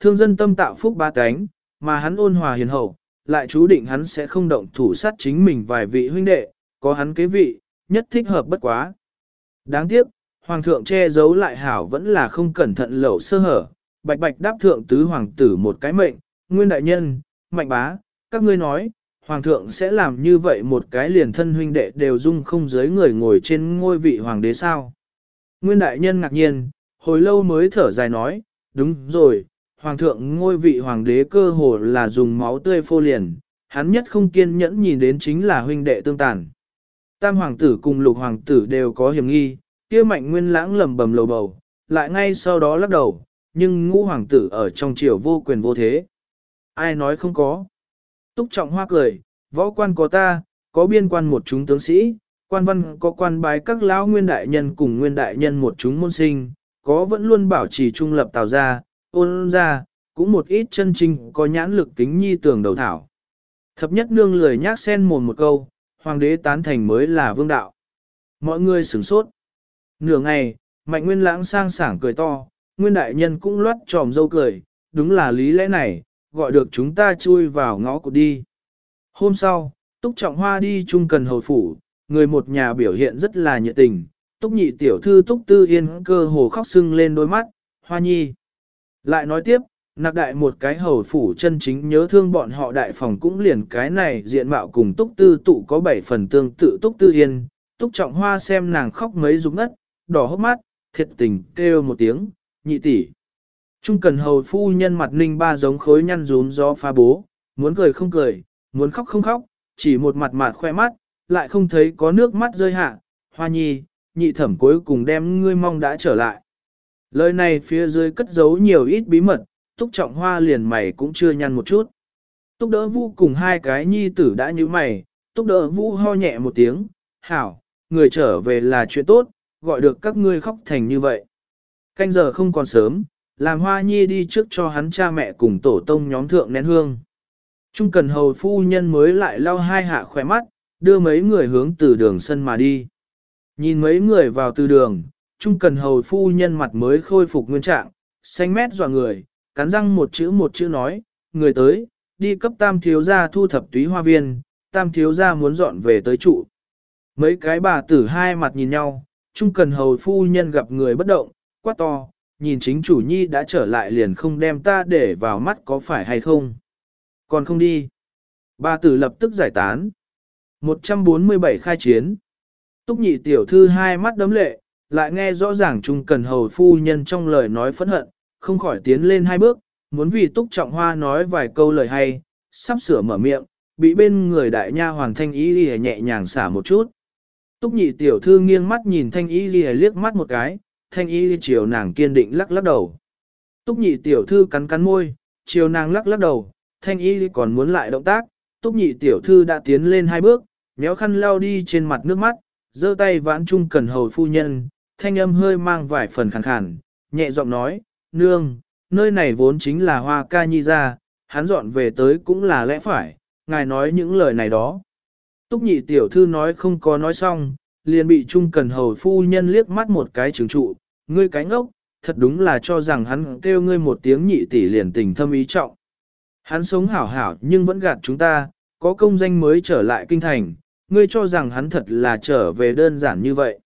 Thương dân tâm tạo phúc ba cánh, mà hắn ôn hòa hiền hậu, lại chú định hắn sẽ không động thủ sát chính mình vài vị huynh đệ, có hắn kế vị, nhất thích hợp bất quá. Đáng tiếc, hoàng thượng che giấu lại hảo vẫn là không cẩn thận lẩu sơ hở, bạch bạch đáp thượng tứ hoàng tử một cái mệnh, nguyên đại nhân, mạnh bá, các ngươi nói, hoàng thượng sẽ làm như vậy một cái liền thân huynh đệ đều dung không giới người ngồi trên ngôi vị hoàng đế sao. Nguyên đại nhân ngạc nhiên, hồi lâu mới thở dài nói, đúng rồi, hoàng thượng ngôi vị hoàng đế cơ hồ là dùng máu tươi phô liền, hắn nhất không kiên nhẫn nhìn đến chính là huynh đệ tương tàn. Tam hoàng tử cùng lục hoàng tử đều có hiểm nghi, kia mạnh nguyên lãng lầm bầm lầu bầu, lại ngay sau đó lắc đầu, nhưng ngũ hoàng tử ở trong triều vô quyền vô thế. Ai nói không có. Túc trọng hoa cười, võ quan có ta, có biên quan một chúng tướng sĩ, quan văn có quan bái các lão nguyên đại nhân cùng nguyên đại nhân một chúng môn sinh, có vẫn luôn bảo trì trung lập tào ra, ôn ra, cũng một ít chân trinh có nhãn lực kính nhi tưởng đầu thảo. Thập nhất nương lười nhác sen mồm một câu, hoàng đế tán thành mới là vương đạo. Mọi người sửng sốt. Nửa ngày, mạnh nguyên lãng sang sảng cười to, nguyên đại nhân cũng loát tròm dâu cười, đúng là lý lẽ này, gọi được chúng ta chui vào ngõ cụt đi. Hôm sau, Túc Trọng Hoa đi chung cần hồi phủ, người một nhà biểu hiện rất là nhiệt tình, Túc nhị tiểu thư Túc Tư Yên cơ hồ khóc sưng lên đôi mắt, Hoa nhi. Lại nói tiếp, nạc đại một cái hầu phủ chân chính nhớ thương bọn họ đại phòng cũng liền cái này diện mạo cùng Túc Tư tụ có bảy phần tương tự Túc Tư Yên, Túc Trọng Hoa xem nàng khóc mấy rụng ngất, đỏ hốc mắt, thiệt tình kêu một tiếng, nhị tỷ. Trung cần hầu phu nhân mặt ninh ba giống khối nhăn rún do pha bố, muốn cười không cười, muốn khóc không khóc, chỉ một mặt mặt khoe mắt, lại không thấy có nước mắt rơi hạ, hoa nhi, nhị thẩm cuối cùng đem ngươi mong đã trở lại. Lời này phía dưới cất giấu nhiều ít bí mật, túc trọng hoa liền mày cũng chưa nhăn một chút. Túc đỡ vũ cùng hai cái nhi tử đã như mày, túc đỡ vũ ho nhẹ một tiếng, hảo, người trở về là chuyện tốt, gọi được các ngươi khóc thành như vậy. Canh giờ không còn sớm, làm hoa nhi đi trước cho hắn cha mẹ cùng tổ tông nhóm thượng nén hương. Trung cần hầu phu nhân mới lại lau hai hạ khỏe mắt, đưa mấy người hướng từ đường sân mà đi. Nhìn mấy người vào từ đường, Trung cần hầu phu nhân mặt mới khôi phục nguyên trạng, xanh mét dọa người, cắn răng một chữ một chữ nói, người tới, đi cấp tam thiếu gia thu thập túy hoa viên, tam thiếu gia muốn dọn về tới trụ. Mấy cái bà tử hai mặt nhìn nhau, Trung cần hầu phu nhân gặp người bất động, quát to, nhìn chính chủ nhi đã trở lại liền không đem ta để vào mắt có phải hay không. Còn không đi. Bà tử lập tức giải tán. 147 khai chiến. Túc nhị tiểu thư hai mắt đấm lệ, lại nghe rõ ràng Trung cần hầu phu nhân trong lời nói phẫn hận, không khỏi tiến lên hai bước, muốn vì Túc Trọng Hoa nói vài câu lời hay, sắp sửa mở miệng, bị bên người đại nha hoàng thanh ý ghi nhẹ nhàng xả một chút. Túc nhị tiểu thư nghiêng mắt nhìn thanh ý ghi liếc mắt một cái, thanh ý chiều nàng kiên định lắc lắc đầu. Túc nhị tiểu thư cắn cắn môi, chiều nàng lắc lắc đầu, thanh ý còn muốn lại động tác, túc nhị tiểu thư đã tiến lên hai bước, méo khăn lau đi trên mặt nước mắt, giơ tay vãn trung cần hầu phu nhân, thanh âm hơi mang vài phần khàn khàn, nhẹ giọng nói, nương, nơi này vốn chính là hoa ca nhi ra, hắn dọn về tới cũng là lẽ phải, ngài nói những lời này đó. Túc nhị tiểu thư nói không có nói xong, liền bị trung cần hầu phu nhân liếc mắt một cái trừng trụ, ngươi cái ngốc, thật đúng là cho rằng hắn kêu ngươi một tiếng nhị tỷ liền tình thâm ý trọng. Hắn sống hảo hảo nhưng vẫn gạt chúng ta, có công danh mới trở lại kinh thành, ngươi cho rằng hắn thật là trở về đơn giản như vậy.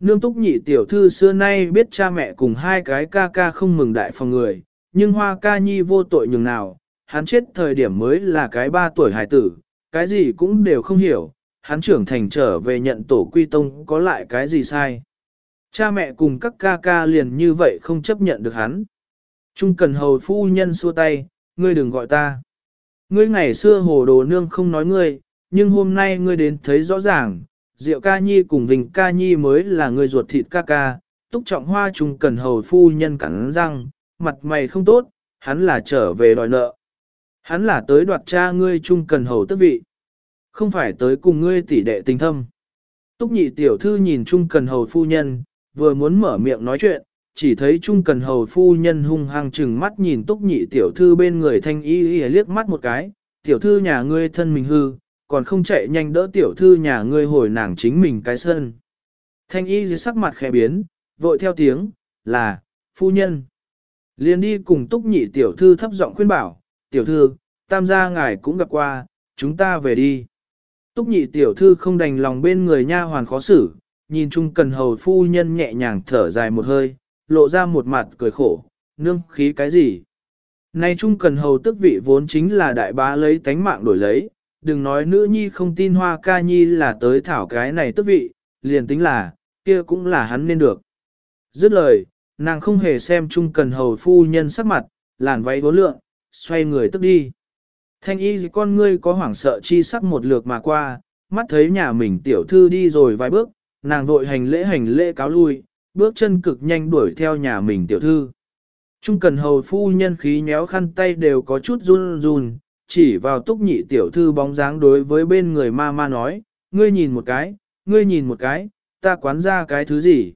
Nương túc nhị tiểu thư xưa nay biết cha mẹ cùng hai cái ca ca không mừng đại phòng người, nhưng hoa ca nhi vô tội nhường nào, hắn chết thời điểm mới là cái ba tuổi hài tử, cái gì cũng đều không hiểu, hắn trưởng thành trở về nhận tổ quy tông có lại cái gì sai. Cha mẹ cùng các ca ca liền như vậy không chấp nhận được hắn. Trung cần hầu phu nhân xua tay, ngươi đừng gọi ta. Ngươi ngày xưa hồ đồ nương không nói ngươi, nhưng hôm nay ngươi đến thấy rõ ràng, Diệu ca nhi cùng Vinh ca nhi mới là người ruột thịt ca ca, túc trọng hoa trùng cần hầu phu nhân cắn răng, mặt mày không tốt, hắn là trở về đòi nợ. Hắn là tới đoạt cha ngươi trung cần hầu tức vị. Không phải tới cùng ngươi tỷ đệ tình thâm. Túc nhị tiểu thư nhìn trung cần hầu phu nhân, vừa muốn mở miệng nói chuyện, chỉ thấy trung cần hầu phu nhân hung hăng chừng mắt nhìn túc nhị tiểu thư bên người thanh y y liếc mắt một cái, tiểu thư nhà ngươi thân mình hư, còn không chạy nhanh đỡ tiểu thư nhà ngươi hồi nàng chính mình cái sân. Thanh y dưới sắc mặt khẽ biến, vội theo tiếng, là, phu nhân. Liền đi cùng túc nhị tiểu thư thấp giọng khuyên bảo, tiểu thư, tam gia ngài cũng gặp qua, chúng ta về đi. Túc nhị tiểu thư không đành lòng bên người nha hoàn khó xử, nhìn chung cần hầu phu nhân nhẹ nhàng thở dài một hơi, lộ ra một mặt cười khổ, nương khí cái gì. Nay trung cần hầu tức vị vốn chính là đại bá lấy tánh mạng đổi lấy, đừng nói nữ nhi không tin hoa ca nhi là tới thảo cái này tức vị, liền tính là, kia cũng là hắn nên được. Dứt lời, nàng không hề xem trung cần hầu phu nhân sắc mặt, làn váy vốn lượng, xoay người tức đi. Thanh y con ngươi có hoảng sợ chi sắc một lượt mà qua, mắt thấy nhà mình tiểu thư đi rồi vài bước, nàng vội hành lễ hành lễ cáo lui, bước chân cực nhanh đuổi theo nhà mình tiểu thư. Trung cần hầu phu nhân khí nhéo khăn tay đều có chút run run, chỉ vào túc nhị tiểu thư bóng dáng đối với bên người ma ma nói, ngươi nhìn một cái, ngươi nhìn một cái, ta quán ra cái thứ gì.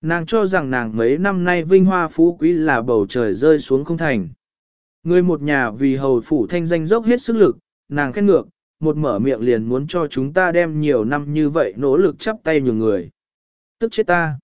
Nàng cho rằng nàng mấy năm nay vinh hoa phú quý là bầu trời rơi xuống không thành. Người một nhà vì hầu phủ thanh danh dốc hết sức lực, nàng khen ngược, một mở miệng liền muốn cho chúng ta đem nhiều năm như vậy nỗ lực chắp tay nhường người. Tức chết ta.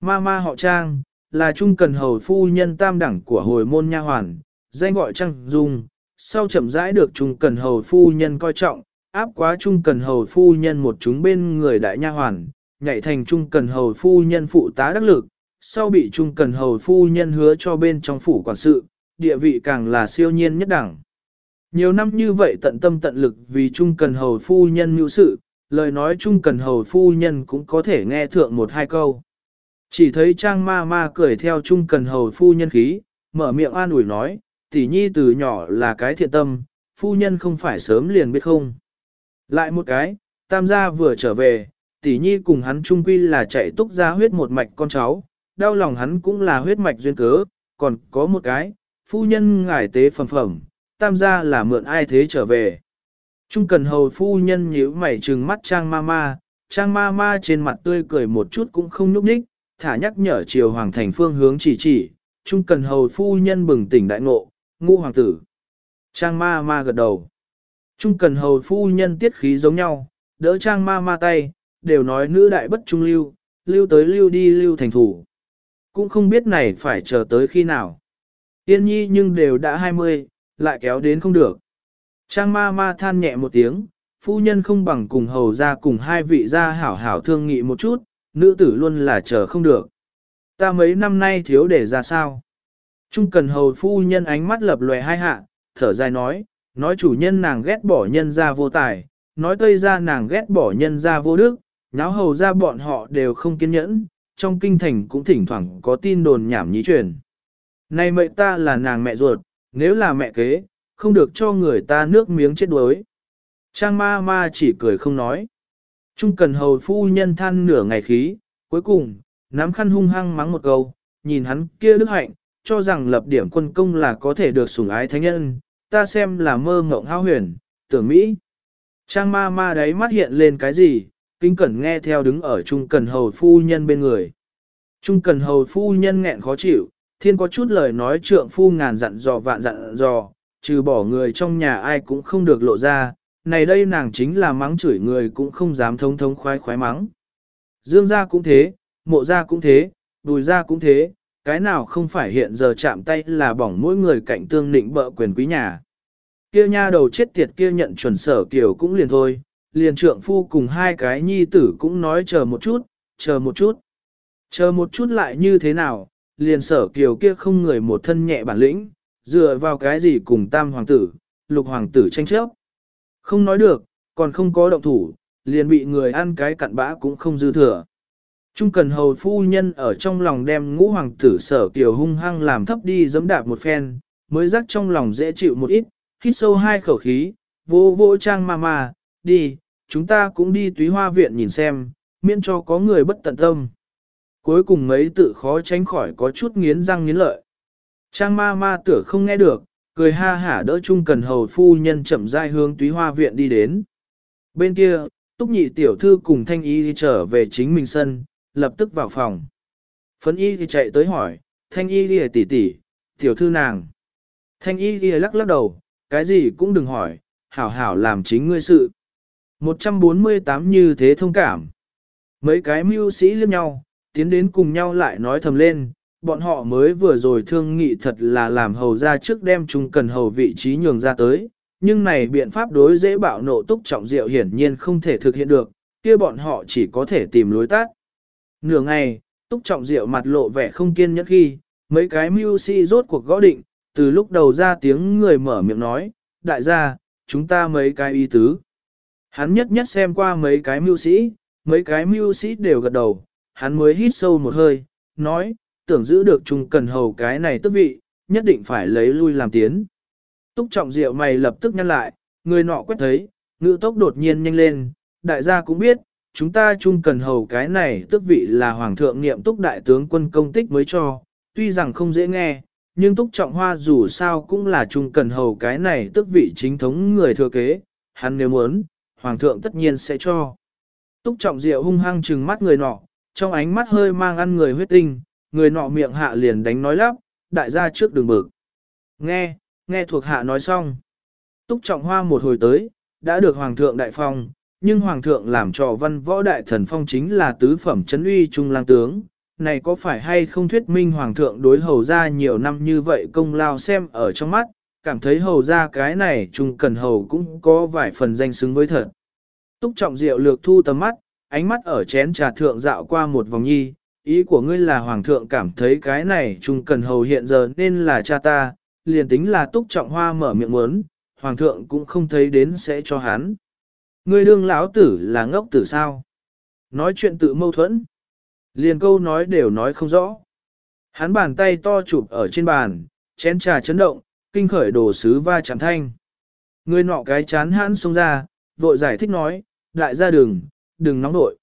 Ma ma họ trang, là trung cần hầu phu nhân tam đẳng của hồi môn nha hoàn, danh gọi Trang Dung, sau chậm rãi được trung cần hầu phu nhân coi trọng, áp quá trung cần hầu phu nhân một chúng bên người đại nha hoàn, nhảy thành trung cần hầu phu nhân phụ tá đắc lực, sau bị trung cần hầu phu nhân hứa cho bên trong phủ quản sự, địa vị càng là siêu nhiên nhất đẳng. Nhiều năm như vậy tận tâm tận lực vì trung cần hầu phu nhân mưu sự, lời nói trung cần hầu phu nhân cũng có thể nghe thượng một hai câu. Chỉ thấy trang ma ma cười theo trung cần hầu phu nhân khí, mở miệng an ủi nói, tỷ nhi từ nhỏ là cái thiện tâm, phu nhân không phải sớm liền biết không. Lại một cái, tam gia vừa trở về, tỷ nhi cùng hắn trung quy là chạy túc ra huyết một mạch con cháu, đau lòng hắn cũng là huyết mạch duyên cớ, còn có một cái, phu nhân ngải tế phẩm phẩm, tam gia là mượn ai thế trở về. Trung cần hầu phu nhân nhíu mày trừng mắt trang ma ma, trang ma ma trên mặt tươi cười một chút cũng không núp ních, thả nhắc nhở triều hoàng thành phương hướng chỉ chỉ, trung cần hầu phu nhân bừng tỉnh đại ngộ, ngũ hoàng tử. Trang ma ma gật đầu. Trung cần hầu phu nhân tiết khí giống nhau, đỡ trang ma ma tay, đều nói nữ đại bất trung lưu, lưu tới lưu đi lưu thành thủ. Cũng không biết này phải chờ tới khi nào. Yên nhi nhưng đều đã 20, lại kéo đến không được. Trang ma ma than nhẹ một tiếng, phu nhân không bằng cùng hầu ra cùng hai vị gia hảo hảo thương nghị một chút, nữ tử luôn là chờ không được. Ta mấy năm nay thiếu để ra sao? Trung cần hầu phu nhân ánh mắt lập lòe hai hạ, thở dài nói, nói chủ nhân nàng ghét bỏ nhân ra vô tài, nói tây ra nàng ghét bỏ nhân ra vô đức, náo hầu ra bọn họ đều không kiên nhẫn, trong kinh thành cũng thỉnh thoảng có tin đồn nhảm nhí truyền. Này mẹ ta là nàng mẹ ruột, nếu là mẹ kế, không được cho người ta nước miếng chết đuối. Trang ma ma chỉ cười không nói. Trung cần hầu phu nhân than nửa ngày khí, cuối cùng, nắm khăn hung hăng mắng một câu, nhìn hắn kia đức hạnh, cho rằng lập điểm quân công là có thể được sủng ái thánh nhân, ta xem là mơ ngộng hao huyền, tưởng Mỹ. Trang ma ma đấy mắt hiện lên cái gì, kinh cẩn nghe theo đứng ở trung cần hầu phu nhân bên người. Trung cần hầu phu nhân nghẹn khó chịu, thiên có chút lời nói trượng phu ngàn dặn dò vạn dặn dò, trừ bỏ người trong nhà ai cũng không được lộ ra, này đây nàng chính là mắng chửi người cũng không dám thông thông khoái khoái mắng. Dương gia cũng thế, mộ gia cũng thế, đùi gia cũng thế, cái nào không phải hiện giờ chạm tay là bỏng mỗi người cạnh tương định bợ quyền quý nhà. Kia nha đầu chết tiệt kia nhận chuẩn sở kiểu cũng liền thôi, liền trượng phu cùng hai cái nhi tử cũng nói chờ một chút, chờ một chút. Chờ một chút lại như thế nào, liền sở kiều kia không người một thân nhẹ bản lĩnh, dựa vào cái gì cùng tam hoàng tử, lục hoàng tử tranh chấp. Không nói được, còn không có động thủ, liền bị người ăn cái cặn bã cũng không dư thừa. Trung cần hầu phu nhân ở trong lòng đem ngũ hoàng tử sở kiều hung hăng làm thấp đi giẫm đạp một phen, mới rắc trong lòng dễ chịu một ít, hít sâu hai khẩu khí, vô vô trang ma ma, đi, chúng ta cũng đi túy hoa viện nhìn xem, miễn cho có người bất tận tâm. Cuối cùng mấy tự khó tránh khỏi có chút nghiến răng nghiến lợi. Trang ma ma tựa không nghe được, cười ha hả đỡ Trung cần hầu phu nhân chậm rãi hướng túy hoa viện đi đến. Bên kia, túc nhị tiểu thư cùng thanh y đi trở về chính mình sân, lập tức vào phòng. Phấn y thì chạy tới hỏi, thanh y thì tỷ tỷ, tiểu thư nàng. Thanh y thì lắc lắc đầu, cái gì cũng đừng hỏi, hảo hảo làm chính ngươi sự. 148 như thế thông cảm. Mấy cái mưu sĩ liếc nhau, tiến đến cùng nhau lại nói thầm lên, bọn họ mới vừa rồi thương nghị thật là làm hầu ra trước đem chúng cần hầu vị trí nhường ra tới, nhưng này biện pháp đối dễ bạo nộ túc trọng diệu hiển nhiên không thể thực hiện được, kia bọn họ chỉ có thể tìm lối tắt. Nửa ngày, túc trọng diệu mặt lộ vẻ không kiên nhẫn khi, mấy cái mưu si rốt cuộc gõ định, từ lúc đầu ra tiếng người mở miệng nói, đại gia, chúng ta mấy cái y tứ. Hắn nhất nhất xem qua mấy cái mưu sĩ, mấy cái mưu sĩ đều gật đầu, hắn mới hít sâu một hơi, nói, tưởng giữ được chung cần hầu cái này tức vị, nhất định phải lấy lui làm tiến. Túc trọng diệu mày lập tức nhăn lại, người nọ quét thấy, ngữ tốc đột nhiên nhanh lên, đại gia cũng biết, chúng ta chung cần hầu cái này tức vị là hoàng thượng niệm túc đại tướng quân công tích mới cho, tuy rằng không dễ nghe, nhưng túc trọng hoa dù sao cũng là chung cần hầu cái này tức vị chính thống người thừa kế, hắn nếu muốn, hoàng thượng tất nhiên sẽ cho. Túc trọng diệu hung hăng trừng mắt người nọ, trong ánh mắt hơi mang ăn người huyết tinh, người nọ miệng hạ liền đánh nói lắp, đại gia trước đường bực. Nghe, nghe thuộc hạ nói xong. Túc trọng hoa một hồi tới, đã được hoàng thượng đại phong, nhưng hoàng thượng làm cho văn võ đại thần phong chính là tứ phẩm chấn uy trung lang tướng. Này có phải hay không thuyết minh hoàng thượng đối hầu ra nhiều năm như vậy công lao xem ở trong mắt, cảm thấy hầu ra cái này trung cần hầu cũng có vài phần danh xứng với thật. Túc trọng diệu lược thu tầm mắt, ánh mắt ở chén trà thượng dạo qua một vòng nhi, ý của ngươi là hoàng thượng cảm thấy cái này trung cần hầu hiện giờ nên là cha ta, liền tính là túc trọng hoa mở miệng muốn, hoàng thượng cũng không thấy đến sẽ cho hắn. Ngươi đương lão tử là ngốc tử sao? Nói chuyện tự mâu thuẫn. Liền câu nói đều nói không rõ. Hắn bàn tay to chụp ở trên bàn, chén trà chấn động, kinh khởi đồ sứ va chạm thanh. Người nọ cái chán hắn xông ra, vội giải thích nói, đại ra đường, đừng nóng nội.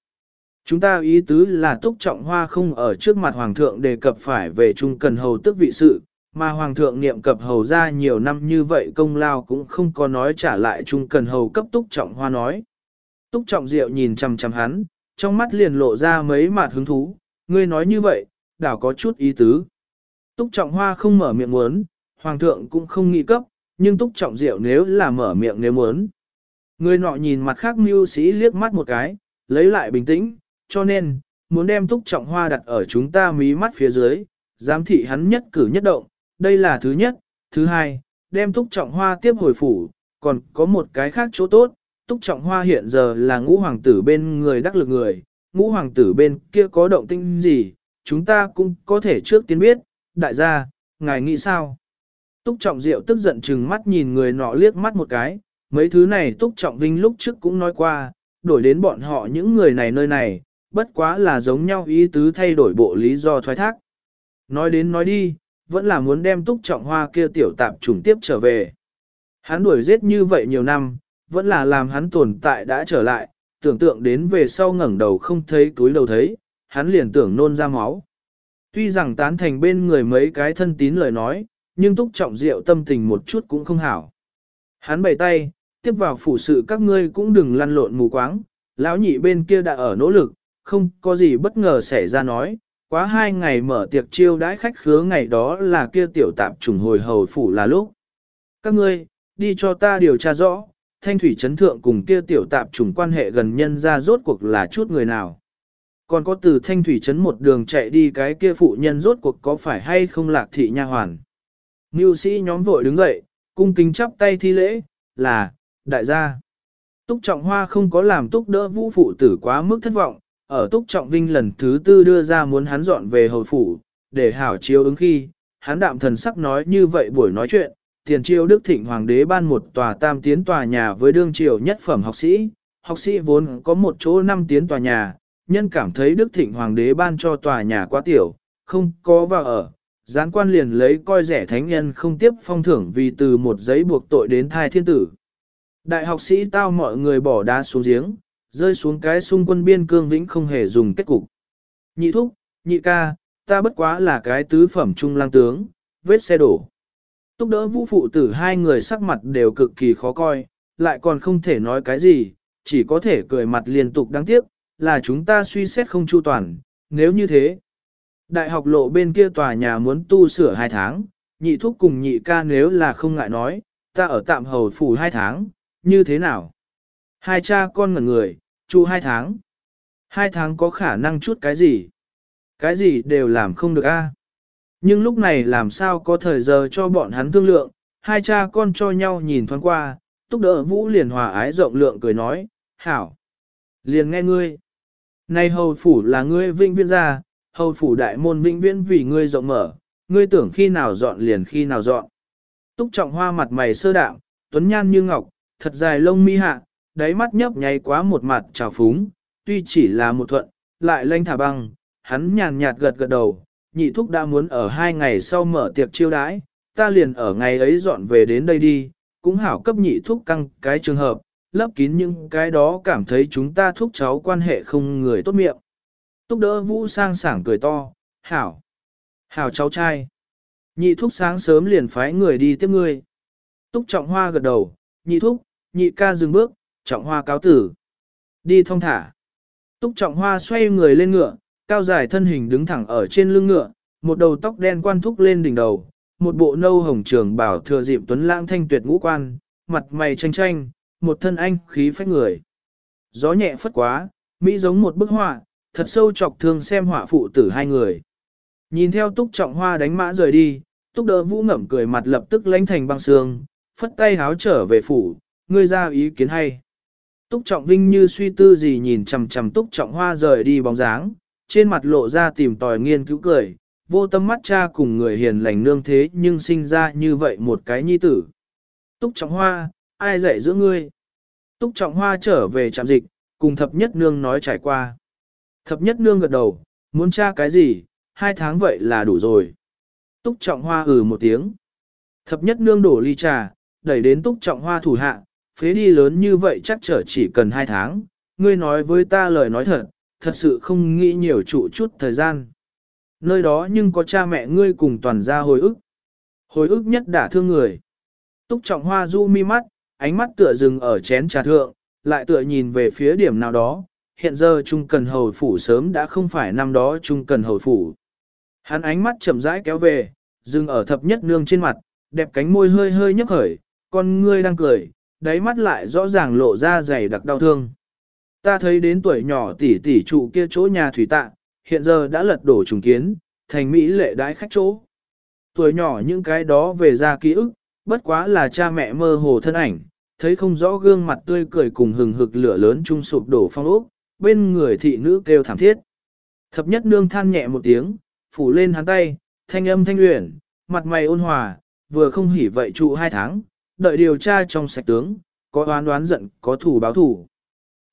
Chúng ta ý tứ là túc trọng hoa không ở trước mặt hoàng thượng đề cập phải về trung cần hầu tức vị sự, mà hoàng thượng niệm cập hầu ra nhiều năm như vậy công lao cũng không có nói trả lại trung cần hầu cấp túc trọng hoa nói. Túc trọng diệu nhìn chằm chằm hắn, trong mắt liền lộ ra mấy mặt hứng thú, ngươi nói như vậy, đảo có chút ý tứ. Túc trọng hoa không mở miệng muốn, hoàng thượng cũng không nghĩ cấp, nhưng túc trọng diệu nếu là mở miệng nếu muốn. Người nọ nhìn mặt khác mưu sĩ liếc mắt một cái, lấy lại bình tĩnh, cho nên, muốn đem túc trọng hoa đặt ở chúng ta mí mắt phía dưới, giám thị hắn nhất cử nhất động, đây là thứ nhất, thứ hai, đem túc trọng hoa tiếp hồi phủ, còn có một cái khác chỗ tốt, túc trọng hoa hiện giờ là ngũ hoàng tử bên người đắc lực người, ngũ hoàng tử bên kia có động tinh gì, chúng ta cũng có thể trước tiên biết, đại gia, ngài nghĩ sao? Túc trọng diệu tức giận chừng mắt nhìn người nọ liếc mắt một cái, mấy thứ này túc trọng vinh lúc trước cũng nói qua, đổi đến bọn họ những người này nơi này, bất quá là giống nhau ý tứ thay đổi bộ lý do thoái thác. Nói đến nói đi, vẫn là muốn đem túc trọng hoa kia tiểu tạp trùng tiếp trở về. Hắn đuổi giết như vậy nhiều năm, vẫn là làm hắn tồn tại đã trở lại, tưởng tượng đến về sau ngẩng đầu không thấy túi đầu thấy, hắn liền tưởng nôn ra máu. Tuy rằng tán thành bên người mấy cái thân tín lời nói, nhưng túc trọng rượu tâm tình một chút cũng không hảo. Hắn bày tay, tiếp vào phủ sự các ngươi cũng đừng lăn lộn mù quáng, lão nhị bên kia đã ở nỗ lực, không có gì bất ngờ xảy ra nói, quá hai ngày mở tiệc chiêu đãi khách khứa ngày đó là kia tiểu tạp trùng hồi hầu phủ là lúc. Các ngươi, đi cho ta điều tra rõ, thanh thủy chấn thượng cùng kia tiểu tạp trùng quan hệ gần nhân ra rốt cuộc là chút người nào. Còn có từ thanh thủy chấn một đường chạy đi cái kia phụ nhân rốt cuộc có phải hay không lạc thị nha hoàn. Mưu sĩ nhóm vội đứng dậy, cung kính chắp tay thi lễ, là, đại gia. Túc Trọng Hoa không có làm Túc đỡ vũ phụ tử quá mức thất vọng, ở Túc Trọng Vinh lần thứ tư đưa ra muốn hắn dọn về hồi phủ, để hảo chiếu ứng khi, hắn đạm thần sắc nói như vậy buổi nói chuyện, tiền triều Đức Thịnh Hoàng đế ban một tòa tam tiến tòa nhà với đương triều nhất phẩm học sĩ, học sĩ vốn có một chỗ năm tiến tòa nhà, nhân cảm thấy Đức Thịnh Hoàng đế ban cho tòa nhà quá tiểu, không có vào ở, gián quan liền lấy coi rẻ thánh nhân không tiếp phong thưởng vì từ một giấy buộc tội đến thai thiên tử. Đại học sĩ tao mọi người bỏ đá xuống giếng, rơi xuống cái xung quân biên cương vĩnh không hề dùng kết cục. Nhị thúc, nhị ca, ta bất quá là cái tứ phẩm trung lang tướng, vết xe đổ. Túc đỡ vũ phụ tử hai người sắc mặt đều cực kỳ khó coi, lại còn không thể nói cái gì, chỉ có thể cười mặt liên tục đáng tiếc, là chúng ta suy xét không chu toàn, nếu như thế. Đại học lộ bên kia tòa nhà muốn tu sửa hai tháng, nhị thúc cùng nhị ca nếu là không ngại nói, ta ở tạm hầu phủ hai tháng, như thế nào? Hai cha con ngẩn người, chu hai tháng. Hai tháng có khả năng chút cái gì? Cái gì đều làm không được a. À? Nhưng lúc này làm sao có thời giờ cho bọn hắn thương lượng, hai cha con cho nhau nhìn thoáng qua, túc đỡ vũ liền hòa ái rộng lượng cười nói, hảo, liền nghe ngươi. Này hầu phủ là ngươi vinh viên gia, hầu phủ đại môn vinh viễn vì ngươi rộng mở, ngươi tưởng khi nào dọn liền khi nào dọn. Túc trọng hoa mặt mày sơ đạm, tuấn nhan như ngọc, thật dài lông mi hạ, đáy mắt nhấp nháy quá một mặt trào phúng, tuy chỉ là một thuận, lại lanh thả băng, hắn nhàn nhạt gật gật đầu, nhị thúc đã muốn ở hai ngày sau mở tiệc chiêu đãi, ta liền ở ngày ấy dọn về đến đây đi, cũng hảo cấp nhị thúc căng cái trường hợp, lấp kín những cái đó cảm thấy chúng ta thúc cháu quan hệ không người tốt miệng. Túc đỡ vũ sang sảng cười to, hảo, hảo cháu trai. Nhị thúc sáng sớm liền phái người đi tiếp ngươi. Túc trọng hoa gật đầu, nhị thúc, nhị ca dừng bước, trọng hoa cáo tử. Đi thông thả. Túc trọng hoa xoay người lên ngựa, cao dài thân hình đứng thẳng ở trên lưng ngựa, một đầu tóc đen quan thúc lên đỉnh đầu, một bộ nâu hồng trường bảo thừa dịp tuấn lãng thanh tuyệt ngũ quan, mặt mày tranh tranh, một thân anh khí phách người. Gió nhẹ phất quá, Mỹ giống một bức họa, thật sâu chọc thương xem họa phụ tử hai người. Nhìn theo túc trọng hoa đánh mã rời đi, túc đỡ vũ ngẩm cười mặt lập tức lánh thành băng sương, phất tay háo trở về phủ, ngươi ra ý kiến hay. Túc trọng vinh như suy tư gì nhìn chằm chằm túc trọng hoa rời đi bóng dáng, trên mặt lộ ra tìm tòi nghiên cứu cười, vô tâm mắt cha cùng người hiền lành nương thế nhưng sinh ra như vậy một cái nhi tử. Túc trọng hoa, ai dạy giữa ngươi? Túc trọng hoa trở về trạm dịch, cùng thập nhất nương nói trải qua. Thập nhất nương gật đầu, muốn tra cái gì, hai tháng vậy là đủ rồi. Túc trọng hoa ừ một tiếng. Thập nhất nương đổ ly trà, đẩy đến túc trọng hoa thủ hạ, phế đi lớn như vậy chắc trở chỉ cần hai tháng. Ngươi nói với ta lời nói thật, thật sự không nghĩ nhiều trụ chút thời gian. Nơi đó nhưng có cha mẹ ngươi cùng toàn gia hồi ức. Hồi ức nhất đã thương người. Túc trọng hoa du mi mắt, ánh mắt tựa dừng ở chén trà thượng, lại tựa nhìn về phía điểm nào đó. Hiện giờ Trung Cần Hầu Phủ sớm đã không phải năm đó Trung Cần Hầu Phủ. Hắn ánh mắt chậm rãi kéo về, dừng ở thập nhất nương trên mặt, đẹp cánh môi hơi hơi nhấc khởi, con ngươi đang cười, đáy mắt lại rõ ràng lộ ra dày đặc đau thương. Ta thấy đến tuổi nhỏ tỷ tỷ trụ kia chỗ nhà thủy tạ, hiện giờ đã lật đổ trùng kiến, thành Mỹ lệ đái khách chỗ. Tuổi nhỏ những cái đó về ra ký ức, bất quá là cha mẹ mơ hồ thân ảnh, thấy không rõ gương mặt tươi cười cùng hừng hực lửa lớn chung sụp đổ phong ốc, bên người thị nữ kêu thảm thiết. Thập nhất nương than nhẹ một tiếng, phủ lên hắn tay, thanh âm thanh luyện, mặt mày ôn hòa, vừa không hỉ vậy trụ hai tháng, đợi điều tra trong sạch tướng, có oán đoán giận, có thủ báo thủ.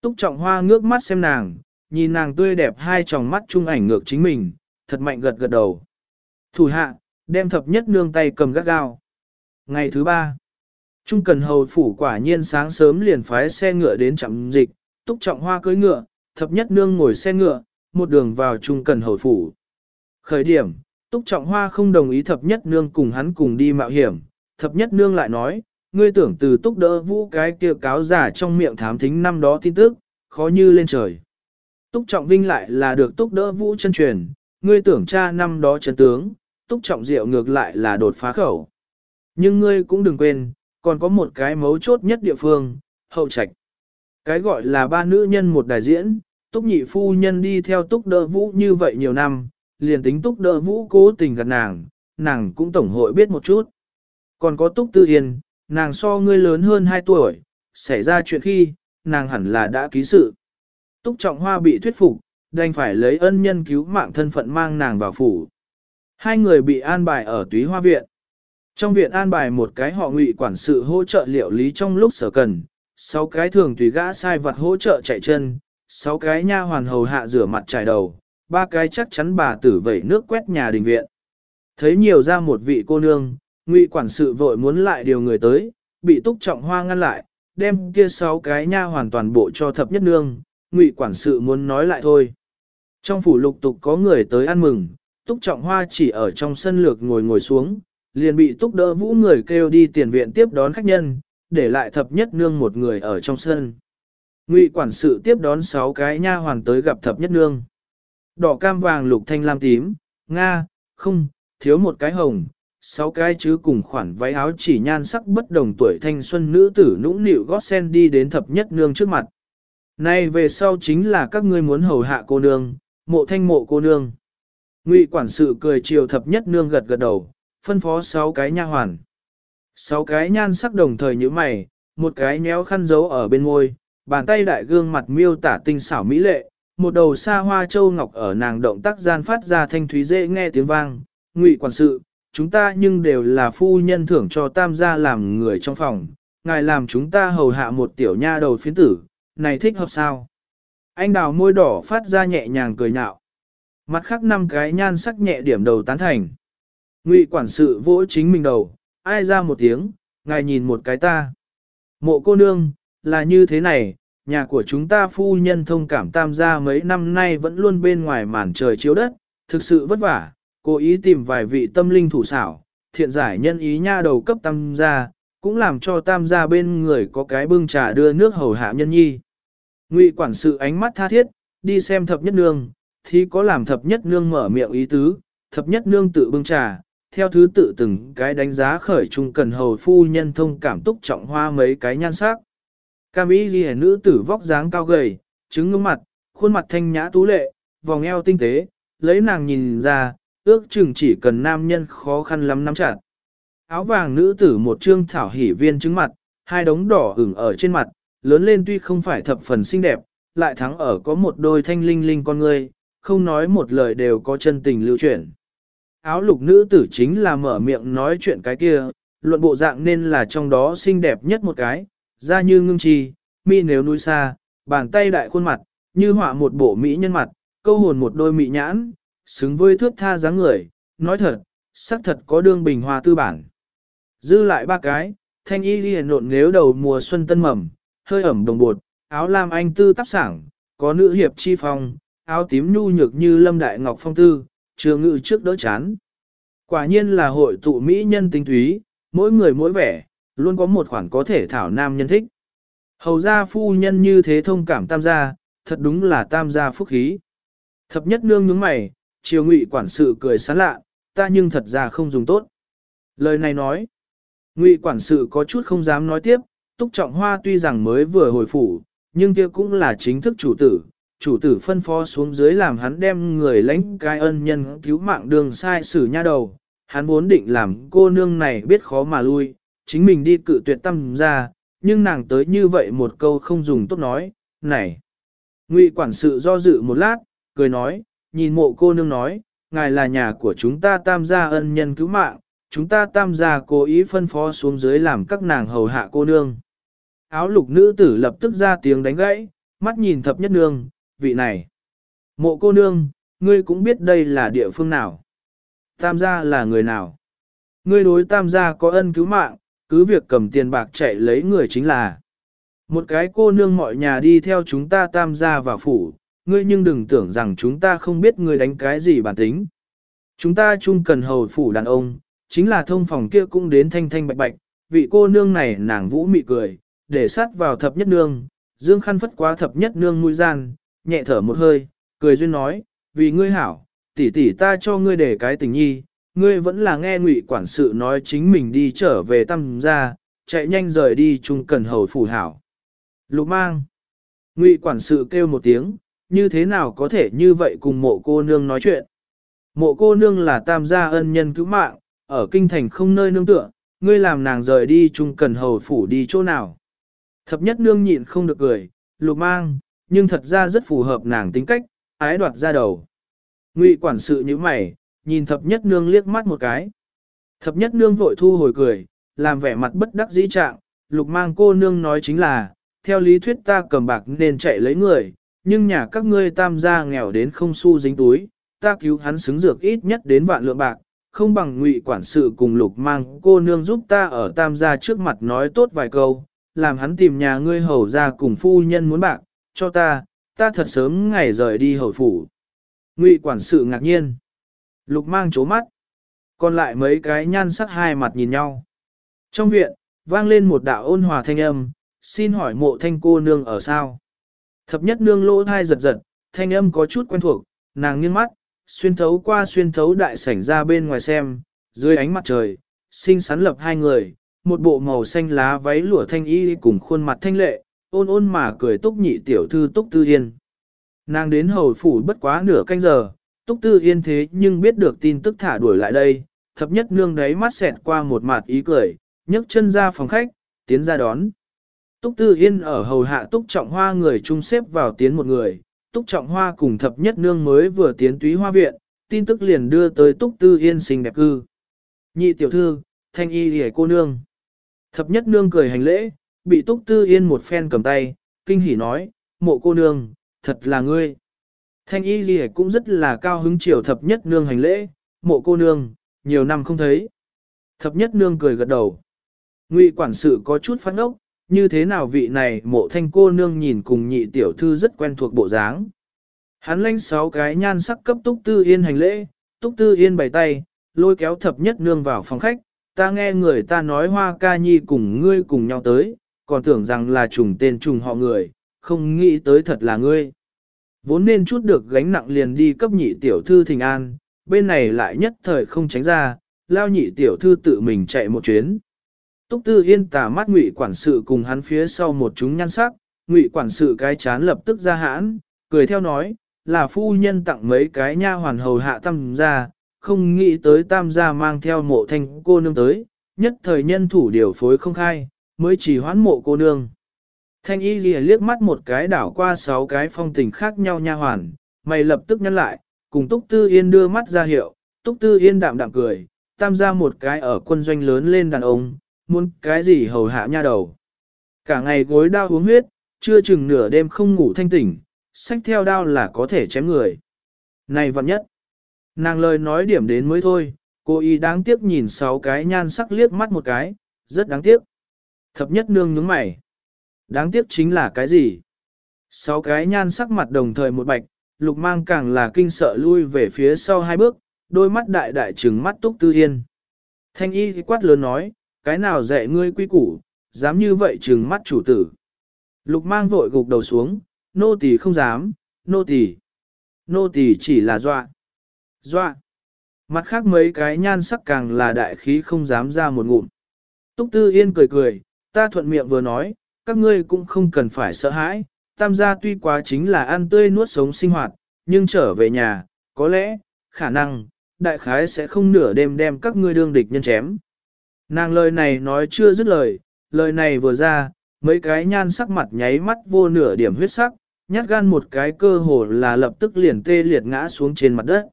Túc trọng hoa ngước mắt xem nàng, nhìn nàng tươi đẹp hai tròng mắt trung ảnh ngược chính mình, thật mạnh gật gật đầu. Thủ hạ, đem thập nhất nương tay cầm gắt gao. Ngày thứ ba, Trung Cần Hầu Phủ quả nhiên sáng sớm liền phái xe ngựa đến trạm dịch, túc trọng hoa cưỡi ngựa, thập nhất nương ngồi xe ngựa, một đường vào Trung Cần Hầu Phủ. Khởi điểm, túc trọng hoa không đồng ý thập nhất nương cùng hắn cùng đi mạo hiểm, thập nhất nương lại nói, ngươi tưởng từ túc đỡ vũ cái kia cáo giả trong miệng thám thính năm đó tin tức, khó như lên trời. Túc trọng vinh lại là được túc đỡ vũ chân truyền, ngươi tưởng cha năm đó chân tướng, túc trọng diệu ngược lại là đột phá khẩu. Nhưng ngươi cũng đừng quên, còn có một cái mấu chốt nhất địa phương, hậu trạch. Cái gọi là ba nữ nhân một đại diễn, túc nhị phu nhân đi theo túc đỡ vũ như vậy nhiều năm, liền tính túc đỡ vũ cố tình gặp nàng, nàng cũng tổng hội biết một chút. Còn có túc tư yên, nàng so ngươi lớn hơn 2 tuổi, xảy ra chuyện khi, nàng hẳn là đã ký sự. Túc trọng hoa bị thuyết phục, đành phải lấy ân nhân cứu mạng thân phận mang nàng vào phủ. Hai người bị an bài ở túy hoa viện. Trong viện an bài một cái họ ngụy quản sự hỗ trợ liệu lý trong lúc sở cần, sáu cái thường tùy gã sai vật hỗ trợ chạy chân, sáu cái nha hoàn hầu hạ rửa mặt trải đầu, ba cái chắc chắn bà tử vẩy nước quét nhà đình viện. Thấy nhiều ra một vị cô nương, ngụy quản sự vội muốn lại điều người tới, bị túc trọng hoa ngăn lại, đem kia sáu cái nha hoàn toàn bộ cho thập nhất nương, ngụy quản sự muốn nói lại thôi. Trong phủ lục tục có người tới ăn mừng, túc trọng hoa chỉ ở trong sân lược ngồi ngồi xuống, liền bị túc đỡ vũ người kêu đi tiền viện tiếp đón khách nhân, để lại thập nhất nương một người ở trong sân. Ngụy quản sự tiếp đón sáu cái nha hoàn tới gặp thập nhất nương. Đỏ cam vàng lục thanh lam tím, nga, không, thiếu một cái hồng, sáu cái chứ cùng khoản váy áo chỉ nhan sắc bất đồng tuổi thanh xuân nữ tử nũng nịu gót sen đi đến thập nhất nương trước mặt. Nay về sau chính là các ngươi muốn hầu hạ cô nương, mộ thanh mộ cô nương. Ngụy quản sự cười chiều thập nhất nương gật gật đầu, phân phó sáu cái nha hoàn. Sáu cái nhan sắc đồng thời như mày, một cái nhéo khăn giấu ở bên môi, bàn tay đại gương mặt miêu tả tinh xảo mỹ lệ, một đầu xa hoa châu ngọc ở nàng động tác gian phát ra thanh thúy dễ nghe tiếng vang. Ngụy quản sự, chúng ta nhưng đều là phu nhân thưởng cho tam gia làm người trong phòng, ngài làm chúng ta hầu hạ một tiểu nha đầu phiến tử, này thích hợp sao? Anh đào môi đỏ phát ra nhẹ nhàng cười nhạo. Mặt khác năm cái nhan sắc nhẹ điểm đầu tán thành. Ngụy quản sự vỗ chính mình đầu, ai ra một tiếng, ngài nhìn một cái ta. Mộ cô nương, là như thế này, nhà của chúng ta phu nhân thông cảm tam gia mấy năm nay vẫn luôn bên ngoài màn trời chiếu đất, thực sự vất vả, cố ý tìm vài vị tâm linh thủ xảo, thiện giải nhân ý nha đầu cấp tam gia, cũng làm cho tam gia bên người có cái bưng trà đưa nước hầu hạ nhân nhi. Ngụy quản sự ánh mắt tha thiết, đi xem thập nhất nương, thì có làm thập nhất nương mở miệng ý tứ, thập nhất nương tự bưng trà, theo thứ tự từng cái đánh giá khởi trung cần hầu phu nhân thông cảm túc trọng hoa mấy cái nhan sắc. Cam y ghi nữ tử vóc dáng cao gầy, trứng ngưỡng mặt, khuôn mặt thanh nhã tú lệ, vòng eo tinh tế, lấy nàng nhìn ra, ước chừng chỉ cần nam nhân khó khăn lắm nắm chặt. Áo vàng nữ tử một trương thảo hỉ viên trứng mặt, hai đống đỏ ửng ở trên mặt, lớn lên tuy không phải thập phần xinh đẹp, lại thắng ở có một đôi thanh linh linh con người, không nói một lời đều có chân tình lưu chuyển. Áo lục nữ tử chính là mở miệng nói chuyện cái kia, luận bộ dạng nên là trong đó xinh đẹp nhất một cái, da như ngưng trì, mi nếu núi xa, bàn tay đại khuôn mặt, như họa một bộ mỹ nhân mặt, câu hồn một đôi mỹ nhãn, xứng với thước tha dáng người, nói thật, sắc thật có đương bình hòa tư bản. Dư lại ba cái, thanh y ghi nộn nếu đầu mùa xuân tân mầm, hơi ẩm đồng bột, áo lam anh tư tắp sảng, có nữ hiệp chi phong, áo tím nhu nhược như lâm đại ngọc phong tư, trường ngự trước đỡ chán. Quả nhiên là hội tụ mỹ nhân tinh túy, mỗi người mỗi vẻ, luôn có một khoản có thể thảo nam nhân thích. Hầu gia phu nhân như thế thông cảm tam gia, thật đúng là tam gia phúc khí. Thập nhất nương nhướng mày, chiều ngụy quản sự cười sán lạ, ta nhưng thật ra không dùng tốt. Lời này nói, ngụy quản sự có chút không dám nói tiếp, túc trọng hoa tuy rằng mới vừa hồi phủ, nhưng kia cũng là chính thức chủ tử. Chủ tử phân phó xuống dưới làm hắn đem người lãnh cai ân nhân cứu mạng đường sai xử nha đầu. Hắn vốn định làm cô nương này biết khó mà lui, chính mình đi cự tuyệt tâm ra, nhưng nàng tới như vậy một câu không dùng tốt nói, này. Ngụy quản sự do dự một lát, cười nói, nhìn mộ cô nương nói, ngài là nhà của chúng ta tam gia ân nhân cứu mạng, chúng ta tam gia cố ý phân phó xuống dưới làm các nàng hầu hạ cô nương. Áo lục nữ tử lập tức ra tiếng đánh gãy, mắt nhìn thập nhất nương, vị này. Mộ cô nương, ngươi cũng biết đây là địa phương nào. Tam gia là người nào. Ngươi đối tam gia có ân cứu mạng, cứ việc cầm tiền bạc chạy lấy người chính là. Một cái cô nương mọi nhà đi theo chúng ta tam gia vào phủ, ngươi nhưng đừng tưởng rằng chúng ta không biết ngươi đánh cái gì bản tính. Chúng ta chung cần hầu phủ đàn ông, chính là thông phòng kia cũng đến thanh thanh bạch bạch, vị cô nương này nàng vũ mị cười, để sát vào thập nhất nương, dương khăn phất quá thập nhất nương mũi gian, nhẹ thở một hơi, cười duyên nói, vì ngươi hảo, tỷ tỷ ta cho ngươi để cái tình nhi, ngươi vẫn là nghe ngụy quản sự nói chính mình đi trở về tâm ra, chạy nhanh rời đi chung cần hầu phủ hảo. Lục mang. Ngụy quản sự kêu một tiếng, như thế nào có thể như vậy cùng mộ cô nương nói chuyện. Mộ cô nương là tam gia ân nhân cứu mạng, ở kinh thành không nơi nương tựa, ngươi làm nàng rời đi chung cần hầu phủ đi chỗ nào. Thập nhất nương nhịn không được cười, lục mang, nhưng thật ra rất phù hợp nàng tính cách, ái đoạt ra đầu. Ngụy quản sự như mày, nhìn thập nhất nương liếc mắt một cái. Thập nhất nương vội thu hồi cười, làm vẻ mặt bất đắc dĩ trạng, lục mang cô nương nói chính là, theo lý thuyết ta cầm bạc nên chạy lấy người, nhưng nhà các ngươi tam gia nghèo đến không xu dính túi, ta cứu hắn xứng dược ít nhất đến vạn lượng bạc, không bằng ngụy quản sự cùng lục mang cô nương giúp ta ở tam gia trước mặt nói tốt vài câu, làm hắn tìm nhà ngươi hầu ra cùng phu nhân muốn bạc, cho ta, ta thật sớm ngày rời đi hầu phủ. Ngụy quản sự ngạc nhiên. Lục mang chố mắt. Còn lại mấy cái nhan sắc hai mặt nhìn nhau. Trong viện, vang lên một đạo ôn hòa thanh âm, xin hỏi mộ thanh cô nương ở sao? Thập nhất nương lỗ thai giật giật, thanh âm có chút quen thuộc, nàng nghiêng mắt, xuyên thấu qua xuyên thấu đại sảnh ra bên ngoài xem, dưới ánh mặt trời, xinh xắn lập hai người, một bộ màu xanh lá váy lụa thanh y cùng khuôn mặt thanh lệ, ôn ôn mà cười túc nhị tiểu thư túc tư yên. Nàng đến hầu phủ bất quá nửa canh giờ, Túc Tư Yên thế nhưng biết được tin tức thả đuổi lại đây, thập nhất nương đấy mắt xẹt qua một mặt ý cười, nhấc chân ra phòng khách, tiến ra đón. Túc Tư Yên ở hầu hạ Túc Trọng Hoa người trung xếp vào tiến một người, Túc Trọng Hoa cùng thập nhất nương mới vừa tiến túy hoa viện, tin tức liền đưa tới Túc Tư Yên xinh đẹp cư. Nhị tiểu thư, thanh y hề cô nương. Thập nhất nương cười hành lễ, bị Túc Tư Yên một phen cầm tay, kinh hỉ nói, mộ cô nương, thật là ngươi. Thanh y gì cũng rất là cao hứng chiều thập nhất nương hành lễ, mộ cô nương, nhiều năm không thấy. Thập nhất nương cười gật đầu. Ngụy quản sự có chút phát ốc, như thế nào vị này mộ thanh cô nương nhìn cùng nhị tiểu thư rất quen thuộc bộ dáng. Hắn lanh sáu cái nhan sắc cấp túc tư yên hành lễ, túc tư yên bày tay, lôi kéo thập nhất nương vào phòng khách, ta nghe người ta nói hoa ca nhi cùng ngươi cùng nhau tới, còn tưởng rằng là trùng tên trùng họ người, không nghĩ tới thật là ngươi. Vốn nên chút được gánh nặng liền đi cấp nhị tiểu thư thình an, bên này lại nhất thời không tránh ra, lao nhị tiểu thư tự mình chạy một chuyến. Túc Tư Yên tà mắt Ngụy quản sự cùng hắn phía sau một chúng nhan sắc, Ngụy quản sự cái chán lập tức ra hãn, cười theo nói, là phu nhân tặng mấy cái nha hoàn hầu hạ tam gia, không nghĩ tới tam gia mang theo mộ thanh cô nương tới, nhất thời nhân thủ điều phối không khai, mới chỉ hoãn mộ cô nương. Thanh y lìa liếc mắt một cái đảo qua sáu cái phong tình khác nhau nha hoàn, mày lập tức nhăn lại, cùng Túc Tư Yên đưa mắt ra hiệu, Túc Tư Yên đạm đạm cười, tam gia một cái ở quân doanh lớn lên đàn ông, muốn cái gì hầu hạ nha đầu. Cả ngày gối đau uống huyết, chưa chừng nửa đêm không ngủ thanh tỉnh, sách theo đao là có thể chém người. Này vặn nhất, nàng lời nói điểm đến mới thôi, cô y đáng tiếc nhìn sáu cái nhan sắc liếc mắt một cái, rất đáng tiếc. Thập nhất nương nhướng mày. Đáng tiếc chính là cái gì? Sáu cái nhan sắc mặt đồng thời một bạch, lục mang càng là kinh sợ lui về phía sau hai bước, đôi mắt đại đại trừng mắt túc tư yên. Thanh y quát lớn nói, cái nào dạy ngươi quy củ, dám như vậy trừng mắt chủ tử. Lục mang vội gục đầu xuống, nô tỳ không dám, nô tỳ, nô tỳ chỉ là dọa. Dọa. Mặt khác mấy cái nhan sắc càng là đại khí không dám ra một ngụm. Túc Tư Yên cười cười, ta thuận miệng vừa nói, các ngươi cũng không cần phải sợ hãi, tam gia tuy quá chính là ăn tươi nuốt sống sinh hoạt, nhưng trở về nhà, có lẽ, khả năng, đại khái sẽ không nửa đêm đem các ngươi đương địch nhân chém. Nàng lời này nói chưa dứt lời, lời này vừa ra, mấy cái nhan sắc mặt nháy mắt vô nửa điểm huyết sắc, nhát gan một cái cơ hồ là lập tức liền tê liệt ngã xuống trên mặt đất.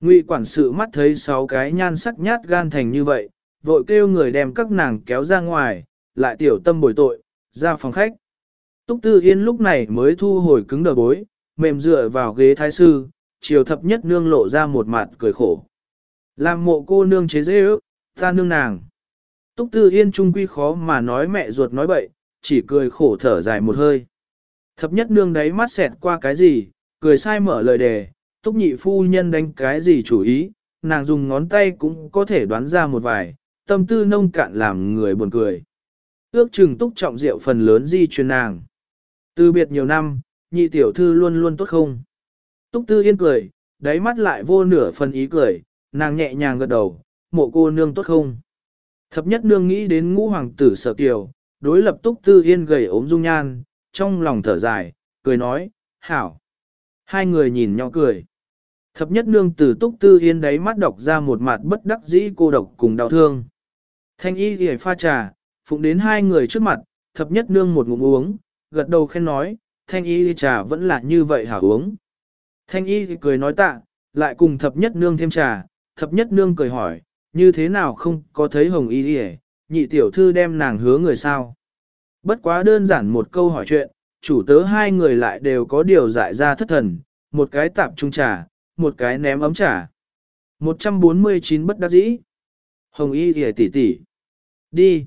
Ngụy quản sự mắt thấy sáu cái nhan sắc nhát gan thành như vậy, vội kêu người đem các nàng kéo ra ngoài, lại tiểu tâm bồi tội, ra phòng khách. Túc Tư Yên lúc này mới thu hồi cứng đờ bối, mềm dựa vào ghế thái sư, chiều thập nhất nương lộ ra một mặt cười khổ. Làm mộ cô nương chế dễ ước, ta nương nàng. Túc Tư Yên trung quy khó mà nói mẹ ruột nói bậy, chỉ cười khổ thở dài một hơi. Thập nhất nương đấy mắt xẹt qua cái gì, cười sai mở lời đề, Túc nhị phu nhân đánh cái gì chủ ý, nàng dùng ngón tay cũng có thể đoán ra một vài, tâm tư nông cạn làm người buồn cười. Ước chừng Túc trọng rượu phần lớn di truyền nàng. Từ biệt nhiều năm, nhị tiểu thư luôn luôn tốt không. Túc Tư Yên cười, đáy mắt lại vô nửa phần ý cười, nàng nhẹ nhàng gật đầu, mộ cô nương tốt không. Thập nhất nương nghĩ đến ngũ hoàng tử sở kiều, đối lập túc tư yên gầy ốm dung nhan, trong lòng thở dài, cười nói, hảo. Hai người nhìn nhau cười. Thập nhất nương từ túc tư yên đáy mắt đọc ra một mặt bất đắc dĩ cô độc cùng đau thương. Thanh y ghi pha trà, phụng đến hai người trước mặt, thập nhất nương một ngụm uống, gật đầu khen nói, thanh y thì trà vẫn là như vậy hảo uống. Thanh y thì cười nói tạ, lại cùng thập nhất nương thêm trà, thập nhất nương cười hỏi, như thế nào không có thấy hồng y đi nhị tiểu thư đem nàng hứa người sao. Bất quá đơn giản một câu hỏi chuyện, chủ tớ hai người lại đều có điều giải ra thất thần, một cái tạp trung trà, một cái ném ấm trà. 149 bất đắc dĩ. Hồng y thì tỷ tỷ. Đi.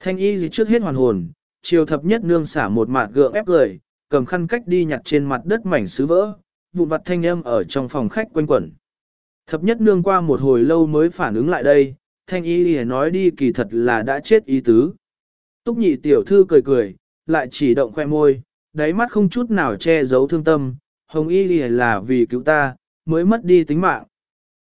Thanh y gì trước hết hoàn hồn, chiều thập nhất nương xả một mạt gượng ép gửi, cầm khăn cách đi nhặt trên mặt đất mảnh sứ vỡ, vụn vặt thanh âm ở trong phòng khách quanh quẩn. Thập nhất nương qua một hồi lâu mới phản ứng lại đây, thanh y lìa nói đi kỳ thật là đã chết ý tứ. Túc nhị tiểu thư cười cười, lại chỉ động khoe môi, đáy mắt không chút nào che giấu thương tâm, hồng y lìa là vì cứu ta, mới mất đi tính mạng.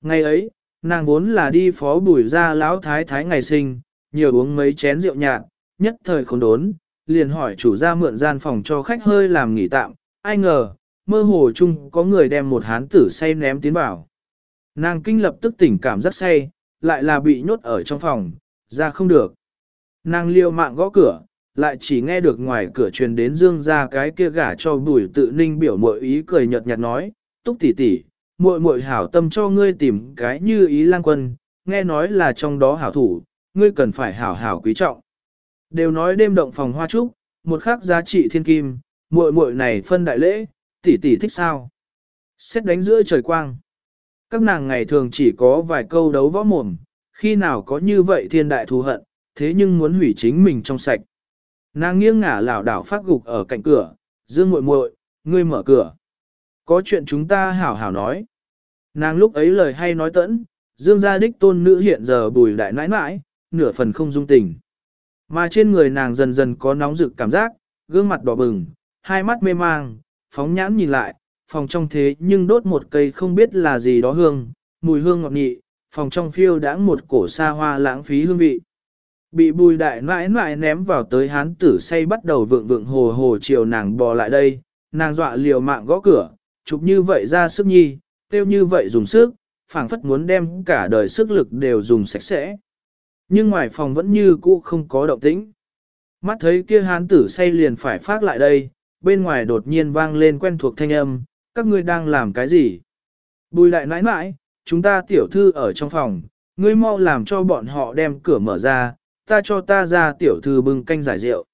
Ngày ấy, nàng vốn là đi phó bùi ra lão thái thái ngày sinh, nhiều uống mấy chén rượu nhạt, nhất thời không đốn, liền hỏi chủ gia mượn gian phòng cho khách hơi làm nghỉ tạm, ai ngờ, mơ hồ chung có người đem một hán tử say ném tiến vào. Nàng kinh lập tức tỉnh cảm rất say, lại là bị nhốt ở trong phòng, ra không được. Nàng liều mạng gõ cửa, lại chỉ nghe được ngoài cửa truyền đến dương ra cái kia gả cho bùi tự ninh biểu mội ý cười nhợt nhạt nói, túc tỷ tỷ, muội muội hảo tâm cho ngươi tìm cái như ý lang quân, nghe nói là trong đó hảo thủ, ngươi cần phải hảo hảo quý trọng. Đều nói đêm động phòng hoa trúc, một khắc giá trị thiên kim, muội muội này phân đại lễ, tỷ tỷ thích sao? Xét đánh giữa trời quang. Các nàng ngày thường chỉ có vài câu đấu võ mồm, khi nào có như vậy thiên đại thù hận, thế nhưng muốn hủy chính mình trong sạch. Nàng nghiêng ngả lảo đảo phát gục ở cạnh cửa, dương muội muội, ngươi mở cửa. Có chuyện chúng ta hảo hảo nói. Nàng lúc ấy lời hay nói tẫn, dương gia đích tôn nữ hiện giờ bùi đại nãi nãi, nửa phần không dung tình. Mà trên người nàng dần dần có nóng rực cảm giác, gương mặt đỏ bừng, hai mắt mê mang, phóng nhãn nhìn lại, phòng trong thế nhưng đốt một cây không biết là gì đó hương, mùi hương ngọt nhị, phòng trong phiêu đãng một cổ xa hoa lãng phí hương vị. Bị bùi đại nãi nãi ném vào tới hán tử say bắt đầu vượng vượng hồ hồ chiều nàng bò lại đây, nàng dọa liều mạng gõ cửa, chụp như vậy ra sức nhi, tiêu như vậy dùng sức, phảng phất muốn đem cả đời sức lực đều dùng sạch sẽ. Nhưng ngoài phòng vẫn như cũ không có động tĩnh. Mắt thấy kia hán tử say liền phải phát lại đây, bên ngoài đột nhiên vang lên quen thuộc thanh âm, các ngươi đang làm cái gì? Bùi lại nãi nãi, chúng ta tiểu thư ở trong phòng, ngươi mau làm cho bọn họ đem cửa mở ra, ta cho ta ra tiểu thư bưng canh giải rượu.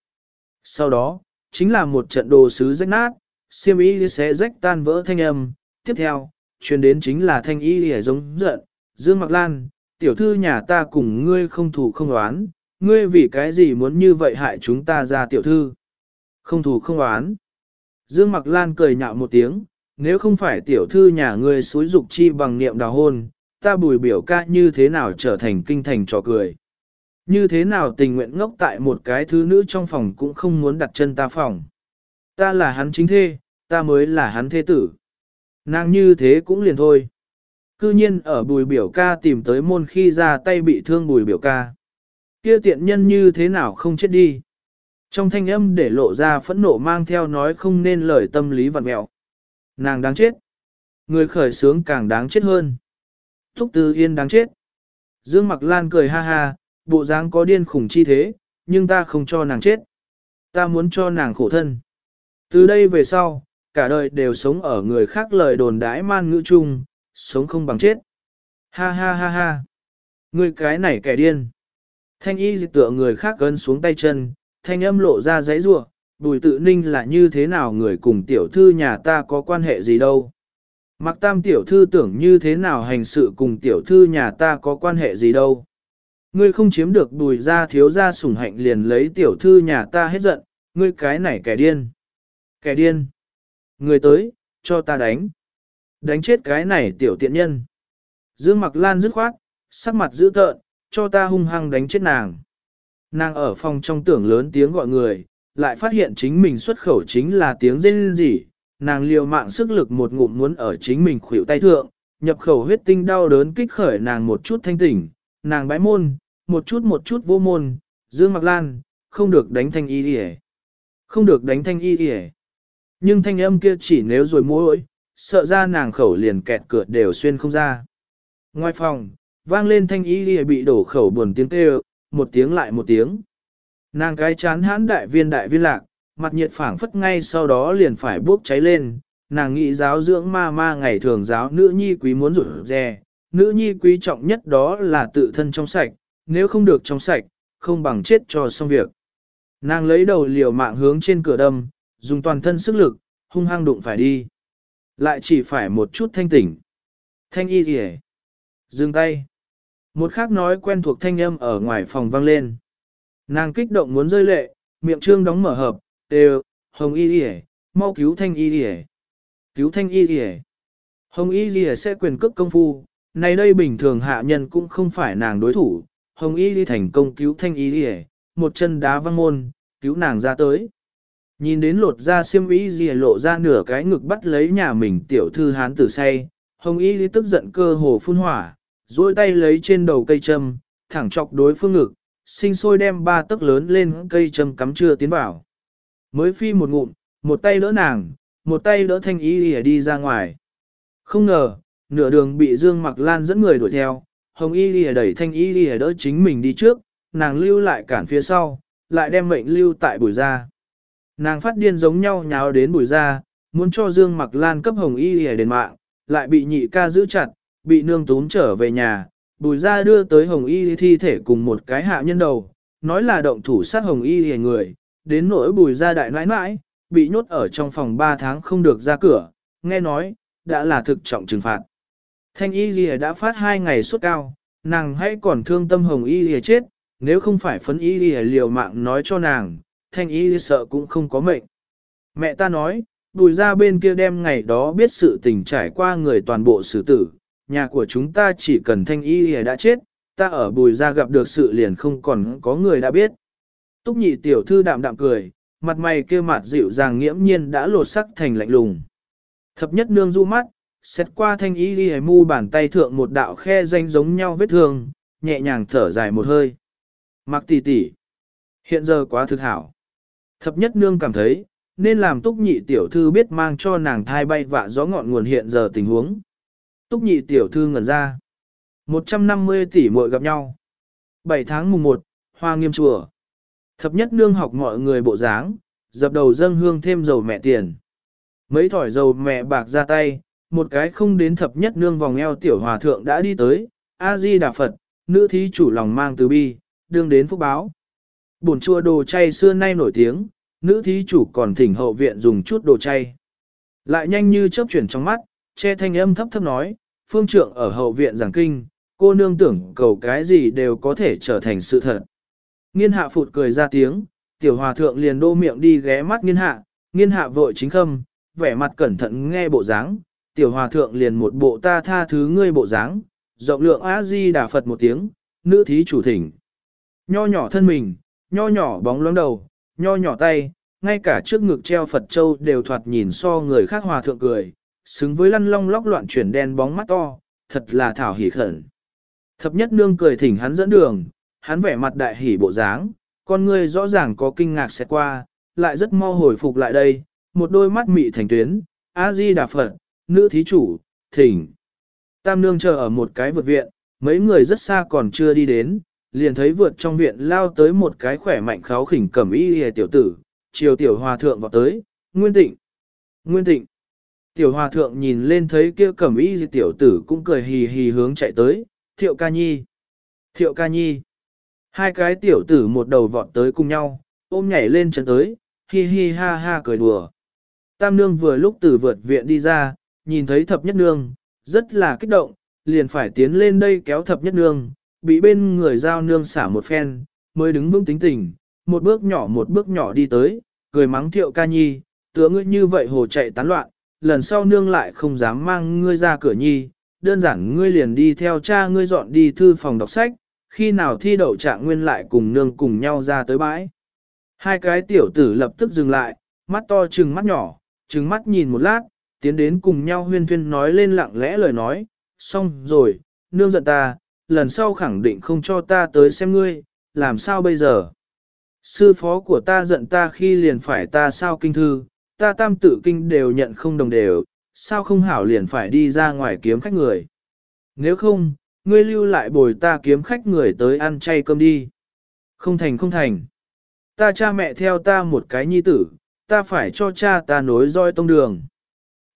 Sau đó, chính là một trận đồ sứ rách nát, siêm y sẽ rách tan vỡ thanh âm. Tiếp theo, truyền đến chính là thanh y hề giống giận, Dương Mặc Lan, tiểu thư nhà ta cùng ngươi không thủ không đoán, ngươi vì cái gì muốn như vậy hại chúng ta ra tiểu thư. Không thủ không đoán. Dương Mặc Lan cười nhạo một tiếng, nếu không phải tiểu thư nhà ngươi xúi dục chi bằng niệm đào hôn, ta bùi biểu ca như thế nào trở thành kinh thành trò cười. Như thế nào tình nguyện ngốc tại một cái thứ nữ trong phòng cũng không muốn đặt chân ta phòng. Ta là hắn chính thê, ta mới là hắn thế tử. Nàng như thế cũng liền thôi. Cư nhiên ở bùi biểu ca tìm tới môn khi ra tay bị thương bùi biểu ca. Kia tiện nhân như thế nào không chết đi. Trong thanh âm để lộ ra phẫn nộ mang theo nói không nên lời tâm lý vặn mẹo. Nàng đáng chết. Người khởi sướng càng đáng chết hơn. Thúc Tư Yên đáng chết. Dương Mặc Lan cười ha ha, bộ dáng có điên khủng chi thế, nhưng ta không cho nàng chết. Ta muốn cho nàng khổ thân. Từ đây về sau, cả đời đều sống ở người khác lời đồn đãi man ngữ chung, sống không bằng chết. Ha ha ha ha. Người cái này kẻ điên. Thanh y dị tựa người khác gân xuống tay chân, thanh âm lộ ra giấy rua, bùi tự ninh là như thế nào người cùng tiểu thư nhà ta có quan hệ gì đâu. Mặc tam tiểu thư tưởng như thế nào hành sự cùng tiểu thư nhà ta có quan hệ gì đâu. Ngươi không chiếm được bùi ra thiếu ra sủng hạnh liền lấy tiểu thư nhà ta hết giận, ngươi cái này kẻ điên. Kẻ điên. Người tới, cho ta đánh. Đánh chết cái này tiểu tiện nhân. Dương mặc lan dứt khoát, sắc mặt dữ tợn, cho ta hung hăng đánh chết nàng. Nàng ở phòng trong tưởng lớn tiếng gọi người, lại phát hiện chính mình xuất khẩu chính là tiếng rên rỉ. Nàng liều mạng sức lực một ngụm muốn ở chính mình khuỷu tay thượng, nhập khẩu huyết tinh đau đớn kích khởi nàng một chút thanh tỉnh, nàng bái môn, một chút một chút vô môn, Dương Mặc Lan, không được đánh thanh y đi Không được đánh thanh y đi Nhưng thanh âm kia chỉ nếu rồi mỗi, sợ ra nàng khẩu liền kẹt cửa đều xuyên không ra. Ngoài phòng, vang lên thanh y đi bị đổ khẩu buồn tiếng kêu, một tiếng lại một tiếng. Nàng cái chán hãn đại viên đại viên lạc, mặt nhiệt phảng phất ngay sau đó liền phải bốc cháy lên, nàng nghĩ giáo dưỡng ma ma ngày thường giáo nữ nhi quý muốn rủ rè, nữ nhi quý trọng nhất đó là tự thân trong sạch, nếu không được trong sạch, không bằng chết cho xong việc. Nàng lấy đầu liều mạng hướng trên cửa đâm, dùng toàn thân sức lực, hung hăng đụng phải đi. Lại chỉ phải một chút thanh tỉnh. Thanh y kìa. Dừng tay. Một khác nói quen thuộc thanh âm ở ngoài phòng vang lên. Nàng kích động muốn rơi lệ, miệng trương đóng mở hợp, đều, hồng y kìa, mau cứu thanh y kìa. Cứu thanh y kìa. Hồng y kìa sẽ quyền cước công phu, này đây bình thường hạ nhân cũng không phải nàng đối thủ, hồng y đi thành công cứu thanh y đi một chân đá văng môn, cứu nàng ra tới. Nhìn đến lột ra xiêm y gì lộ ra nửa cái ngực bắt lấy nhà mình tiểu thư hán tử say, hồng y đi tức giận cơ hồ phun hỏa, duỗi tay lấy trên đầu cây châm, thẳng chọc đối phương ngực, sinh sôi đem ba tấc lớn lên cây châm cắm chưa tiến vào. Mới phi một ngụm, một tay đỡ nàng, một tay đỡ thanh y lìa đi ra ngoài. Không ngờ, nửa đường bị Dương Mặc Lan dẫn người đuổi theo, Hồng y lìa đẩy thanh y lìa đỡ chính mình đi trước, nàng lưu lại cản phía sau, lại đem mệnh lưu tại bùi ra. Nàng phát điên giống nhau nháo đến bùi ra, muốn cho Dương Mặc Lan cấp Hồng y lìa đền mạng, lại bị nhị ca giữ chặt, bị nương tún trở về nhà, bùi ra đưa tới Hồng y thi thể cùng một cái hạ nhân đầu, nói là động thủ sát Hồng y hề người, đến nỗi bùi ra đại nãi nãi, bị nhốt ở trong phòng 3 tháng không được ra cửa, nghe nói, đã là thực trọng trừng phạt. Thanh y hề đã phát hai ngày suốt cao, nàng hãy còn thương tâm hồng y hề chết, nếu không phải phấn y hề liều mạng nói cho nàng, thanh y sợ cũng không có mệnh. Mẹ ta nói, bùi ra bên kia đem ngày đó biết sự tình trải qua người toàn bộ xử tử, nhà của chúng ta chỉ cần thanh y lìa đã chết, ta ở bùi ra gặp được sự liền không còn có người đã biết. Túc nhị tiểu thư đạm đạm cười, mặt mày kia mặt dịu dàng nghiễm nhiên đã lột sắc thành lạnh lùng. Thập nhất nương du mắt, xét qua thanh y ghi mu bàn tay thượng một đạo khe danh giống nhau vết thương, nhẹ nhàng thở dài một hơi. Mặc tỷ tỷ, hiện giờ quá thực hảo. Thập nhất nương cảm thấy, nên làm túc nhị tiểu thư biết mang cho nàng thai bay vạ gió ngọn nguồn hiện giờ tình huống. Túc nhị tiểu thư ngẩn ra. 150 tỷ muội gặp nhau. 7 tháng mùng 1, hoa nghiêm chùa. Thập nhất nương học mọi người bộ dáng, dập đầu dâng hương thêm dầu mẹ tiền. Mấy thỏi dầu mẹ bạc ra tay, một cái không đến thập nhất nương vòng eo tiểu hòa thượng đã đi tới, A-di Đà Phật, nữ thí chủ lòng mang từ bi, đương đến phúc báo. Bồn chua đồ chay xưa nay nổi tiếng, nữ thí chủ còn thỉnh hậu viện dùng chút đồ chay. Lại nhanh như chớp chuyển trong mắt, che thanh âm thấp thấp nói, phương trượng ở hậu viện giảng kinh, cô nương tưởng cầu cái gì đều có thể trở thành sự thật. Nghiên hạ phụt cười ra tiếng, tiểu hòa thượng liền đô miệng đi ghé mắt nghiên hạ, nghiên hạ vội chính khâm, vẻ mặt cẩn thận nghe bộ dáng, tiểu hòa thượng liền một bộ ta tha thứ ngươi bộ dáng, rộng lượng á di đà Phật một tiếng, nữ thí chủ thỉnh. Nho nhỏ thân mình, nho nhỏ bóng loáng đầu, nho nhỏ tay, ngay cả trước ngực treo Phật Châu đều thoạt nhìn so người khác hòa thượng cười, xứng với lăn long lóc loạn chuyển đen bóng mắt to, thật là thảo hỉ khẩn. Thập nhất nương cười thỉnh hắn dẫn đường, hắn vẻ mặt đại hỉ bộ dáng, con ngươi rõ ràng có kinh ngạc sẽ qua, lại rất mau hồi phục lại đây, một đôi mắt mị thành tuyến, A-di Đà Phật, nữ thí chủ, thỉnh. Tam nương chờ ở một cái vượt viện, mấy người rất xa còn chưa đi đến, liền thấy vượt trong viện lao tới một cái khỏe mạnh kháo khỉnh cẩm y hề tiểu tử, chiều tiểu hòa thượng vào tới, nguyên tịnh, nguyên tịnh. Tiểu hòa thượng nhìn lên thấy kia cẩm y tiểu tử cũng cười hì hì hướng chạy tới, thiệu ca nhi, thiệu ca nhi. Hai cái tiểu tử một đầu vọt tới cùng nhau, ôm nhảy lên chân tới, hi hi ha ha cười đùa. Tam nương vừa lúc từ vượt viện đi ra, nhìn thấy thập nhất nương, rất là kích động, liền phải tiến lên đây kéo thập nhất nương, bị bên người giao nương xả một phen, mới đứng vững tính tình, một bước nhỏ một bước nhỏ đi tới, cười mắng thiệu ca nhi, tựa ngươi như vậy hồ chạy tán loạn, lần sau nương lại không dám mang ngươi ra cửa nhi, đơn giản ngươi liền đi theo cha ngươi dọn đi thư phòng đọc sách, khi nào thi đậu trạng nguyên lại cùng nương cùng nhau ra tới bãi. Hai cái tiểu tử lập tức dừng lại, mắt to trừng mắt nhỏ, trừng mắt nhìn một lát, tiến đến cùng nhau huyên thuyên nói lên lặng lẽ lời nói, xong rồi, nương giận ta, lần sau khẳng định không cho ta tới xem ngươi, làm sao bây giờ? Sư phó của ta giận ta khi liền phải ta sao kinh thư, ta tam tự kinh đều nhận không đồng đều, sao không hảo liền phải đi ra ngoài kiếm khách người. Nếu không, ngươi lưu lại bồi ta kiếm khách người tới ăn chay cơm đi. Không thành không thành. Ta cha mẹ theo ta một cái nhi tử, ta phải cho cha ta nối roi tông đường.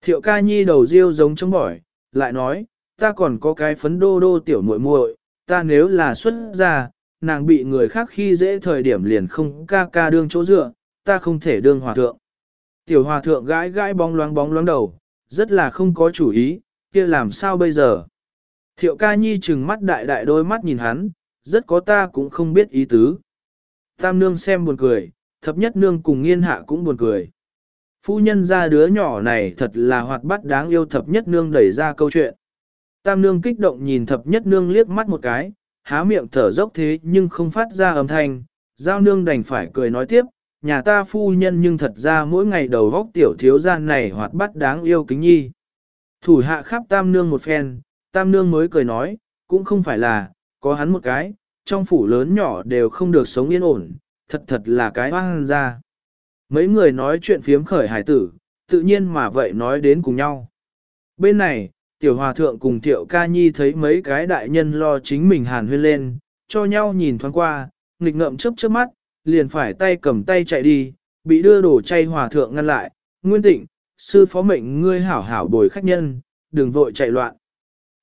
Thiệu ca nhi đầu riêu giống chống bỏi, lại nói, ta còn có cái phấn đô đô tiểu muội muội, ta nếu là xuất gia, nàng bị người khác khi dễ thời điểm liền không ca ca đương chỗ dựa, ta không thể đương hòa thượng. Tiểu hòa thượng gãi gãi bóng loáng bóng loáng đầu, rất là không có chủ ý, kia làm sao bây giờ? Thiệu ca nhi trừng mắt đại đại đôi mắt nhìn hắn, rất có ta cũng không biết ý tứ. Tam nương xem buồn cười, thập nhất nương cùng nghiên hạ cũng buồn cười. Phu nhân ra đứa nhỏ này thật là hoạt bát đáng yêu thập nhất nương đẩy ra câu chuyện. Tam nương kích động nhìn thập nhất nương liếc mắt một cái, há miệng thở dốc thế nhưng không phát ra âm thanh, giao nương đành phải cười nói tiếp, nhà ta phu nhân nhưng thật ra mỗi ngày đầu góc tiểu thiếu gian này hoạt bát đáng yêu kính nhi. Thủ hạ khắp tam nương một phen, tam nương mới cười nói, cũng không phải là, có hắn một cái, trong phủ lớn nhỏ đều không được sống yên ổn, thật thật là cái hoang ra. Mấy người nói chuyện phiếm khởi hải tử, tự nhiên mà vậy nói đến cùng nhau. Bên này, tiểu hòa thượng cùng tiểu ca nhi thấy mấy cái đại nhân lo chính mình hàn huyên lên, cho nhau nhìn thoáng qua, nghịch ngợm chớp chớp mắt, liền phải tay cầm tay chạy đi, bị đưa đổ chay hòa thượng ngăn lại, nguyên tịnh, sư phó mệnh ngươi hảo hảo bồi khách nhân, đừng vội chạy loạn.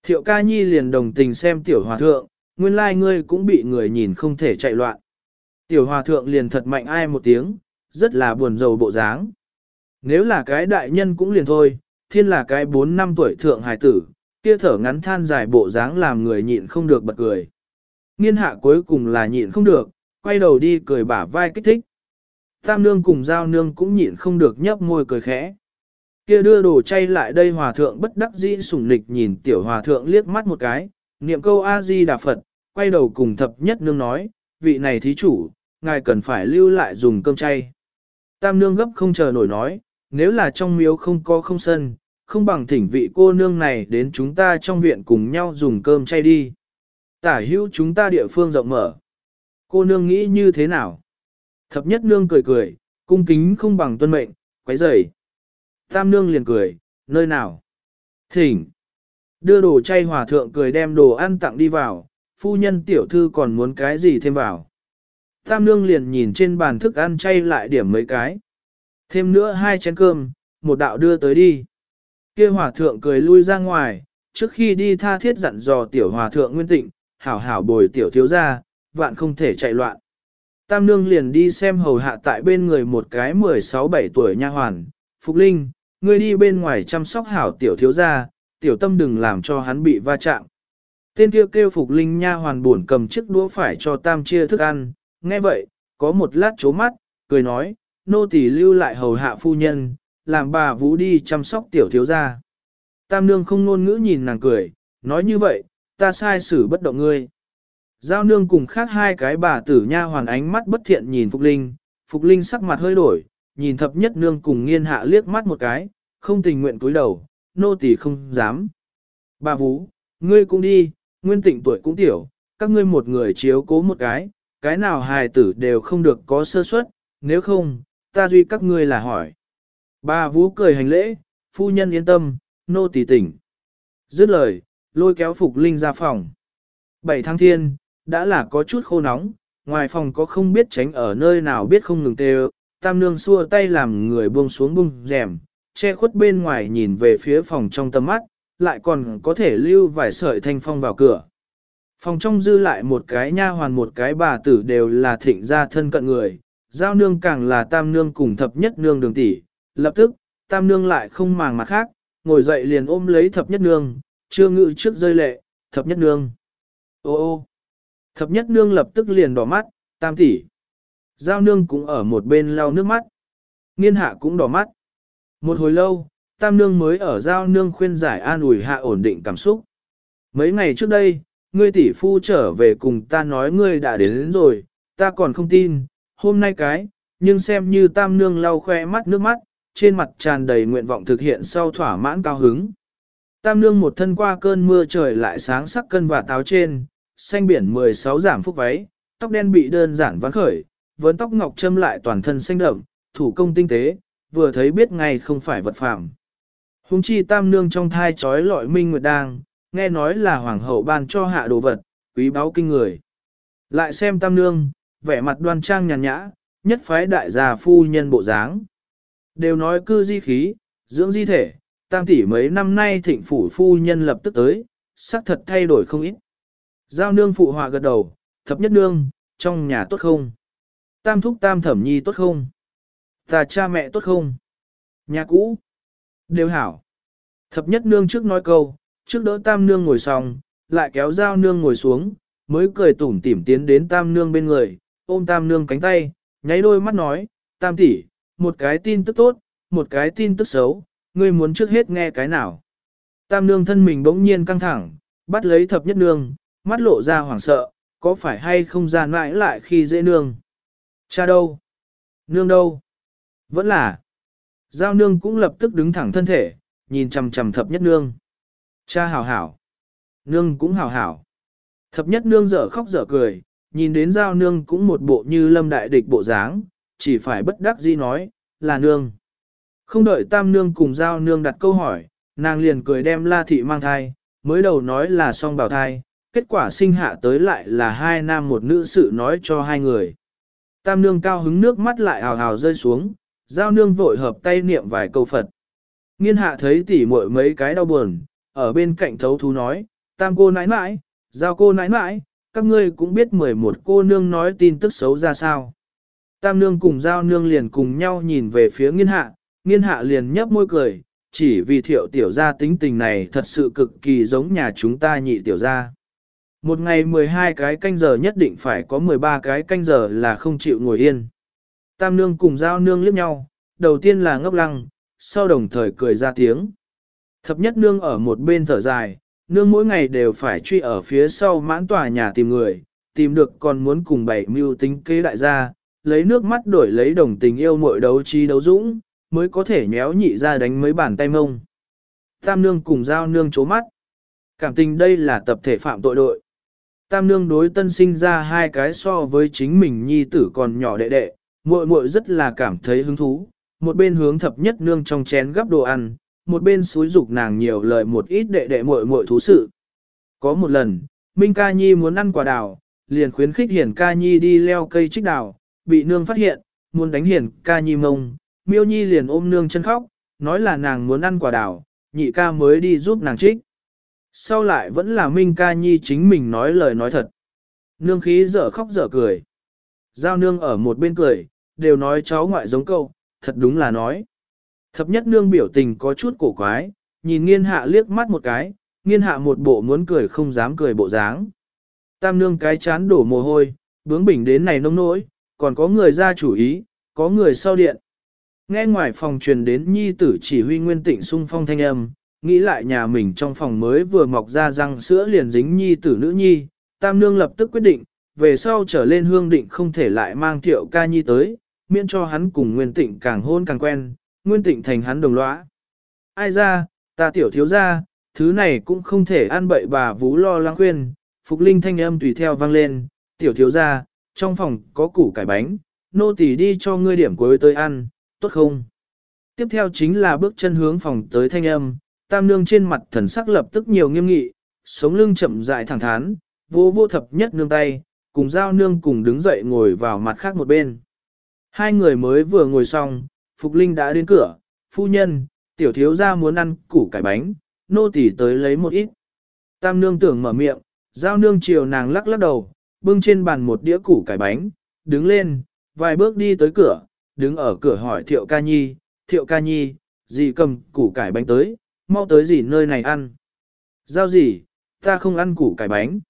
Thiệu ca nhi liền đồng tình xem tiểu hòa thượng, nguyên lai ngươi cũng bị người nhìn không thể chạy loạn. Tiểu hòa thượng liền thật mạnh ai một tiếng, rất là buồn rầu bộ dáng. Nếu là cái đại nhân cũng liền thôi, thiên là cái 4 năm tuổi thượng hài tử, kia thở ngắn than dài bộ dáng làm người nhịn không được bật cười. Nghiên hạ cuối cùng là nhịn không được, quay đầu đi cười bả vai kích thích. Tam nương cùng giao nương cũng nhịn không được nhấp môi cười khẽ. Kia đưa đồ chay lại đây hòa thượng bất đắc dĩ sủng nịch nhìn tiểu hòa thượng liếc mắt một cái, niệm câu A-di Đà Phật, quay đầu cùng thập nhất nương nói, vị này thí chủ, ngài cần phải lưu lại dùng cơm chay. Tam nương gấp không chờ nổi nói, nếu là trong miếu không có không sân, không bằng thỉnh vị cô nương này đến chúng ta trong viện cùng nhau dùng cơm chay đi. Tả hữu chúng ta địa phương rộng mở. Cô nương nghĩ như thế nào? Thập nhất nương cười cười, cung kính không bằng tuân mệnh, quấy rầy. Tam nương liền cười, nơi nào? Thỉnh. Đưa đồ chay hòa thượng cười đem đồ ăn tặng đi vào, phu nhân tiểu thư còn muốn cái gì thêm vào. Tam nương liền nhìn trên bàn thức ăn chay lại điểm mấy cái. Thêm nữa hai chén cơm, một đạo đưa tới đi. kia hòa thượng cười lui ra ngoài, trước khi đi tha thiết dặn dò tiểu hòa thượng nguyên tịnh, hảo hảo bồi tiểu thiếu ra, vạn không thể chạy loạn. Tam nương liền đi xem hầu hạ tại bên người một cái 16-17 tuổi nha hoàn, Phục Linh, ngươi đi bên ngoài chăm sóc hảo tiểu thiếu gia, tiểu tâm đừng làm cho hắn bị va chạm. Tên kia kêu, kêu Phục Linh nha hoàn buồn cầm chiếc đũa phải cho tam chia thức ăn, nghe vậy, có một lát chố mắt, cười nói, nô tỳ lưu lại hầu hạ phu nhân, làm bà vũ đi chăm sóc tiểu thiếu gia. Tam nương không ngôn ngữ nhìn nàng cười, nói như vậy, ta sai xử bất động ngươi. Giao nương cùng khác hai cái bà tử nha hoàn ánh mắt bất thiện nhìn Phục Linh, Phục Linh sắc mặt hơi đổi, nhìn thập nhất nương cùng nghiên hạ liếc mắt một cái, không tình nguyện cúi đầu, nô tỳ không dám. Bà Vũ, ngươi cũng đi, nguyên tịnh tuổi cũng tiểu, các ngươi một người chiếu cố một cái, cái nào hài tử đều không được có sơ suất, nếu không, ta duy các ngươi là hỏi. Bà Vũ cười hành lễ, phu nhân yên tâm, nô tỳ tỉnh. Dứt lời, lôi kéo Phục Linh ra phòng. Bảy tháng thiên, đã là có chút khô nóng, ngoài phòng có không biết tránh ở nơi nào biết không ngừng tê tam nương xua tay làm người buông xuống bung rèm, che khuất bên ngoài nhìn về phía phòng trong tầm mắt, lại còn có thể lưu vài sợi thanh phong vào cửa. Phòng trong dư lại một cái nha hoàn một cái bà tử đều là thịnh gia thân cận người, giao nương càng là tam nương cùng thập nhất nương đường tỷ. Lập tức, tam nương lại không màng mặt khác, ngồi dậy liền ôm lấy thập nhất nương, chưa ngự trước rơi lệ, thập nhất nương. Ô ô, thập nhất nương lập tức liền đỏ mắt, tam tỷ. Giao nương cũng ở một bên lau nước mắt. Nghiên hạ cũng đỏ mắt. Một hồi lâu, tam nương mới ở giao nương khuyên giải an ủi hạ ổn định cảm xúc. Mấy ngày trước đây, ngươi tỷ phu trở về cùng ta nói ngươi đã đến, đến rồi, ta còn không tin, hôm nay cái, nhưng xem như tam nương lau khoe mắt nước mắt, trên mặt tràn đầy nguyện vọng thực hiện sau thỏa mãn cao hứng. Tam nương một thân qua cơn mưa trời lại sáng sắc cân và táo trên, xanh biển 16 giảm phúc váy, tóc đen bị đơn giản ván khởi, vấn tóc ngọc châm lại toàn thân xanh đậm, thủ công tinh tế, vừa thấy biết ngay không phải vật phàm. Hùng chi tam nương trong thai trói lọi minh nguyệt đang, nghe nói là hoàng hậu ban cho hạ đồ vật, quý báu kinh người. Lại xem tam nương, vẻ mặt đoan trang nhàn nhã, nhất phái đại gia phu nhân bộ dáng. Đều nói cư di khí, dưỡng di thể, tam tỷ mấy năm nay thịnh phủ phu nhân lập tức tới, sắc thật thay đổi không ít. Giao nương phụ họa gật đầu, thập nhất nương, trong nhà tốt không? Tam thúc tam thẩm nhi tốt không? Ta cha mẹ tốt không? Nhà cũ? Đều hảo. Thập nhất nương trước nói câu, trước đỡ tam nương ngồi xong, lại kéo giao nương ngồi xuống, mới cười tủm tỉm tiến đến tam nương bên người, ôm tam nương cánh tay, nháy đôi mắt nói, tam tỷ, một cái tin tức tốt, một cái tin tức xấu, ngươi muốn trước hết nghe cái nào. Tam nương thân mình bỗng nhiên căng thẳng, bắt lấy thập nhất nương, mắt lộ ra hoảng sợ, có phải hay không ra mãi lại khi dễ nương. Cha đâu? Nương đâu? Vẫn là. Giao nương cũng lập tức đứng thẳng thân thể, nhìn chằm chằm thập nhất nương. Cha hảo hảo. Nương cũng hảo hảo. Thập nhất nương dở khóc dở cười, nhìn đến giao nương cũng một bộ như lâm đại địch bộ dáng, chỉ phải bất đắc dĩ nói, là nương. Không đợi tam nương cùng giao nương đặt câu hỏi, nàng liền cười đem la thị mang thai, mới đầu nói là song bảo thai, kết quả sinh hạ tới lại là hai nam một nữ sự nói cho hai người. Tam nương cao hứng nước mắt lại hào hào rơi xuống, giao nương vội hợp tay niệm vài câu Phật. Nghiên hạ thấy tỉ muội mấy cái đau buồn, ở bên cạnh thấu thú nói, tam cô nãi nãi, giao cô nãi nãi, các ngươi cũng biết 11 cô nương nói tin tức xấu ra sao. Tam nương cùng giao nương liền cùng nhau nhìn về phía nghiên hạ, nghiên hạ liền nhấp môi cười, chỉ vì thiệu tiểu gia tính tình này thật sự cực kỳ giống nhà chúng ta nhị tiểu gia. Một ngày 12 cái canh giờ nhất định phải có 13 cái canh giờ là không chịu ngồi yên. Tam nương cùng giao nương liếc nhau, đầu tiên là ngốc lăng, sau đồng thời cười ra tiếng. Thập nhất nương ở một bên thở dài, nương mỗi ngày đều phải truy ở phía sau mãn tòa nhà tìm người, tìm được còn muốn cùng bảy mưu tính kế đại gia, lấy nước mắt đổi lấy đồng tình yêu mội đấu trí đấu dũng, mới có thể nhéo nhị ra đánh mấy bàn tay mông. Tam nương cùng giao nương chố mắt. Cảm tình đây là tập thể phạm tội đội. Tam nương đối tân sinh ra hai cái so với chính mình nhi tử còn nhỏ đệ đệ, muội muội rất là cảm thấy hứng thú, một bên hướng thập nhất nương trong chén gắp đồ ăn, một bên xúi dục nàng nhiều lời một ít đệ đệ muội muội thú sự. Có một lần, Minh Ca Nhi muốn ăn quả đào, liền khuyến khích Hiển Ca Nhi đi leo cây trích đào, bị nương phát hiện, muốn đánh Hiển Ca Nhi mông, Miêu Nhi liền ôm nương chân khóc, nói là nàng muốn ăn quả đào, nhị ca mới đi giúp nàng trích. Sau lại vẫn là Minh Ca Nhi chính mình nói lời nói thật. Nương khí dở khóc dở cười. Giao nương ở một bên cười, đều nói cháu ngoại giống câu, thật đúng là nói. Thập nhất nương biểu tình có chút cổ quái, nhìn nghiên hạ liếc mắt một cái, nghiên hạ một bộ muốn cười không dám cười bộ dáng. Tam nương cái chán đổ mồ hôi, bướng bỉnh đến này nông nỗi, còn có người ra chủ ý, có người sau điện. Nghe ngoài phòng truyền đến nhi tử chỉ huy nguyên tịnh sung phong thanh âm, nghĩ lại nhà mình trong phòng mới vừa mọc ra răng sữa liền dính nhi tử nữ nhi, tam nương lập tức quyết định, về sau trở lên hương định không thể lại mang thiệu ca nhi tới, miễn cho hắn cùng nguyên tịnh càng hôn càng quen, nguyên tịnh thành hắn đồng lõa. Ai ra, ta tiểu thiếu ra, thứ này cũng không thể ăn bậy bà vú lo lắng khuyên, phục linh thanh âm tùy theo vang lên, tiểu thiếu ra, trong phòng có củ cải bánh, nô tỳ đi cho ngươi điểm cuối tới ăn, tốt không? Tiếp theo chính là bước chân hướng phòng tới thanh âm, tam nương trên mặt thần sắc lập tức nhiều nghiêm nghị, sống lưng chậm dại thẳng thắn, vô vô thập nhất nương tay, cùng giao nương cùng đứng dậy ngồi vào mặt khác một bên. Hai người mới vừa ngồi xong, Phục Linh đã đến cửa, phu nhân, tiểu thiếu gia muốn ăn củ cải bánh, nô tỳ tới lấy một ít. Tam nương tưởng mở miệng, giao nương chiều nàng lắc lắc đầu, bưng trên bàn một đĩa củ cải bánh, đứng lên, vài bước đi tới cửa, đứng ở cửa hỏi thiệu ca nhi, thiệu ca nhi, gì cầm củ cải bánh tới, mau tới gì nơi này ăn. Giao gì, ta không ăn củ cải bánh.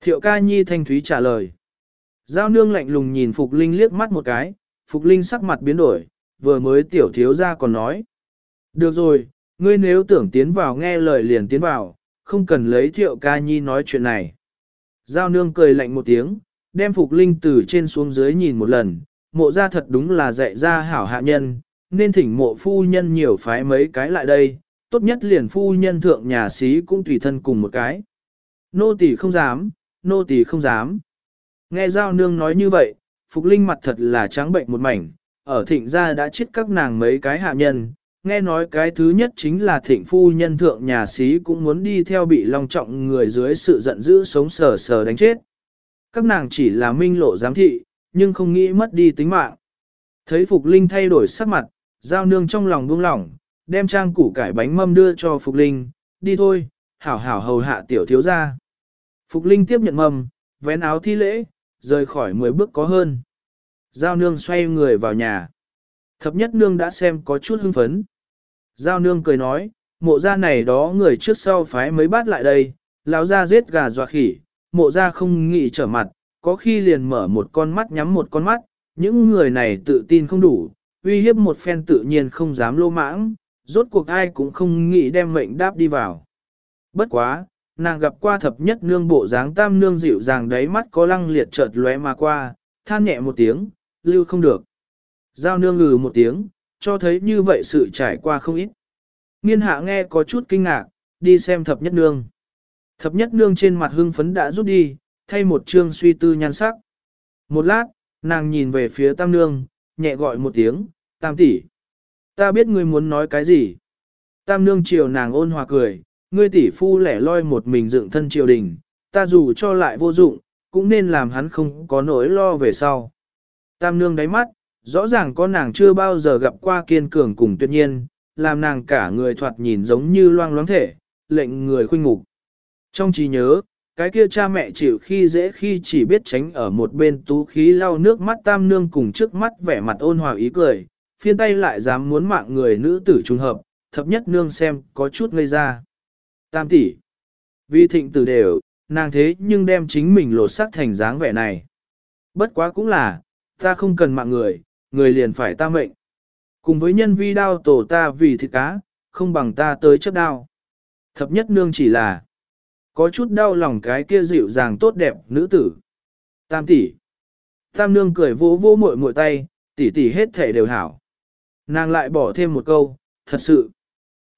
Thiệu ca nhi thanh thúy trả lời. Giao nương lạnh lùng nhìn Phục Linh liếc mắt một cái, Phục Linh sắc mặt biến đổi, vừa mới tiểu thiếu ra còn nói. Được rồi, ngươi nếu tưởng tiến vào nghe lời liền tiến vào, không cần lấy thiệu ca nhi nói chuyện này. Giao nương cười lạnh một tiếng, đem Phục Linh từ trên xuống dưới nhìn một lần, mộ ra thật đúng là dạy ra hảo hạ nhân, nên thỉnh mộ phu nhân nhiều phái mấy cái lại đây, tốt nhất liền phu nhân thượng nhà sĩ cũng tùy thân cùng một cái. Nô tỳ không dám, nô tỳ không dám. Nghe giao nương nói như vậy, Phục Linh mặt thật là trắng bệnh một mảnh, ở thịnh gia đã chết các nàng mấy cái hạ nhân, nghe nói cái thứ nhất chính là thịnh phu nhân thượng nhà sĩ cũng muốn đi theo bị long trọng người dưới sự giận dữ sống sờ sờ đánh chết. Các nàng chỉ là minh lộ giám thị, nhưng không nghĩ mất đi tính mạng. Thấy Phục Linh thay đổi sắc mặt, giao nương trong lòng buông lỏng, đem trang củ cải bánh mâm đưa cho Phục Linh, đi thôi, hảo hảo hầu hạ tiểu thiếu gia. Phục Linh tiếp nhận mâm, vén áo thi lễ, rời khỏi 10 bước có hơn. Giao nương xoay người vào nhà. Thập nhất nương đã xem có chút hưng phấn. Giao nương cười nói, mộ gia này đó người trước sau phái mấy bát lại đây, lão ra giết gà dọa khỉ, mộ gia không nghĩ trở mặt, có khi liền mở một con mắt nhắm một con mắt, những người này tự tin không đủ, uy hiếp một phen tự nhiên không dám lô mãng, rốt cuộc ai cũng không nghĩ đem mệnh đáp đi vào. Bất quá, nàng gặp qua thập nhất nương bộ dáng tam nương dịu dàng đáy mắt có lăng liệt chợt lóe mà qua, than nhẹ một tiếng, lưu không được. Giao nương ngừ một tiếng, cho thấy như vậy sự trải qua không ít. Nghiên hạ nghe có chút kinh ngạc, đi xem thập nhất nương. Thập nhất nương trên mặt hưng phấn đã rút đi, thay một trương suy tư nhan sắc. Một lát, nàng nhìn về phía tam nương, nhẹ gọi một tiếng, tam tỷ ta biết ngươi muốn nói cái gì. Tam nương chiều nàng ôn hòa cười, ngươi tỷ phu lẻ loi một mình dựng thân triều đình, ta dù cho lại vô dụng, cũng nên làm hắn không có nỗi lo về sau. Tam nương đáy mắt, rõ ràng có nàng chưa bao giờ gặp qua kiên cường cùng tuyệt nhiên, làm nàng cả người thoạt nhìn giống như loang loáng thể, lệnh người khuynh mục. Trong trí nhớ, cái kia cha mẹ chịu khi dễ khi chỉ biết tránh ở một bên tú khí lau nước mắt tam nương cùng trước mắt vẻ mặt ôn hòa ý cười, phiên tay lại dám muốn mạng người nữ tử trùng hợp, thập nhất nương xem có chút ngây ra. Tam tỷ, vì thịnh tử đều, nàng thế nhưng đem chính mình lột sắc thành dáng vẻ này. Bất quá cũng là, ta không cần mạng người, người liền phải ta mệnh. Cùng với nhân vi đao tổ ta vì thịt cá, không bằng ta tới chấp đao. Thập nhất nương chỉ là, có chút đau lòng cái kia dịu dàng tốt đẹp nữ tử. Tam tỷ. Tam nương cười vỗ vỗ muội muội tay, tỷ tỷ hết thể đều hảo. Nàng lại bỏ thêm một câu, thật sự.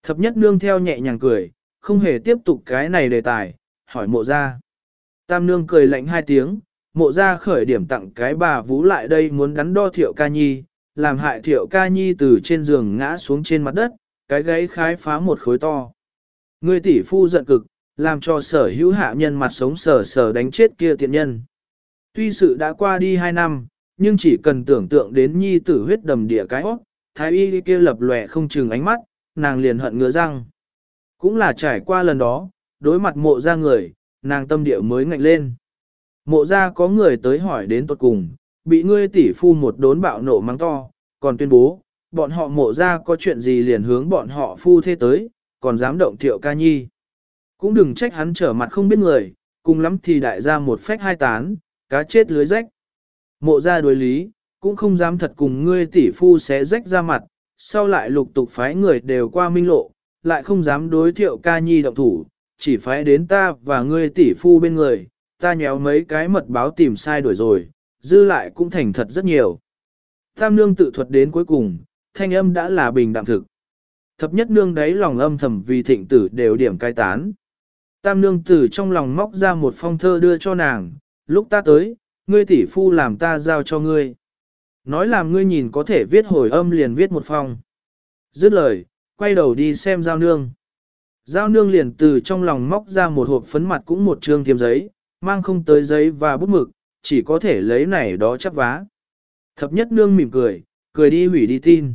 Thập nhất nương theo nhẹ nhàng cười, không hề tiếp tục cái này đề tài, hỏi mộ ra. Tam nương cười lạnh hai tiếng, mộ ra khởi điểm tặng cái bà vũ lại đây muốn đắn đo thiệu ca nhi, làm hại thiệu ca nhi từ trên giường ngã xuống trên mặt đất, cái gáy khái phá một khối to. Người tỷ phu giận cực, làm cho sở hữu hạ nhân mặt sống sở sở đánh chết kia tiện nhân. Tuy sự đã qua đi hai năm, nhưng chỉ cần tưởng tượng đến nhi tử huyết đầm địa cái óc, thái y kia lập lòe không chừng ánh mắt, nàng liền hận ngứa răng. Cũng là trải qua lần đó, đối mặt mộ ra người, nàng tâm địa mới ngạnh lên. Mộ ra có người tới hỏi đến tuột cùng, bị ngươi tỷ phu một đốn bạo nổ mắng to, còn tuyên bố, bọn họ mộ ra có chuyện gì liền hướng bọn họ phu thế tới, còn dám động thiệu ca nhi. Cũng đừng trách hắn trở mặt không biết người, cùng lắm thì đại ra một phách hai tán, cá chết lưới rách. Mộ ra đối lý, cũng không dám thật cùng ngươi tỷ phu sẽ rách ra mặt, sau lại lục tục phái người đều qua minh lộ, lại không dám đối thiệu ca nhi động thủ, chỉ phái đến ta và ngươi tỷ phu bên người, ta nhéo mấy cái mật báo tìm sai đuổi rồi, dư lại cũng thành thật rất nhiều. Tam nương tự thuật đến cuối cùng, thanh âm đã là bình đạm thực. Thập nhất nương đấy lòng âm thầm vì thịnh tử đều điểm cai tán. Tam nương tử trong lòng móc ra một phong thơ đưa cho nàng, lúc ta tới, ngươi tỷ phu làm ta giao cho ngươi. Nói làm ngươi nhìn có thể viết hồi âm liền viết một phong. Dứt lời, quay đầu đi xem giao nương. Giao nương liền từ trong lòng móc ra một hộp phấn mặt cũng một trương thiêm giấy, mang không tới giấy và bút mực, chỉ có thể lấy này đó chắp vá. Thập nhất nương mỉm cười, cười đi hủy đi tin.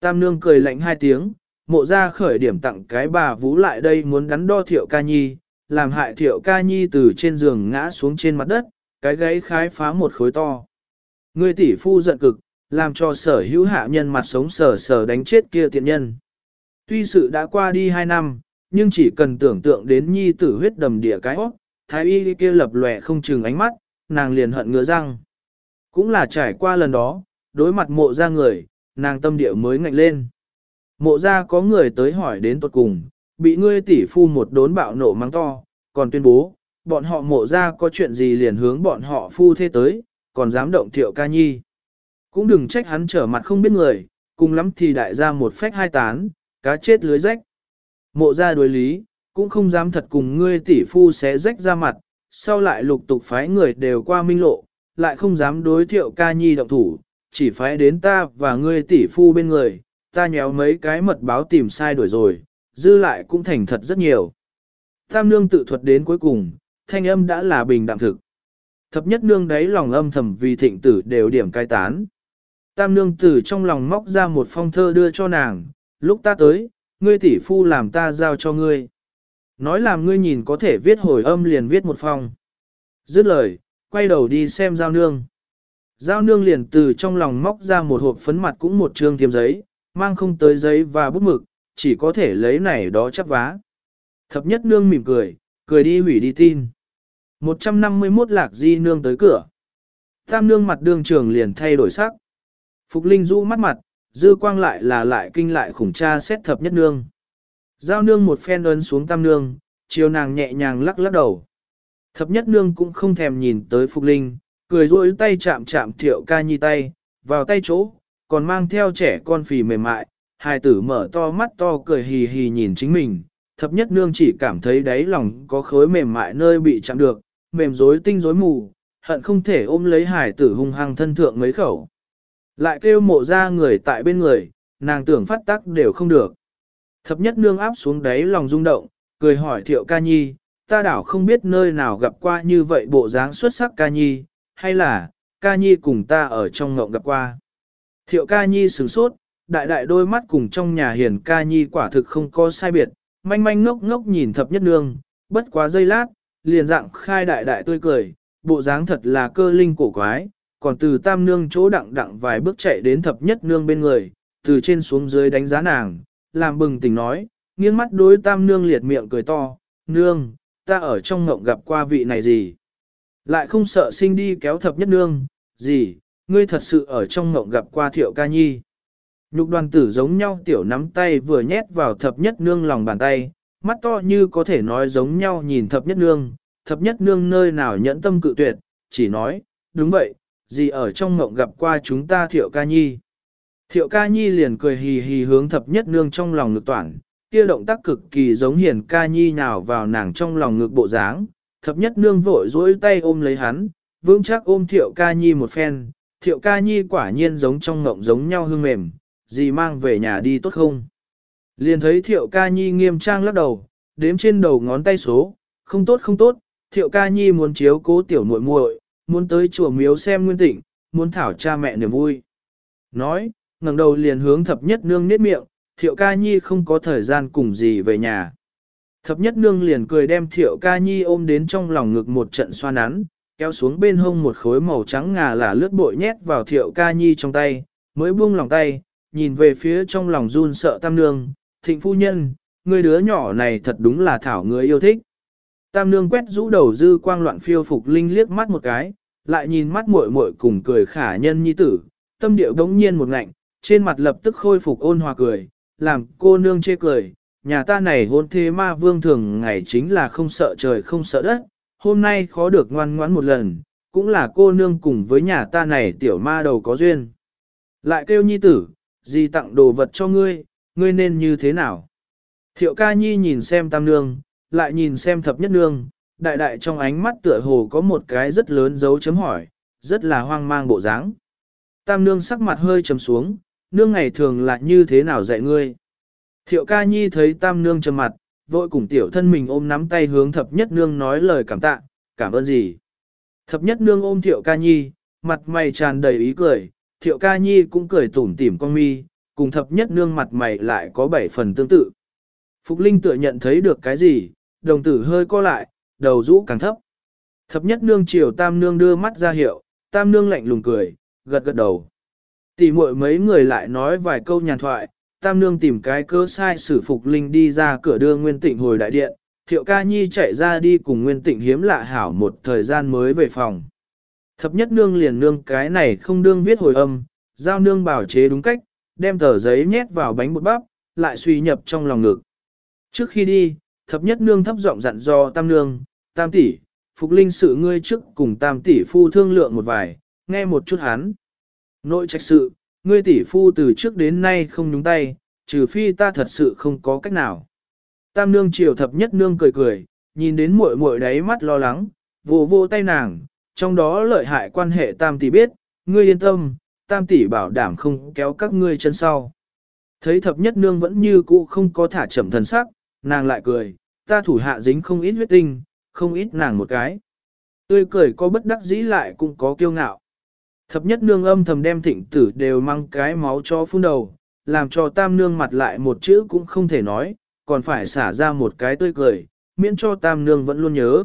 Tam nương cười lạnh hai tiếng, mộ ra khởi điểm tặng cái bà vũ lại đây muốn đắn đo thiệu ca nhi, làm hại thiệu ca nhi từ trên giường ngã xuống trên mặt đất, cái gáy khái phá một khối to. Người tỷ phu giận cực, làm cho sở hữu hạ nhân mặt sống sở sở đánh chết kia tiện nhân. Tuy sự đã qua đi hai năm, nhưng chỉ cần tưởng tượng đến nhi tử huyết đầm địa cái óc, thái y kia lập lòe không chừng ánh mắt, nàng liền hận ngứa răng. Cũng là trải qua lần đó, đối mặt mộ ra người, nàng tâm địa mới ngạnh lên. Mộ ra có người tới hỏi đến tuột cùng, bị ngươi tỷ phu một đốn bạo nộ mắng to, còn tuyên bố, bọn họ mộ ra có chuyện gì liền hướng bọn họ phu thế tới, còn dám động thiệu ca nhi. Cũng đừng trách hắn trở mặt không biết người, cùng lắm thì đại ra một phách hai tán, cá chết lưới rách. Mộ ra đối lý, cũng không dám thật cùng ngươi tỷ phu sẽ rách ra mặt, sau lại lục tục phái người đều qua minh lộ, lại không dám đối thiệu ca nhi động thủ, chỉ phái đến ta và ngươi tỷ phu bên người, ta nhéo mấy cái mật báo tìm sai đuổi rồi, dư lại cũng thành thật rất nhiều. Tam nương tự thuật đến cuối cùng, thanh âm đã là bình đạm thực. Thập nhất nương đấy lòng âm thầm vì thịnh tử đều điểm cai tán. Tam nương tử trong lòng móc ra một phong thơ đưa cho nàng, lúc ta tới, ngươi tỷ phu làm ta giao cho ngươi. Nói làm ngươi nhìn có thể viết hồi âm liền viết một phong. Dứt lời, quay đầu đi xem giao nương. Giao nương liền từ trong lòng móc ra một hộp phấn mặt cũng một trương thiêm giấy, mang không tới giấy và bút mực, chỉ có thể lấy này đó chắp vá. Thập nhất nương mỉm cười, cười đi hủy đi tin. 151 lạc di nương tới cửa. Tam nương mặt đường trường liền thay đổi sắc. Phục Linh rũ mắt mặt, dư quang lại là lại kinh lại khủng cha xét thập nhất nương. Giao nương một phen ấn xuống tam nương, chiều nàng nhẹ nhàng lắc lắc đầu. Thập nhất nương cũng không thèm nhìn tới Phục Linh, cười rôi tay chạm chạm thiệu ca nhi tay, vào tay chỗ, còn mang theo trẻ con phì mềm mại, hai tử mở to mắt to cười hì hì nhìn chính mình. Thập nhất nương chỉ cảm thấy đáy lòng có khối mềm mại nơi bị chạm được, mềm rối tinh rối mù, hận không thể ôm lấy hải tử hung hăng thân thượng mấy khẩu. Lại kêu mộ ra người tại bên người, nàng tưởng phát tác đều không được. Thập nhất nương áp xuống đáy lòng rung động, cười hỏi thiệu ca nhi, ta đảo không biết nơi nào gặp qua như vậy bộ dáng xuất sắc ca nhi, hay là, ca nhi cùng ta ở trong ngộng gặp qua. Thiệu ca nhi sửng sốt, đại đại đôi mắt cùng trong nhà hiền ca nhi quả thực không có sai biệt, manh manh ngốc ngốc nhìn thập nhất nương, bất quá giây lát, liền dạng khai đại đại tươi cười, bộ dáng thật là cơ linh cổ quái, còn từ tam nương chỗ đặng đặng vài bước chạy đến thập nhất nương bên người, từ trên xuống dưới đánh giá nàng, làm bừng tỉnh nói, nghiêng mắt đối tam nương liệt miệng cười to, nương, ta ở trong ngộng gặp qua vị này gì. Lại không sợ sinh đi kéo thập nhất nương, gì, ngươi thật sự ở trong ngộng gặp qua thiệu ca nhi. Nhục đoàn tử giống nhau tiểu nắm tay vừa nhét vào thập nhất nương lòng bàn tay, mắt to như có thể nói giống nhau nhìn thập nhất nương, thập nhất nương nơi nào nhẫn tâm cự tuyệt, chỉ nói, đúng vậy, gì ở trong ngộng gặp qua chúng ta thiệu ca nhi. Thiệu ca nhi liền cười hì hì hướng thập nhất nương trong lòng ngực toàn, kia động tác cực kỳ giống hiền ca nhi nào vào nàng trong lòng ngực bộ dáng, thập nhất nương vội duỗi tay ôm lấy hắn, vững chắc ôm thiệu ca nhi một phen, thiệu ca nhi quả nhiên giống trong ngộng giống nhau hương mềm, gì mang về nhà đi tốt không? Liền thấy thiệu ca nhi nghiêm trang lắc đầu, đếm trên đầu ngón tay số, không tốt không tốt, thiệu ca nhi muốn chiếu cố tiểu muội muội, muốn tới chùa miếu xem nguyên tịnh, muốn thảo cha mẹ niềm vui. Nói, ngẩng đầu liền hướng thập nhất nương nết miệng, thiệu ca nhi không có thời gian cùng gì về nhà. Thập nhất nương liền cười đem thiệu ca nhi ôm đến trong lòng ngực một trận xoa nắn, kéo xuống bên hông một khối màu trắng ngà là lướt bội nhét vào thiệu ca nhi trong tay, mới buông lòng tay, nhìn về phía trong lòng run sợ tam nương, thịnh phu nhân, người đứa nhỏ này thật đúng là thảo người yêu thích. Tam nương quét rũ đầu dư quang loạn phiêu phục linh liếc mắt một cái, lại nhìn mắt muội muội cùng cười khả nhân nhi tử, tâm điệu đống nhiên một ngạnh, trên mặt lập tức khôi phục ôn hòa cười, làm cô nương chê cười, nhà ta này hôn thế ma vương thường ngày chính là không sợ trời không sợ đất, hôm nay khó được ngoan ngoãn một lần, cũng là cô nương cùng với nhà ta này tiểu ma đầu có duyên. Lại kêu nhi tử, gì tặng đồ vật cho ngươi, ngươi nên như thế nào? Thiệu ca nhi nhìn xem tam nương, lại nhìn xem thập nhất nương, đại đại trong ánh mắt tựa hồ có một cái rất lớn dấu chấm hỏi, rất là hoang mang bộ dáng. Tam nương sắc mặt hơi trầm xuống, nương ngày thường là như thế nào dạy ngươi? Thiệu ca nhi thấy tam nương trầm mặt, vội cùng tiểu thân mình ôm nắm tay hướng thập nhất nương nói lời cảm tạ, cảm ơn gì? Thập nhất nương ôm thiệu ca nhi, mặt mày tràn đầy ý cười, thiệu ca nhi cũng cười tủm tỉm con mi, cùng thập nhất nương mặt mày lại có bảy phần tương tự. Phục Linh tựa nhận thấy được cái gì, đồng tử hơi co lại, đầu rũ càng thấp. Thập nhất nương chiều tam nương đưa mắt ra hiệu, tam nương lạnh lùng cười, gật gật đầu. Tỷ muội mấy người lại nói vài câu nhàn thoại, tam nương tìm cái cơ sai sử Phục Linh đi ra cửa đưa Nguyên Tịnh hồi đại điện, thiệu ca nhi chạy ra đi cùng Nguyên Tịnh hiếm lạ hảo một thời gian mới về phòng. Thập nhất nương liền nương cái này không đương viết hồi âm, giao nương bảo chế đúng cách, đem tờ giấy nhét vào bánh bột bắp, lại suy nhập trong lòng ngực. Trước khi đi, thập nhất nương thấp giọng dặn do tam nương, tam tỷ, phục linh sự ngươi trước cùng tam tỷ phu thương lượng một vài, nghe một chút hắn. Nội trách sự, ngươi tỷ phu từ trước đến nay không nhúng tay, trừ phi ta thật sự không có cách nào. Tam nương chiều thập nhất nương cười cười, nhìn đến muội muội đáy mắt lo lắng, vô vô tay nàng, trong đó lợi hại quan hệ tam tỷ biết, ngươi yên tâm, tam tỷ bảo đảm không kéo các ngươi chân sau. Thấy thập nhất nương vẫn như cũ không có thả chậm thần sắc, nàng lại cười, ta thủ hạ dính không ít huyết tinh, không ít nàng một cái. Tươi cười có bất đắc dĩ lại cũng có kiêu ngạo. Thập nhất nương âm thầm đem thịnh tử đều mang cái máu cho phun đầu, làm cho tam nương mặt lại một chữ cũng không thể nói, còn phải xả ra một cái tươi cười, miễn cho tam nương vẫn luôn nhớ.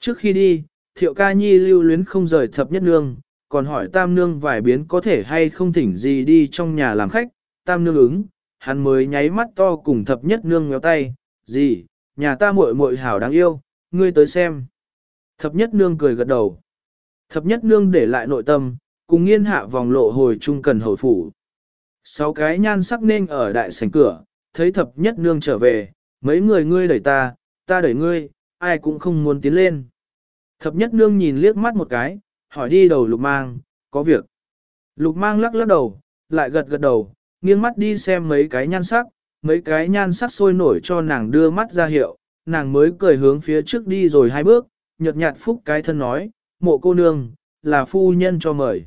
Trước khi đi, thiệu ca nhi lưu luyến không rời thập nhất nương, còn hỏi tam nương vài biến có thể hay không thỉnh gì đi trong nhà làm khách, tam nương ứng, hắn mới nháy mắt to cùng thập nhất nương ngéo tay, gì, nhà ta muội muội hảo đáng yêu, ngươi tới xem. Thập nhất nương cười gật đầu. Thập nhất nương để lại nội tâm, cùng nghiên hạ vòng lộ hồi trung cần hồi phủ. Sáu cái nhan sắc nên ở đại sảnh cửa, thấy thập nhất nương trở về, mấy người ngươi đẩy ta, ta đẩy ngươi, ai cũng không muốn tiến lên. Thập nhất nương nhìn liếc mắt một cái, hỏi đi đầu lục mang, có việc. Lục mang lắc lắc đầu, lại gật gật đầu, nghiêng mắt đi xem mấy cái nhan sắc, mấy cái nhan sắc sôi nổi cho nàng đưa mắt ra hiệu, nàng mới cười hướng phía trước đi rồi hai bước, nhợt nhạt phúc cái thân nói, mộ cô nương, là phu nhân cho mời.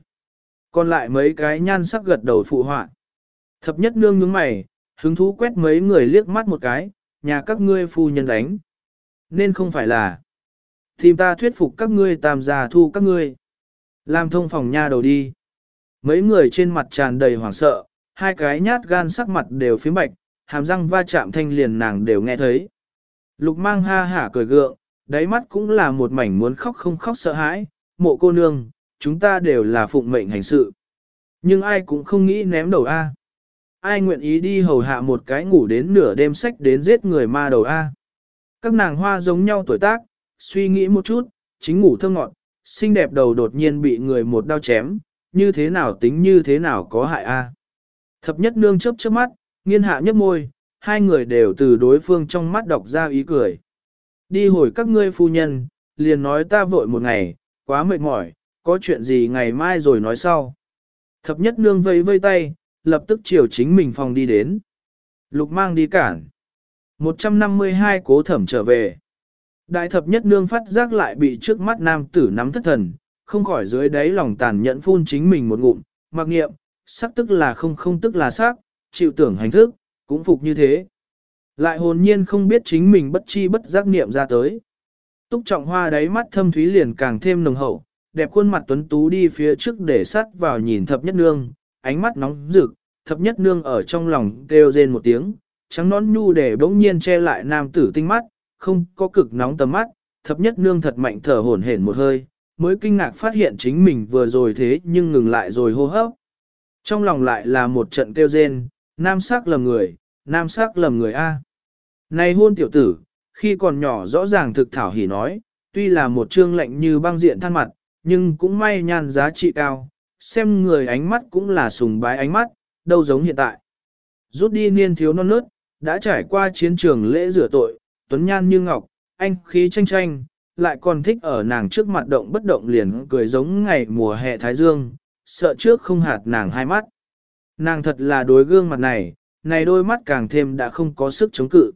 Còn lại mấy cái nhan sắc gật đầu phụ họa. Thập nhất nương nhướng mày, hứng thú quét mấy người liếc mắt một cái, nhà các ngươi phu nhân đánh. Nên không phải là. Tìm ta thuyết phục các ngươi tam gia thu các ngươi. Làm thông phòng nha đầu đi. Mấy người trên mặt tràn đầy hoảng sợ, hai cái nhát gan sắc mặt đều phía bạch, hàm răng va chạm thanh liền nàng đều nghe thấy. Lục mang ha hả cười gượng, đáy mắt cũng là một mảnh muốn khóc không khóc sợ hãi, mộ cô nương, chúng ta đều là phụng mệnh hành sự. Nhưng ai cũng không nghĩ ném đầu A. Ai nguyện ý đi hầu hạ một cái ngủ đến nửa đêm sách đến giết người ma đầu A. Các nàng hoa giống nhau tuổi tác, suy nghĩ một chút, chính ngủ thơ ngọn, xinh đẹp đầu đột nhiên bị người một đao chém, như thế nào tính như thế nào có hại A. Thập nhất nương chớp chớp mắt, nghiên hạ nhấp môi, hai người đều từ đối phương trong mắt đọc ra ý cười. Đi hồi các ngươi phu nhân, liền nói ta vội một ngày, quá mệt mỏi, có chuyện gì ngày mai rồi nói sau. Thập nhất nương vây vây tay, lập tức chiều chính mình phòng đi đến. Lục mang đi cản. 152 cố thẩm trở về. Đại thập nhất nương phát giác lại bị trước mắt nam tử nắm thất thần, không khỏi dưới đáy lòng tàn nhẫn phun chính mình một ngụm, mặc nghiệm, sắc tức là không không tức là sắc, chịu tưởng hành thức, cũng phục như thế. Lại hồn nhiên không biết chính mình bất chi bất giác niệm ra tới. Túc trọng hoa đáy mắt thâm thúy liền càng thêm nồng hậu, đẹp khuôn mặt tuấn tú đi phía trước để sắt vào nhìn thập nhất nương, ánh mắt nóng rực, thập nhất nương ở trong lòng kêu rên một tiếng, trắng nón nhu để bỗng nhiên che lại nam tử tinh mắt, không có cực nóng tầm mắt, thập nhất nương thật mạnh thở hổn hển một hơi, mới kinh ngạc phát hiện chính mình vừa rồi thế nhưng ngừng lại rồi hô hấp. Trong lòng lại là một trận kêu rên, nam sắc lầm người, nam sắc lầm người A. Này hôn tiểu tử, khi còn nhỏ rõ ràng thực thảo hỉ nói, tuy là một trương lệnh như băng diện than mặt, nhưng cũng may nhan giá trị cao, xem người ánh mắt cũng là sùng bái ánh mắt, đâu giống hiện tại. Rút đi niên thiếu non nớt, đã trải qua chiến trường lễ rửa tội, tuấn nhan như ngọc, anh khí tranh tranh, lại còn thích ở nàng trước mặt động bất động liền cười giống ngày mùa hè thái dương, sợ trước không hạt nàng hai mắt. Nàng thật là đối gương mặt này, này đôi mắt càng thêm đã không có sức chống cự.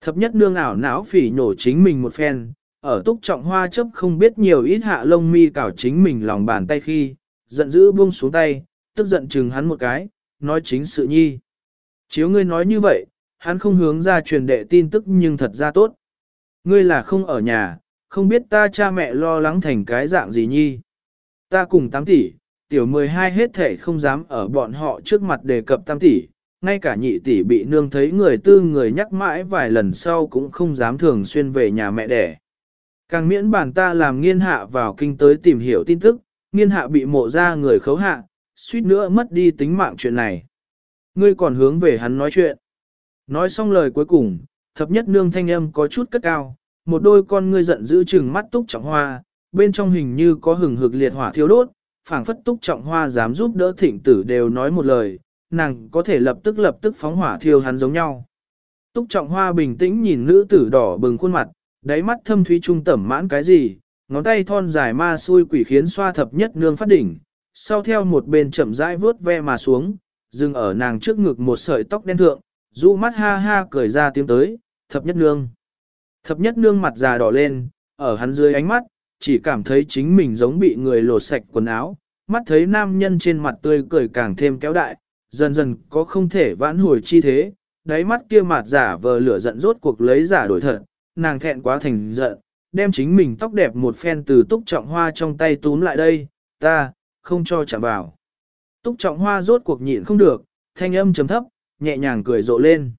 Thập nhất nương ảo não phỉ nhổ chính mình một phen, ở túc trọng hoa chấp không biết nhiều ít hạ lông mi cảo chính mình lòng bàn tay khi, giận dữ buông xuống tay, tức giận chừng hắn một cái, nói chính sự nhi. Chiếu ngươi nói như vậy, hắn không hướng ra truyền đệ tin tức nhưng thật ra tốt. Ngươi là không ở nhà, không biết ta cha mẹ lo lắng thành cái dạng gì nhi. Ta cùng tám tỷ, tiểu 12 hết thể không dám ở bọn họ trước mặt đề cập tam tỷ, ngay cả nhị tỷ bị nương thấy người tư người nhắc mãi vài lần sau cũng không dám thường xuyên về nhà mẹ đẻ. Càng miễn bản ta làm nghiên hạ vào kinh tới tìm hiểu tin tức, nghiên hạ bị mộ ra người khấu hạ, suýt nữa mất đi tính mạng chuyện này. Ngươi còn hướng về hắn nói chuyện. Nói xong lời cuối cùng, thập nhất nương thanh âm có chút cất cao, một đôi con ngươi giận giữ chừng mắt túc trọng hoa, bên trong hình như có hừng hực liệt hỏa thiêu đốt, phảng phất túc trọng hoa dám giúp đỡ thịnh tử đều nói một lời, nàng có thể lập tức lập tức phóng hỏa thiêu hắn giống nhau. Túc trọng hoa bình tĩnh nhìn nữ tử đỏ bừng khuôn mặt, đáy mắt thâm thúy trung tẩm mãn cái gì, ngón tay thon dài ma xui quỷ khiến xoa thập nhất nương phát đỉnh, sau theo một bên chậm rãi vớt ve mà xuống, dừng ở nàng trước ngực một sợi tóc đen thượng, Du mắt ha ha cười ra tiếng tới, thập nhất nương. Thập nhất nương mặt già đỏ lên, ở hắn dưới ánh mắt, chỉ cảm thấy chính mình giống bị người lột sạch quần áo, mắt thấy nam nhân trên mặt tươi cười càng thêm kéo đại, dần dần có không thể vãn hồi chi thế, đáy mắt kia mặt giả vờ lửa giận rốt cuộc lấy giả đổi thật, nàng thẹn quá thành giận, đem chính mình tóc đẹp một phen từ túc trọng hoa trong tay túm lại đây, ta, không cho chạm vào. Túc trọng hoa rốt cuộc nhịn không được, thanh âm trầm thấp, nhẹ nhàng cười rộ lên.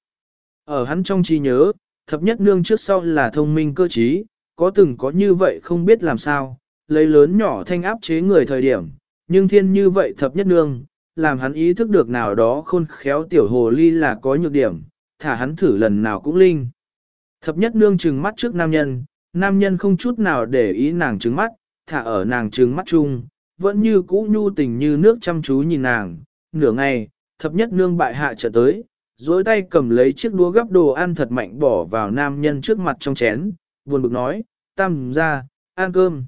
Ở hắn trong trí nhớ, thập nhất nương trước sau là thông minh cơ trí, có từng có như vậy không biết làm sao, lấy lớn nhỏ thanh áp chế người thời điểm, nhưng thiên như vậy thập nhất nương, làm hắn ý thức được nào đó khôn khéo tiểu hồ ly là có nhược điểm, thả hắn thử lần nào cũng linh. Thập nhất nương trừng mắt trước nam nhân, nam nhân không chút nào để ý nàng trừng mắt, thả ở nàng trừng mắt chung, vẫn như cũ nhu tình như nước chăm chú nhìn nàng, nửa ngày, thập nhất nương bại hạ trở tới, dối tay cầm lấy chiếc đũa gắp đồ ăn thật mạnh bỏ vào nam nhân trước mặt trong chén, buồn bực nói, tam ra, ăn cơm.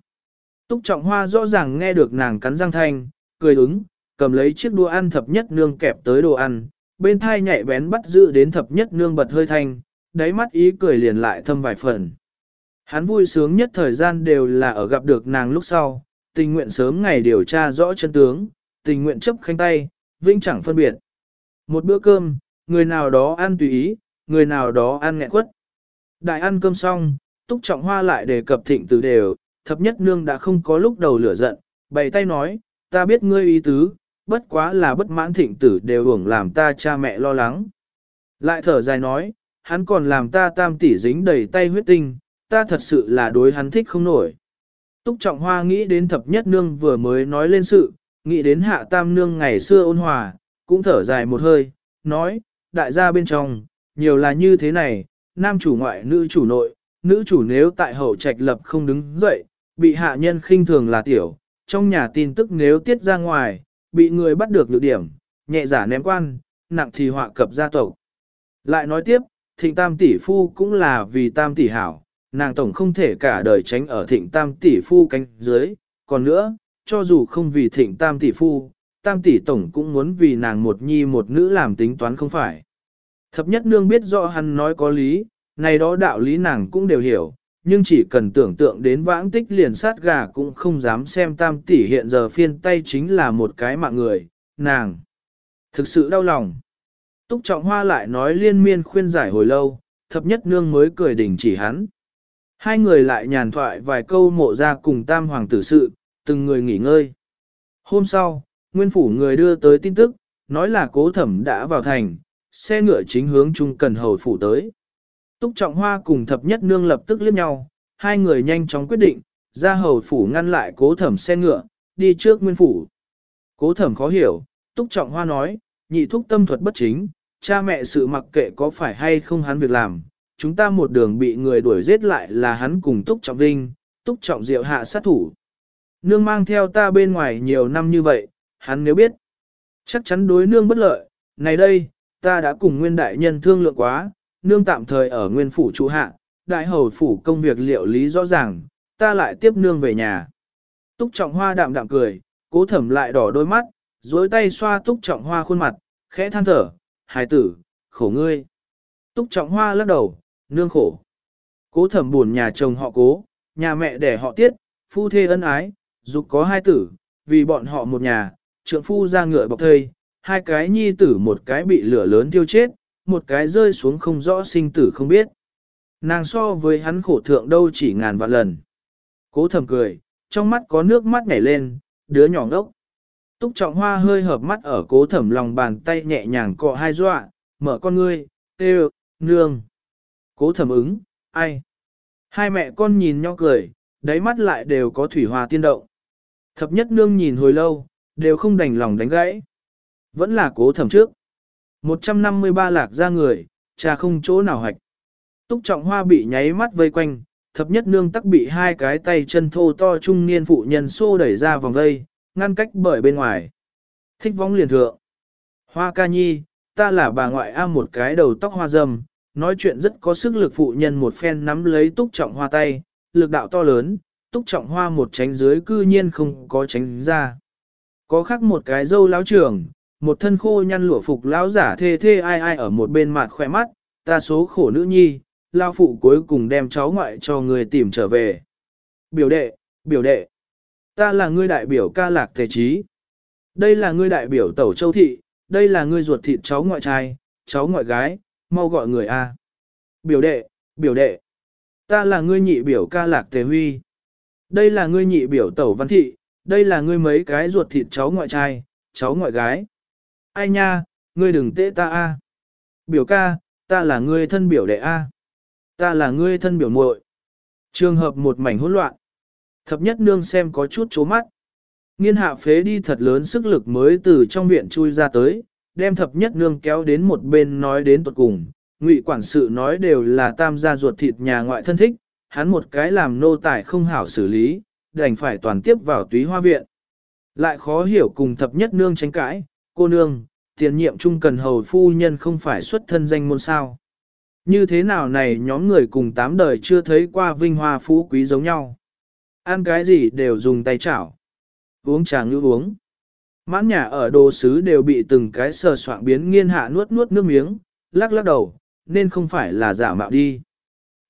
Túc trọng hoa rõ ràng nghe được nàng cắn răng thanh, cười ứng, cầm lấy chiếc đũa ăn thập nhất nương kẹp tới đồ ăn, bên thai nhạy bén bắt giữ đến thập nhất nương bật hơi thanh, đáy mắt ý cười liền lại thâm vài phần. Hắn vui sướng nhất thời gian đều là ở gặp được nàng lúc sau, tình nguyện sớm ngày điều tra rõ chân tướng, tình nguyện chấp khanh tay, vĩnh chẳng phân biệt. Một bữa cơm, người nào đó ăn tùy ý, người nào đó ăn nghẹn quất. Đại ăn cơm xong, Túc Trọng Hoa lại đề cập thịnh tử đều, thập nhất nương đã không có lúc đầu lửa giận, bày tay nói, ta biết ngươi ý tứ, bất quá là bất mãn thịnh tử đều hưởng làm ta cha mẹ lo lắng. Lại thở dài nói, hắn còn làm ta tam tỷ dính đầy tay huyết tinh, ta thật sự là đối hắn thích không nổi. Túc Trọng Hoa nghĩ đến thập nhất nương vừa mới nói lên sự, nghĩ đến hạ tam nương ngày xưa ôn hòa, cũng thở dài một hơi, nói, đại gia bên trong, nhiều là như thế này, nam chủ ngoại nữ chủ nội, nữ chủ nếu tại hậu trạch lập không đứng dậy, bị hạ nhân khinh thường là tiểu, trong nhà tin tức nếu tiết ra ngoài, bị người bắt được nhược điểm, nhẹ giả ném quan, nặng thì họa cập gia tộc. Lại nói tiếp, thịnh tam tỷ phu cũng là vì tam tỷ hảo, nàng tổng không thể cả đời tránh ở thịnh tam tỷ phu cánh dưới, còn nữa, cho dù không vì thịnh tam tỷ phu, tam tỷ tổng cũng muốn vì nàng một nhi một nữ làm tính toán không phải. Thập nhất nương biết rõ hắn nói có lý, này đó đạo lý nàng cũng đều hiểu, nhưng chỉ cần tưởng tượng đến vãng tích liền sát gà cũng không dám xem tam tỷ hiện giờ phiên tay chính là một cái mạng người, nàng. Thực sự đau lòng. Túc trọng hoa lại nói liên miên khuyên giải hồi lâu, thập nhất nương mới cười đình chỉ hắn. Hai người lại nhàn thoại vài câu mộ ra cùng tam hoàng tử sự, từng người nghỉ ngơi. Hôm sau, nguyên phủ người đưa tới tin tức, nói là cố thẩm đã vào thành, xe ngựa chính hướng trung cần hầu phủ tới. Túc Trọng Hoa cùng thập nhất nương lập tức liếc nhau, hai người nhanh chóng quyết định, ra hầu phủ ngăn lại cố thẩm xe ngựa, đi trước nguyên phủ. Cố thẩm khó hiểu, Túc Trọng Hoa nói, nhị thúc tâm thuật bất chính, cha mẹ sự mặc kệ có phải hay không hắn việc làm, chúng ta một đường bị người đuổi giết lại là hắn cùng Túc Trọng Vinh, Túc Trọng Diệu hạ sát thủ. Nương mang theo ta bên ngoài nhiều năm như vậy, hắn nếu biết, chắc chắn đối nương bất lợi, này đây, ta đã cùng nguyên đại nhân thương lượng quá, nương tạm thời ở nguyên phủ trụ hạ, đại hầu phủ công việc liệu lý rõ ràng, ta lại tiếp nương về nhà. Túc trọng hoa đạm đạm cười, cố thẩm lại đỏ đôi mắt, dối tay xoa túc trọng hoa khuôn mặt, khẽ than thở, hài tử, khổ ngươi. Túc trọng hoa lắc đầu, nương khổ. Cố thẩm buồn nhà chồng họ cố, nhà mẹ để họ tiết, phu thê ân ái, dục có hai tử, vì bọn họ một nhà, trượng phu ra ngựa bọc thây, hai cái nhi tử một cái bị lửa lớn tiêu chết, một cái rơi xuống không rõ sinh tử không biết. Nàng so với hắn khổ thượng đâu chỉ ngàn vạn lần. Cố thầm cười, trong mắt có nước mắt nhảy lên, đứa nhỏ ngốc. Túc trọng hoa hơi hợp mắt ở cố thẩm lòng bàn tay nhẹ nhàng cọ hai dọa, mở con ngươi, tê nương. Cố thẩm ứng, ai? Hai mẹ con nhìn nhau cười, đáy mắt lại đều có thủy hòa tiên động. Thập nhất nương nhìn hồi lâu, đều không đành lòng đánh gãy. Vẫn là cố thẩm trước. 153 lạc ra người, cha không chỗ nào hạch. Túc trọng hoa bị nháy mắt vây quanh, thập nhất nương tắc bị hai cái tay chân thô to trung niên phụ nhân xô đẩy ra vòng vây, ngăn cách bởi bên ngoài. Thích vong liền thượng. Hoa ca nhi, ta là bà ngoại a một cái đầu tóc hoa dâm, nói chuyện rất có sức lực phụ nhân một phen nắm lấy túc trọng hoa tay, lực đạo to lớn, túc trọng hoa một tránh dưới cư nhiên không có tránh ra. Có khác một cái dâu lão trưởng, một thân khô nhăn lụa phục lão giả thê thê ai ai ở một bên mặt khỏe mắt, ta số khổ nữ nhi, lao phụ cuối cùng đem cháu ngoại cho người tìm trở về. Biểu đệ, biểu đệ, ta là ngươi đại biểu ca lạc thể trí. Đây là ngươi đại biểu tẩu châu thị, đây là ngươi ruột thịt cháu ngoại trai, cháu ngoại gái, mau gọi người A. Biểu đệ, biểu đệ, ta là ngươi nhị biểu ca lạc tề huy. Đây là ngươi nhị biểu tẩu văn thị, đây là ngươi mấy cái ruột thịt cháu ngoại trai, cháu ngoại gái ai nha, ngươi đừng tệ ta a. Biểu ca, ta là ngươi thân biểu đệ a. Ta là ngươi thân biểu muội. Trường hợp một mảnh hỗn loạn. Thập nhất nương xem có chút chố mắt. Nghiên hạ phế đi thật lớn sức lực mới từ trong viện chui ra tới, đem thập nhất nương kéo đến một bên nói đến tuột cùng. Ngụy quản sự nói đều là tam gia ruột thịt nhà ngoại thân thích, hắn một cái làm nô tài không hảo xử lý, đành phải toàn tiếp vào túy hoa viện. Lại khó hiểu cùng thập nhất nương tranh cãi, cô nương, tiền nhiệm trung cần hầu phu nhân không phải xuất thân danh môn sao. Như thế nào này nhóm người cùng tám đời chưa thấy qua vinh hoa phú quý giống nhau. Ăn cái gì đều dùng tay chảo. Uống trà ngữ uống. Mãn nhà ở đồ sứ đều bị từng cái sờ soạn biến nghiên hạ nuốt nuốt nước miếng, lắc lắc đầu, nên không phải là giả mạo đi.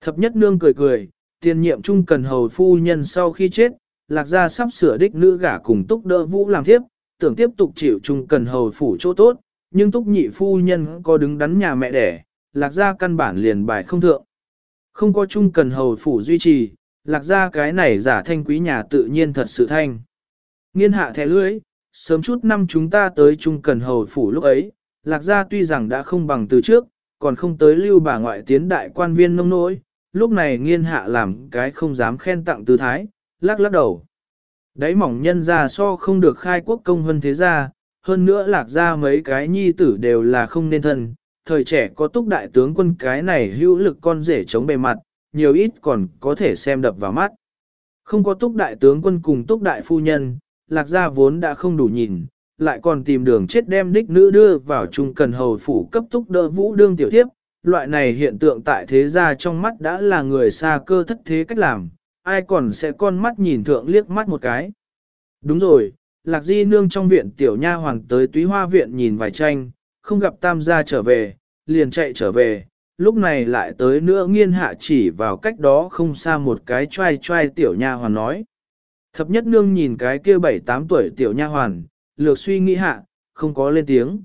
Thập nhất nương cười cười, tiền nhiệm trung cần hầu phu nhân sau khi chết, lạc gia sắp sửa đích nữ gả cùng túc đỡ vũ làm thiếp, tưởng tiếp tục chịu trung cần hầu phủ chỗ tốt, nhưng túc nhị phu nhân có đứng đắn nhà mẹ đẻ, lạc gia căn bản liền bài không thượng. Không có trung cần hầu phủ duy trì, lạc gia cái này giả thanh quý nhà tự nhiên thật sự thanh. Nghiên hạ thẻ lưỡi, sớm chút năm chúng ta tới trung cần hầu phủ lúc ấy, lạc gia tuy rằng đã không bằng từ trước, còn không tới lưu bà ngoại tiến đại quan viên nông nỗi, lúc này nghiên hạ làm cái không dám khen tặng tư thái, lắc lắc đầu. Đấy mỏng nhân ra so không được khai quốc công hơn thế gia, hơn nữa lạc ra mấy cái nhi tử đều là không nên thân, thời trẻ có túc đại tướng quân cái này hữu lực con rể chống bề mặt, nhiều ít còn có thể xem đập vào mắt. Không có túc đại tướng quân cùng túc đại phu nhân, lạc gia vốn đã không đủ nhìn, lại còn tìm đường chết đem đích nữ đưa vào trung cần hầu phủ cấp túc đỡ vũ đương tiểu thiếp. Loại này hiện tượng tại thế gia trong mắt đã là người xa cơ thất thế cách làm, ai còn sẽ con mắt nhìn thượng liếc mắt một cái. Đúng rồi, lạc di nương trong viện tiểu nha hoàng tới túy hoa viện nhìn vài tranh, không gặp tam gia trở về, liền chạy trở về, lúc này lại tới nữa nghiên hạ chỉ vào cách đó không xa một cái trai trai tiểu nha hoàn nói. Thập nhất nương nhìn cái kia bảy tám tuổi tiểu nha hoàn, lược suy nghĩ hạ, không có lên tiếng.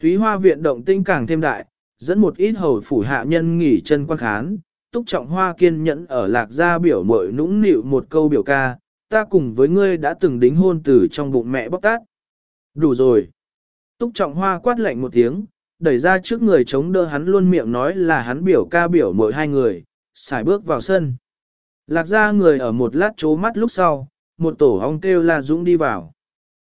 Túy hoa viện động tinh càng thêm đại, dẫn một ít hầu phủ hạ nhân nghỉ chân quan khán, túc trọng hoa kiên nhẫn ở lạc gia biểu mội nũng nịu một câu biểu ca, ta cùng với ngươi đã từng đính hôn từ trong bụng mẹ bóc tát. Đủ rồi. Túc trọng hoa quát lạnh một tiếng, đẩy ra trước người chống đỡ hắn luôn miệng nói là hắn biểu ca biểu mội hai người, xài bước vào sân. Lạc gia người ở một lát chố mắt lúc sau, một tổ ong kêu la dũng đi vào.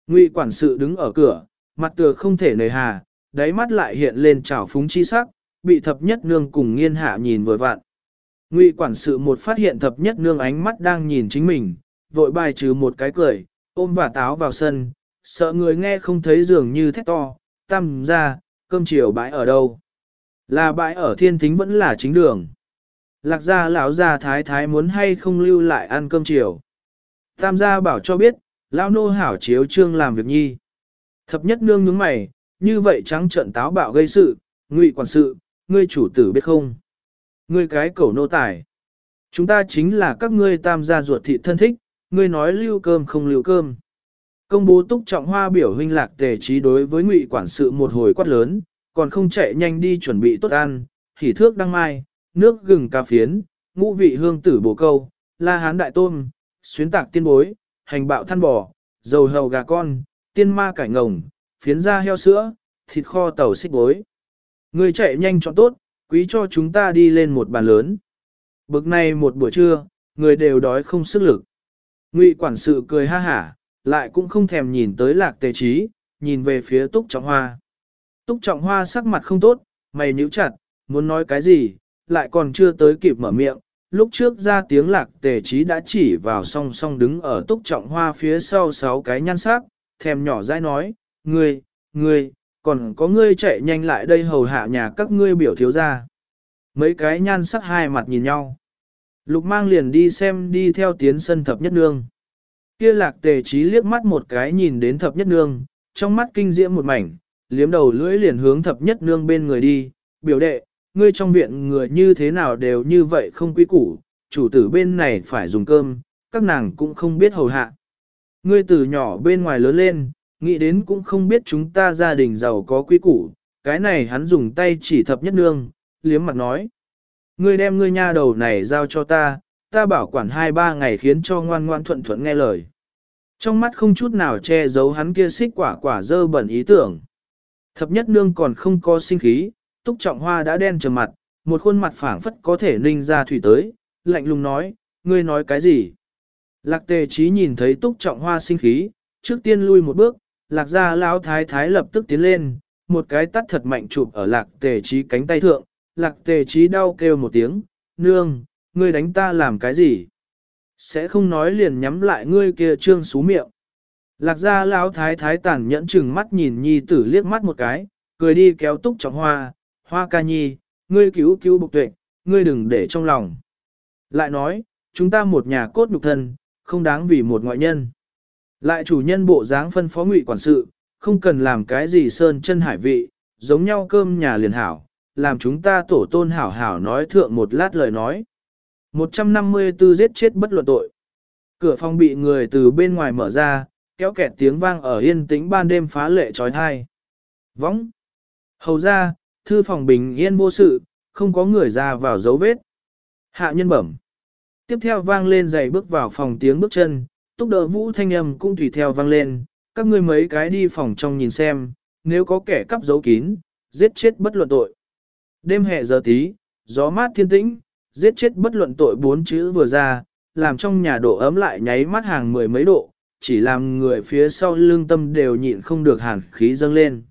Ngụy quản sự đứng ở cửa, mặt tựa không thể nề hà, đáy mắt lại hiện lên trào phúng chi sắc, bị thập nhất nương cùng nghiên hạ nhìn vừa vặn. Ngụy quản sự một phát hiện thập nhất nương ánh mắt đang nhìn chính mình, vội bài trừ một cái cười, ôm và táo vào sân, sợ người nghe không thấy dường như thét to, tam ra, cơm chiều bãi ở đâu. Là bãi ở thiên thính vẫn là chính đường. Lạc gia lão gia thái thái muốn hay không lưu lại ăn cơm chiều. Tam gia bảo cho biết, lão nô hảo chiếu trương làm việc nhi. Thập nhất nương nhướng mày, như vậy trắng trận táo bạo gây sự, ngụy quản sự, ngươi chủ tử biết không? Ngươi cái cẩu nô tài. Chúng ta chính là các ngươi tam gia ruột thị thân thích, ngươi nói lưu cơm không lưu cơm. Công bố túc trọng hoa biểu huynh lạc tề trí đối với ngụy quản sự một hồi quát lớn, còn không chạy nhanh đi chuẩn bị tốt ăn, hỉ thước đăng mai, nước gừng cà phiến, ngũ vị hương tử bồ câu, la hán đại tôm, xuyến tạc tiên bối, hành bạo than bò, dầu hầu gà con, tiên ma cải ngồng, phiến da heo sữa, thịt kho tàu xích bối. Người chạy nhanh chọn tốt, quý cho chúng ta đi lên một bàn lớn. Bực này một buổi trưa, người đều đói không sức lực. Ngụy quản sự cười ha hả, lại cũng không thèm nhìn tới lạc tề trí, nhìn về phía túc trọng hoa. Túc trọng hoa sắc mặt không tốt, mày nhíu chặt, muốn nói cái gì, lại còn chưa tới kịp mở miệng. Lúc trước ra tiếng lạc tề trí đã chỉ vào song song đứng ở túc trọng hoa phía sau sáu cái nhan sắc, thèm nhỏ dai nói, ngươi, ngươi, còn có ngươi chạy nhanh lại đây hầu hạ nhà các ngươi biểu thiếu ra. Mấy cái nhan sắc hai mặt nhìn nhau. Lục mang liền đi xem đi theo tiến sân thập nhất nương. Kia lạc tề trí liếc mắt một cái nhìn đến thập nhất nương, trong mắt kinh diễm một mảnh, liếm đầu lưỡi liền hướng thập nhất nương bên người đi, biểu đệ, ngươi trong viện người như thế nào đều như vậy không quý củ, chủ tử bên này phải dùng cơm, các nàng cũng không biết hầu hạ. Ngươi từ nhỏ bên ngoài lớn lên, nghĩ đến cũng không biết chúng ta gia đình giàu có quý củ, cái này hắn dùng tay chỉ thập nhất nương, liếm mặt nói. Ngươi đem ngươi nha đầu này giao cho ta, ta bảo quản hai ba ngày khiến cho ngoan ngoan thuận thuận nghe lời. Trong mắt không chút nào che giấu hắn kia xích quả quả dơ bẩn ý tưởng. Thập nhất nương còn không có sinh khí, túc trọng hoa đã đen trầm mặt, một khuôn mặt phảng phất có thể ninh ra thủy tới, lạnh lùng nói, ngươi nói cái gì? Lạc tề trí nhìn thấy túc trọng hoa sinh khí, trước tiên lui một bước, lạc gia lão thái thái lập tức tiến lên, một cái tắt thật mạnh chụp ở lạc tề trí cánh tay thượng, lạc tề trí đau kêu một tiếng, nương, ngươi đánh ta làm cái gì? Sẽ không nói liền nhắm lại ngươi kia trương xú miệng. Lạc gia lão thái thái tàn nhẫn chừng mắt nhìn nhi tử liếc mắt một cái, cười đi kéo túc trọng hoa, hoa ca nhi, ngươi cứu cứu bục tuệ, ngươi đừng để trong lòng. Lại nói, chúng ta một nhà cốt nhục thân, không đáng vì một ngoại nhân. Lại chủ nhân bộ dáng phân phó ngụy quản sự, không cần làm cái gì sơn chân hải vị, giống nhau cơm nhà liền hảo, làm chúng ta tổ tôn hảo hảo nói thượng một lát lời nói. 154 giết chết bất luận tội. Cửa phòng bị người từ bên ngoài mở ra, kéo kẹt tiếng vang ở yên tĩnh ban đêm phá lệ trói thai. Võng, Hầu ra, thư phòng bình yên vô sự, không có người ra vào dấu vết. Hạ nhân bẩm. Tiếp theo vang lên giày bước vào phòng tiếng bước chân, túc đỡ vũ thanh âm cũng tùy theo vang lên, các ngươi mấy cái đi phòng trong nhìn xem, nếu có kẻ cắp giấu kín, giết chết bất luận tội. Đêm hè giờ tí, gió mát thiên tĩnh, giết chết bất luận tội bốn chữ vừa ra, làm trong nhà độ ấm lại nháy mắt hàng mười mấy độ, chỉ làm người phía sau lương tâm đều nhịn không được hàn khí dâng lên.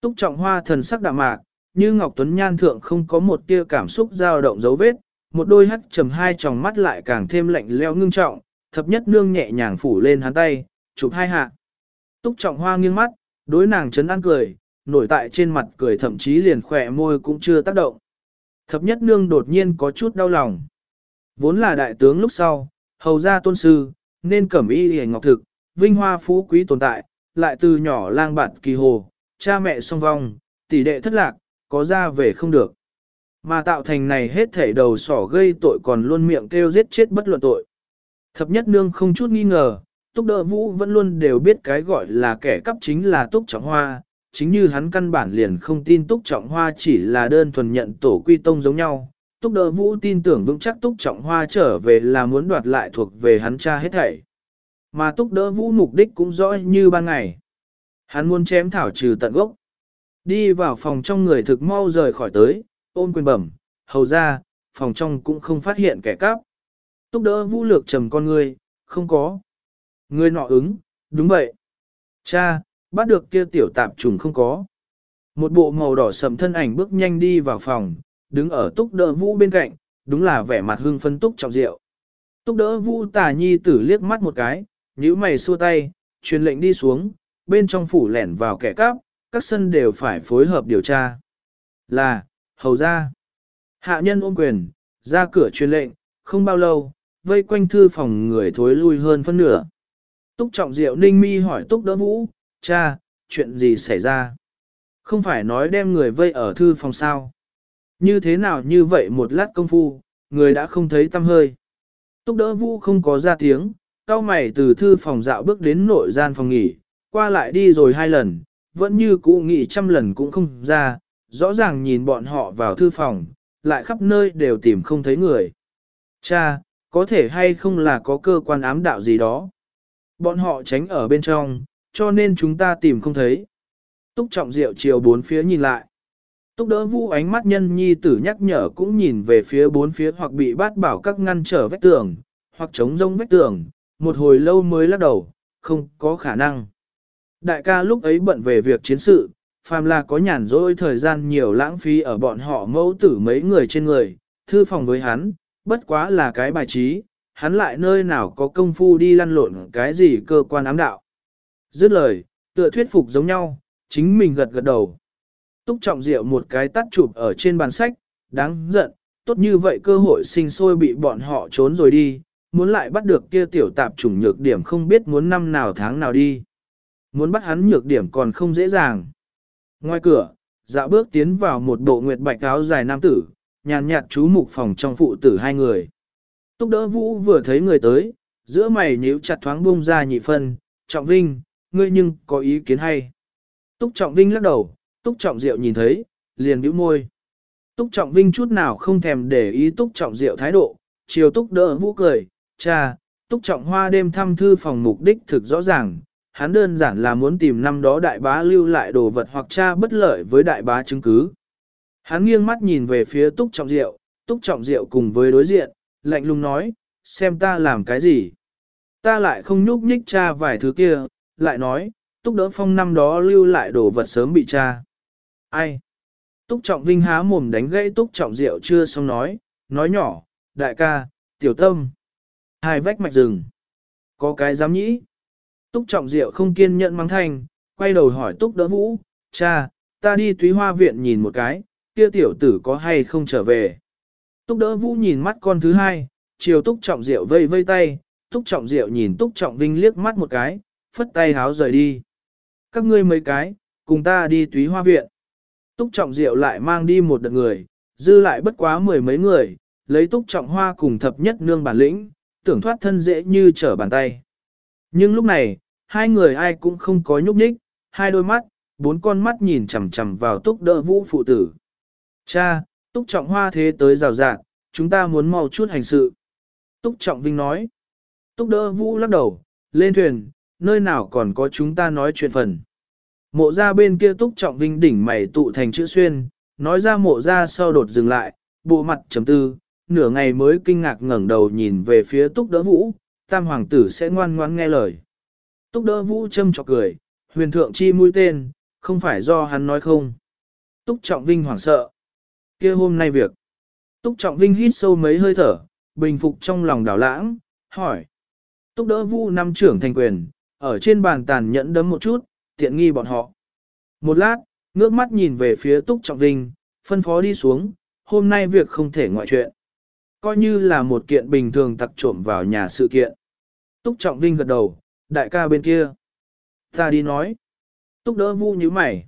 Túc trọng hoa thần sắc đạm mạc, như Ngọc Tuấn Nhan thượng không có một tia cảm xúc dao động dấu vết, một đôi hắt trầm hai tròng mắt lại càng thêm lạnh leo ngưng trọng, thập nhất nương nhẹ nhàng phủ lên hắn tay, chụp hai hạ. Túc trọng hoa nghiêng mắt, đối nàng chấn an cười, nổi tại trên mặt cười thậm chí liền khỏe môi cũng chưa tác động. Thập nhất nương đột nhiên có chút đau lòng. Vốn là đại tướng lúc sau, hầu ra tôn sư, nên cẩm y hề ngọc thực, vinh hoa phú quý tồn tại, lại từ nhỏ lang bạt kỳ hồ, cha mẹ song vong, tỷ đệ thất lạc, có ra về không được. Mà tạo thành này hết thể đầu sỏ gây tội còn luôn miệng kêu giết chết bất luận tội. Thập nhất nương không chút nghi ngờ, túc đỡ vũ vẫn luôn đều biết cái gọi là kẻ cắp chính là túc trọng hoa, chính như hắn căn bản liền không tin túc trọng hoa chỉ là đơn thuần nhận tổ quy tông giống nhau. Túc đỡ vũ tin tưởng vững chắc túc trọng hoa trở về là muốn đoạt lại thuộc về hắn cha hết thảy. Mà túc đỡ vũ mục đích cũng rõ như ban ngày. Hắn muốn chém thảo trừ tận gốc. Đi vào phòng trong người thực mau rời khỏi tới, ôn quyền bẩm, hầu ra, phòng trong cũng không phát hiện kẻ cắp. Túc đỡ vũ lược trầm con người, không có. Người nọ ứng, đúng vậy. Cha, bắt được kia tiểu tạp trùng không có. Một bộ màu đỏ sầm thân ảnh bước nhanh đi vào phòng, đứng ở túc đỡ vũ bên cạnh, đúng là vẻ mặt hưng phân túc trọng rượu. Túc đỡ vũ tà nhi tử liếc mắt một cái, nhíu mày xua tay, truyền lệnh đi xuống, bên trong phủ lẻn vào kẻ cắp, các sân đều phải phối hợp điều tra. Là, hầu ra. Hạ nhân ôm quyền, ra cửa truyền lệnh, không bao lâu, vây quanh thư phòng người thối lui hơn phân nửa. Túc trọng diệu ninh mi hỏi túc đỡ vũ, cha, chuyện gì xảy ra? Không phải nói đem người vây ở thư phòng sao? Như thế nào như vậy một lát công phu, người đã không thấy tâm hơi. Túc đỡ vũ không có ra tiếng, cao mày từ thư phòng dạo bước đến nội gian phòng nghỉ, qua lại đi rồi hai lần, vẫn như cũ nghĩ trăm lần cũng không ra, rõ ràng nhìn bọn họ vào thư phòng, lại khắp nơi đều tìm không thấy người. Cha, có thể hay không là có cơ quan ám đạo gì đó. Bọn họ tránh ở bên trong, cho nên chúng ta tìm không thấy. Túc trọng diệu chiều bốn phía nhìn lại. Túc đỡ vũ ánh mắt nhân nhi tử nhắc nhở cũng nhìn về phía bốn phía hoặc bị bát bảo các ngăn trở vách tường, hoặc chống rông vách tường, một hồi lâu mới lắc đầu, không có khả năng. Đại ca lúc ấy bận về việc chiến sự, phàm là có nhàn rỗi thời gian nhiều lãng phí ở bọn họ mẫu tử mấy người trên người, thư phòng với hắn, bất quá là cái bài trí, hắn lại nơi nào có công phu đi lăn lộn cái gì cơ quan ám đạo. Dứt lời, tựa thuyết phục giống nhau, chính mình gật gật đầu. Túc trọng rượu một cái tắt chụp ở trên bàn sách, đáng giận, tốt như vậy cơ hội sinh sôi bị bọn họ trốn rồi đi, muốn lại bắt được kia tiểu tạp chủng nhược điểm không biết muốn năm nào tháng nào đi. Muốn bắt hắn nhược điểm còn không dễ dàng. Ngoài cửa, dạo bước tiến vào một bộ nguyệt bạch áo dài nam tử, nhàn nhạt chú mục phòng trong phụ tử hai người. Túc đỡ vũ vừa thấy người tới, giữa mày nhíu chặt thoáng bung ra nhị phân, trọng vinh, ngươi nhưng có ý kiến hay. Túc trọng vinh lắc đầu, túc trọng diệu nhìn thấy, liền bĩu môi. Túc trọng vinh chút nào không thèm để ý túc trọng diệu thái độ, chiều túc đỡ vũ cười, cha, túc trọng hoa đêm thăm thư phòng mục đích thực rõ ràng, hắn đơn giản là muốn tìm năm đó đại bá lưu lại đồ vật hoặc cha bất lợi với đại bá chứng cứ. Hắn nghiêng mắt nhìn về phía túc trọng diệu, túc trọng diệu cùng với đối diện, lạnh lùng nói, xem ta làm cái gì. Ta lại không nhúc nhích cha vài thứ kia, lại nói, túc đỡ phong năm đó lưu lại đồ vật sớm bị cha. Ai? Túc trọng vinh há mồm đánh gãy túc trọng diệu chưa xong nói, nói nhỏ, đại ca, tiểu tâm. Hai vách mạch rừng. Có cái dám nhĩ. Túc trọng diệu không kiên nhẫn mắng thành, quay đầu hỏi túc đỡ vũ, cha, ta đi túy hoa viện nhìn một cái, kia tiểu tử có hay không trở về. Túc đỡ vũ nhìn mắt con thứ hai, chiều túc trọng diệu vây vây tay, túc trọng diệu nhìn túc trọng vinh liếc mắt một cái, phất tay háo rời đi. Các ngươi mấy cái, cùng ta đi túy hoa viện. Túc trọng diệu lại mang đi một đợt người, dư lại bất quá mười mấy người, lấy túc trọng hoa cùng thập nhất nương bản lĩnh, tưởng thoát thân dễ như trở bàn tay. Nhưng lúc này, hai người ai cũng không có nhúc nhích, hai đôi mắt, bốn con mắt nhìn chằm chằm vào túc đỡ vũ phụ tử. Cha, túc trọng hoa thế tới rào rạt, chúng ta muốn mau chút hành sự. Túc trọng vinh nói. Túc đỡ vũ lắc đầu, lên thuyền, nơi nào còn có chúng ta nói chuyện phần. Mộ ra bên kia túc trọng vinh đỉnh mày tụ thành chữ xuyên, nói ra mộ ra sau đột dừng lại, bộ mặt chấm tư, nửa ngày mới kinh ngạc ngẩng đầu nhìn về phía túc đỡ vũ, tam hoàng tử sẽ ngoan ngoãn nghe lời. Túc đỡ vũ châm chọc cười, huyền thượng chi mũi tên, không phải do hắn nói không. Túc trọng vinh hoảng sợ kia hôm nay việc. Túc trọng vinh hít sâu mấy hơi thở, bình phục trong lòng đảo lãng, hỏi. Túc đỡ Vu năm trưởng thành quyền, ở trên bàn tàn nhẫn đấm một chút, tiện nghi bọn họ. Một lát, ngước mắt nhìn về phía Túc Trọng Vinh, phân phó đi xuống, hôm nay việc không thể ngoại chuyện. Coi như là một kiện bình thường tặc trộm vào nhà sự kiện. Túc Trọng Vinh gật đầu, đại ca bên kia. Ta đi nói. Túc đỡ vu như mày.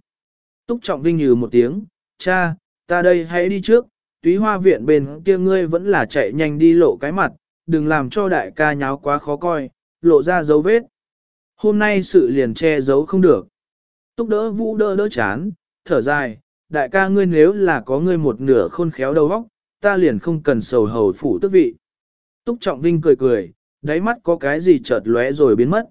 Túc Trọng Vinh như một tiếng, cha, ta đây hãy đi trước, túy hoa viện bên kia ngươi vẫn là chạy nhanh đi lộ cái mặt, đừng làm cho đại ca nháo quá khó coi, lộ ra dấu vết. Hôm nay sự liền che giấu không được. Túc đỡ vũ đỡ đỡ chán, thở dài, đại ca ngươi nếu là có ngươi một nửa khôn khéo đầu óc, ta liền không cần sầu hầu phủ tước vị. Túc Trọng Vinh cười cười, đáy mắt có cái gì chợt lóe rồi biến mất.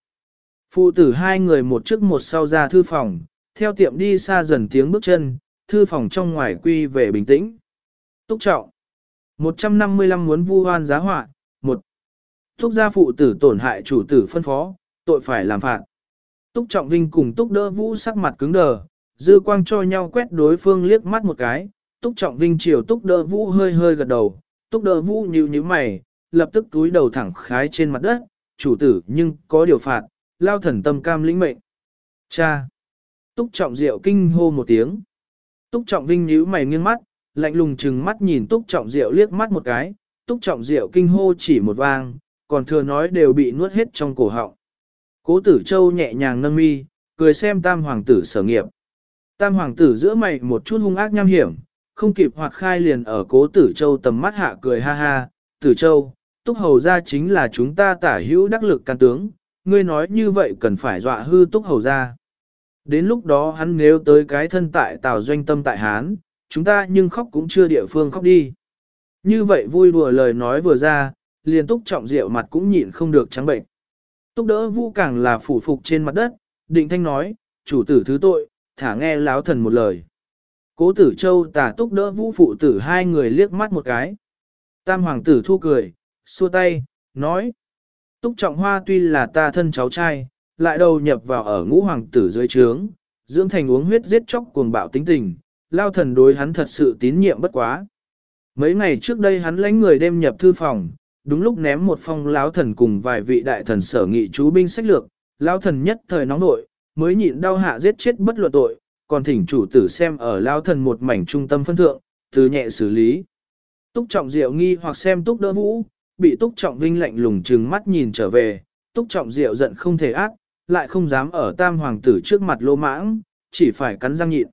Phụ tử hai người một trước một sau ra thư phòng, theo tiệm đi xa dần tiếng bước chân, thư phòng trong ngoài quy về bình tĩnh. Túc Trọng 155 muốn vu hoan giá họa, một Túc gia phụ tử tổn hại chủ tử phân phó, tội phải làm phạt. Túc Trọng Vinh cùng Túc Đỡ Vũ sắc mặt cứng đờ, dư quang cho nhau quét đối phương liếc mắt một cái, Túc Trọng Vinh chiều Túc Đỡ Vũ hơi hơi gật đầu, Túc Đỡ Vũ nhíu nhíu mày, lập tức túi đầu thẳng khái trên mặt đất, chủ tử nhưng có điều phạt, lao thần tâm cam lĩnh mệnh. Cha! Túc Trọng Diệu kinh hô một tiếng. Túc Trọng Vinh nhíu mày nghiêng mắt, lạnh lùng chừng mắt nhìn Túc Trọng Diệu liếc mắt một cái, Túc Trọng Diệu kinh hô chỉ một vang, còn thừa nói đều bị nuốt hết trong cổ họng. Cố tử châu nhẹ nhàng nâng mi, cười xem tam hoàng tử sở nghiệp. Tam hoàng tử giữa mày một chút hung ác nham hiểm, không kịp hoạt khai liền ở cố tử châu tầm mắt hạ cười ha ha, tử châu, túc hầu gia chính là chúng ta tả hữu đắc lực can tướng, ngươi nói như vậy cần phải dọa hư túc hầu gia. Đến lúc đó hắn nếu tới cái thân tại tào doanh tâm tại Hán, chúng ta nhưng khóc cũng chưa địa phương khóc đi. Như vậy vui đùa lời nói vừa ra, liền túc trọng rượu mặt cũng nhịn không được trắng bệnh. Túc đỡ vũ càng là phủ phục trên mặt đất, định thanh nói, chủ tử thứ tội, thả nghe láo thần một lời. Cố tử châu tả túc đỡ vũ phụ tử hai người liếc mắt một cái. Tam hoàng tử thu cười, xua tay, nói. Túc trọng hoa tuy là ta thân cháu trai, lại đầu nhập vào ở ngũ hoàng tử dưới trướng, dưỡng thành uống huyết giết chóc cuồng bạo tính tình, lao thần đối hắn thật sự tín nhiệm bất quá. Mấy ngày trước đây hắn lãnh người đêm nhập thư phòng, đúng lúc ném một phong lão thần cùng vài vị đại thần sở nghị chú binh sách lược, lão thần nhất thời nóng nội, mới nhịn đau hạ giết chết bất luận tội, còn thỉnh chủ tử xem ở lão thần một mảnh trung tâm phân thượng, từ nhẹ xử lý. Túc trọng diệu nghi hoặc xem túc đỡ vũ, bị túc trọng vinh lạnh lùng trừng mắt nhìn trở về, túc trọng diệu giận không thể ác, lại không dám ở tam hoàng tử trước mặt lô mãng, chỉ phải cắn răng nhịn.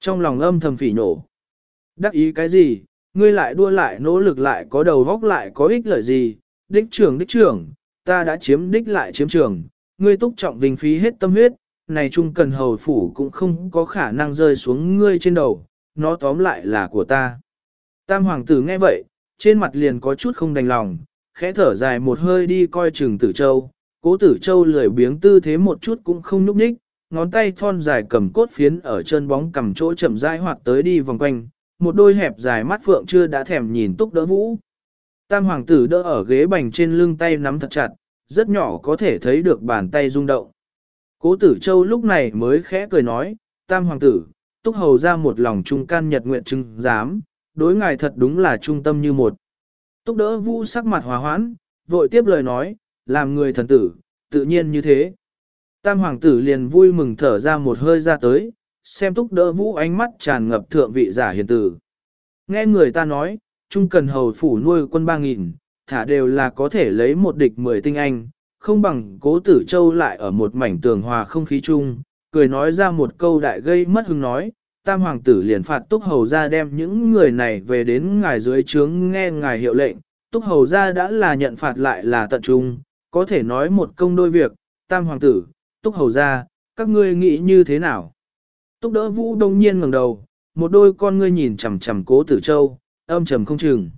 Trong lòng âm thầm phỉ nổ. Đắc ý cái gì, ngươi lại đua lại nỗ lực lại có đầu vóc lại có ích lợi gì, đích trưởng đích trưởng, ta đã chiếm đích lại chiếm trường, ngươi túc trọng vinh phí hết tâm huyết, này trung cần hầu phủ cũng không có khả năng rơi xuống ngươi trên đầu, nó tóm lại là của ta. Tam hoàng tử nghe vậy, trên mặt liền có chút không đành lòng, khẽ thở dài một hơi đi coi Trường tử châu, cố tử châu lười biếng tư thế một chút cũng không núp ních, ngón tay thon dài cầm cốt phiến ở chân bóng cầm chỗ chậm rãi hoạt tới đi vòng quanh, một đôi hẹp dài mắt phượng chưa đã thèm nhìn túc đỡ vũ. Tam hoàng tử đỡ ở ghế bành trên lưng tay nắm thật chặt, rất nhỏ có thể thấy được bàn tay rung động. Cố tử châu lúc này mới khẽ cười nói, tam hoàng tử, túc hầu ra một lòng trung can nhật nguyện chứng dám, đối ngài thật đúng là trung tâm như một. Túc đỡ vũ sắc mặt hòa hoãn, vội tiếp lời nói, làm người thần tử, tự nhiên như thế. Tam hoàng tử liền vui mừng thở ra một hơi ra tới, xem túc đỡ vũ ánh mắt tràn ngập thượng vị giả hiền tử. Nghe người ta nói, trung cần hầu phủ nuôi quân ba nghìn, thả đều là có thể lấy một địch mười tinh anh, không bằng cố tử châu lại ở một mảnh tường hòa không khí chung, cười nói ra một câu đại gây mất hứng nói, tam hoàng tử liền phạt túc hầu ra đem những người này về đến ngài dưới trướng nghe ngài hiệu lệnh, túc hầu ra đã là nhận phạt lại là tận trung, có thể nói một công đôi việc, tam hoàng tử, túc hầu ra, các ngươi nghĩ như thế nào? Túc đỡ vũ đông nhiên ngẩng đầu, một đôi con ngươi nhìn chằm chằm cố tử châu, âm trầm không chừng.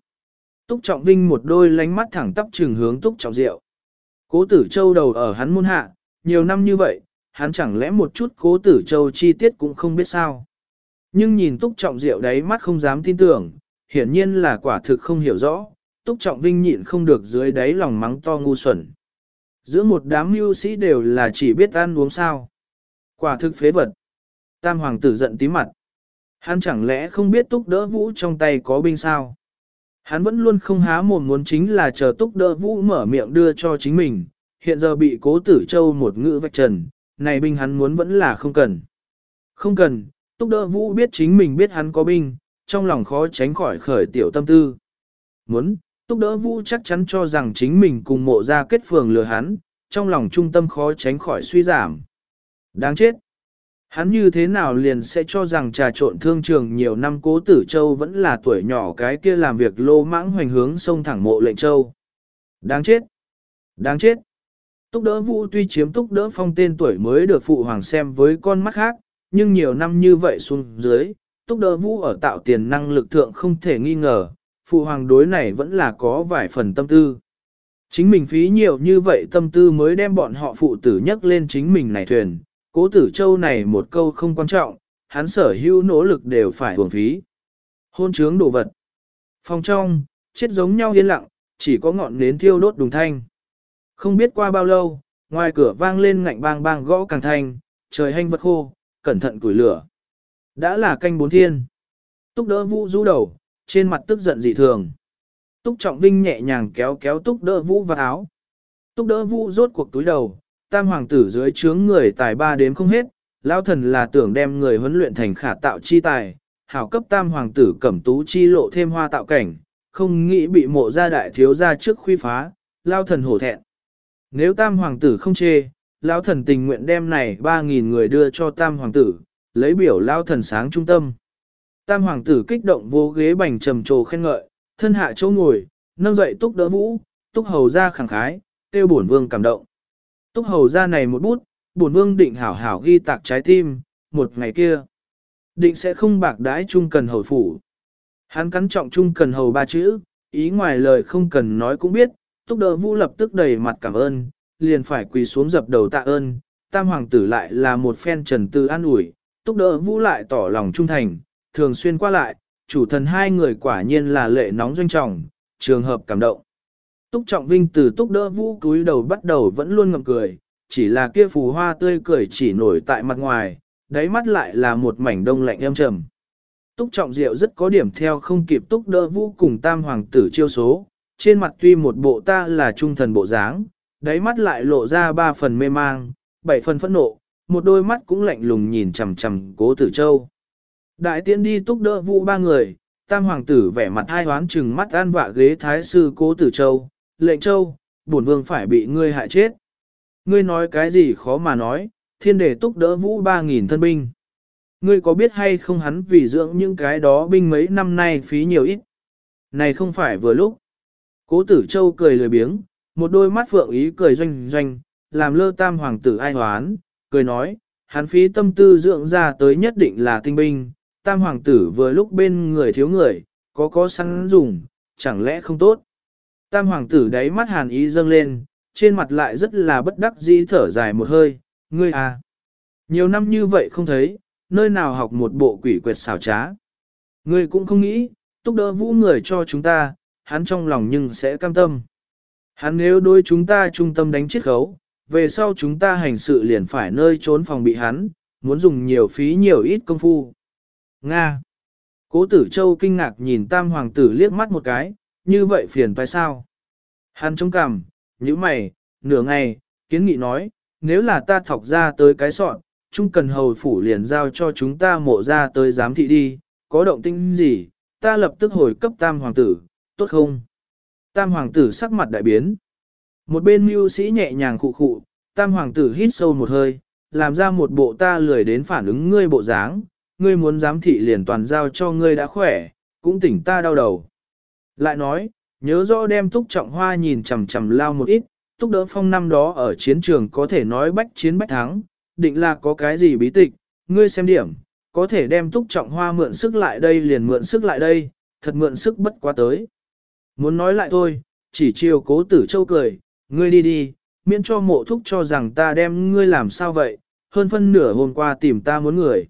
Túc trọng vinh một đôi lánh mắt thẳng tắp trừng hướng túc trọng diệu. Cố tử châu đầu ở hắn môn hạ, nhiều năm như vậy, hắn chẳng lẽ một chút cố tử châu chi tiết cũng không biết sao. Nhưng nhìn túc trọng diệu đấy mắt không dám tin tưởng, hiển nhiên là quả thực không hiểu rõ, túc trọng vinh nhịn không được dưới đáy lòng mắng to ngu xuẩn. Giữa một đám mưu sĩ đều là chỉ biết ăn uống sao. Quả thực phế vật. Tam hoàng tử giận tí mặt. Hắn chẳng lẽ không biết túc đỡ vũ trong tay có binh sao? Hắn vẫn luôn không há mồm muốn chính là chờ túc đỡ vũ mở miệng đưa cho chính mình, hiện giờ bị cố tử châu một ngữ vạch trần, này binh hắn muốn vẫn là không cần. Không cần, túc đỡ vũ biết chính mình biết hắn có binh, trong lòng khó tránh khỏi khởi tiểu tâm tư. Muốn, túc đỡ vũ chắc chắn cho rằng chính mình cùng mộ ra kết phường lừa hắn, trong lòng trung tâm khó tránh khỏi suy giảm. Đáng chết! Hắn như thế nào liền sẽ cho rằng trà trộn thương trường nhiều năm cố tử châu vẫn là tuổi nhỏ cái kia làm việc lô mãng hoành hướng sông thẳng mộ lệnh châu. Đáng chết! Đáng chết! Túc đỡ vũ tuy chiếm túc đỡ phong tên tuổi mới được phụ hoàng xem với con mắt khác, nhưng nhiều năm như vậy xuống dưới, túc đỡ vũ ở tạo tiền năng lực thượng không thể nghi ngờ, phụ hoàng đối này vẫn là có vài phần tâm tư. Chính mình phí nhiều như vậy tâm tư mới đem bọn họ phụ tử nhắc lên chính mình này thuyền, cố tử châu này một câu không quan trọng, hắn sở hữu nỗ lực đều phải hưởng phí. Hôn trướng đồ vật. Phòng trong, chết giống nhau yên lặng, chỉ có ngọn nến thiêu đốt đùng thanh. Không biết qua bao lâu, ngoài cửa vang lên ngạnh bang bang gõ càng thanh, trời hanh vật khô, cẩn thận củi lửa. Đã là canh bốn thiên. Túc đỡ vũ rũ đầu, trên mặt tức giận dị thường. Túc trọng vinh nhẹ nhàng kéo kéo túc đỡ vũ vào áo. Túc đỡ vũ rốt cuộc túi đầu, tam hoàng tử dưới trướng người tài ba đếm không hết, lao thần là tưởng đem người huấn luyện thành khả tạo chi tài, hảo cấp tam hoàng tử cẩm tú chi lộ thêm hoa tạo cảnh, không nghĩ bị mộ gia đại thiếu gia trước khuy phá, lao thần hổ thẹn. Nếu tam hoàng tử không chê, lao thần tình nguyện đem này 3.000 người đưa cho tam hoàng tử, lấy biểu lao thần sáng trung tâm. Tam hoàng tử kích động vô ghế bành trầm trồ khen ngợi, thân hạ chỗ ngồi, nâng dậy túc đỡ vũ, túc hầu ra khẳng khái, tiêu bổn vương cảm động. Túc hầu ra này một bút, bổn vương định hảo hảo ghi tạc trái tim, một ngày kia. Định sẽ không bạc đãi trung cần hầu phủ. Hắn cắn trọng trung cần hầu ba chữ, ý ngoài lời không cần nói cũng biết, túc đỡ vũ lập tức đầy mặt cảm ơn, liền phải quỳ xuống dập đầu tạ ơn. Tam hoàng tử lại là một phen trần tư an ủi, túc đỡ vũ lại tỏ lòng trung thành, thường xuyên qua lại, chủ thần hai người quả nhiên là lệ nóng doanh trọng, trường hợp cảm động. Túc Trọng Vinh từ túc đỡ vũ cúi đầu bắt đầu vẫn luôn ngậm cười, chỉ là kia phù hoa tươi cười chỉ nổi tại mặt ngoài, đáy mắt lại là một mảnh đông lạnh êm trầm. Túc Trọng Diệu rất có điểm theo không kịp túc đỡ vũ cùng tam hoàng tử chiêu số, trên mặt tuy một bộ ta là trung thần bộ dáng, đáy mắt lại lộ ra ba phần mê mang, bảy phần phẫn nộ, một đôi mắt cũng lạnh lùng nhìn chằm chằm cố tử châu. Đại tiễn đi túc đỡ vũ ba người, tam hoàng tử vẻ mặt hai hoán chừng mắt an vạ ghế thái sư cố tử châu, lệnh châu, bổn vương phải bị ngươi hại chết. Ngươi nói cái gì khó mà nói, thiên đề túc đỡ vũ ba nghìn thân binh. Ngươi có biết hay không hắn vì dưỡng những cái đó binh mấy năm nay phí nhiều ít. Này không phải vừa lúc. Cố tử châu cười lười biếng, một đôi mắt phượng ý cười doanh doanh, làm lơ tam hoàng tử ai hoán, cười nói, hắn phí tâm tư dưỡng ra tới nhất định là tinh binh, tam hoàng tử vừa lúc bên người thiếu người, có có săn dùng, chẳng lẽ không tốt. Tam hoàng tử đáy mắt hàn ý dâng lên, trên mặt lại rất là bất đắc dĩ thở dài một hơi, ngươi à. Nhiều năm như vậy không thấy, nơi nào học một bộ quỷ quyệt xảo trá. Ngươi cũng không nghĩ, túc đỡ vũ người cho chúng ta, hắn trong lòng nhưng sẽ cam tâm. Hắn nếu đối chúng ta trung tâm đánh chết khấu, về sau chúng ta hành sự liền phải nơi trốn phòng bị hắn, muốn dùng nhiều phí nhiều ít công phu. Nga. Cố tử châu kinh ngạc nhìn tam hoàng tử liếc mắt một cái, như vậy phiền phải sao? Hắn trông cằm, như mày, nửa ngày, kiến nghị nói, nếu là ta thọc ra tới cái sọn, chúng cần hầu phủ liền giao cho chúng ta mộ ra tới giám thị đi, có động tinh gì, ta lập tức hồi cấp tam hoàng tử, tốt không? Tam hoàng tử sắc mặt đại biến. Một bên mưu sĩ nhẹ nhàng khụ khụ, tam hoàng tử hít sâu một hơi, làm ra một bộ ta lười đến phản ứng ngươi bộ dáng, ngươi muốn giám thị liền toàn giao cho ngươi đã khỏe, cũng tỉnh ta đau đầu. Lại nói, nhớ rõ đem túc trọng hoa nhìn chằm chằm lao một ít, túc đỡ phong năm đó ở chiến trường có thể nói bách chiến bách thắng, định là có cái gì bí tịch, ngươi xem điểm, có thể đem túc trọng hoa mượn sức lại đây liền mượn sức lại đây, thật mượn sức bất quá tới. Muốn nói lại thôi, chỉ chiều cố tử châu cười, ngươi đi đi, miễn cho mộ thúc cho rằng ta đem ngươi làm sao vậy, hơn phân nửa hôm qua tìm ta muốn người.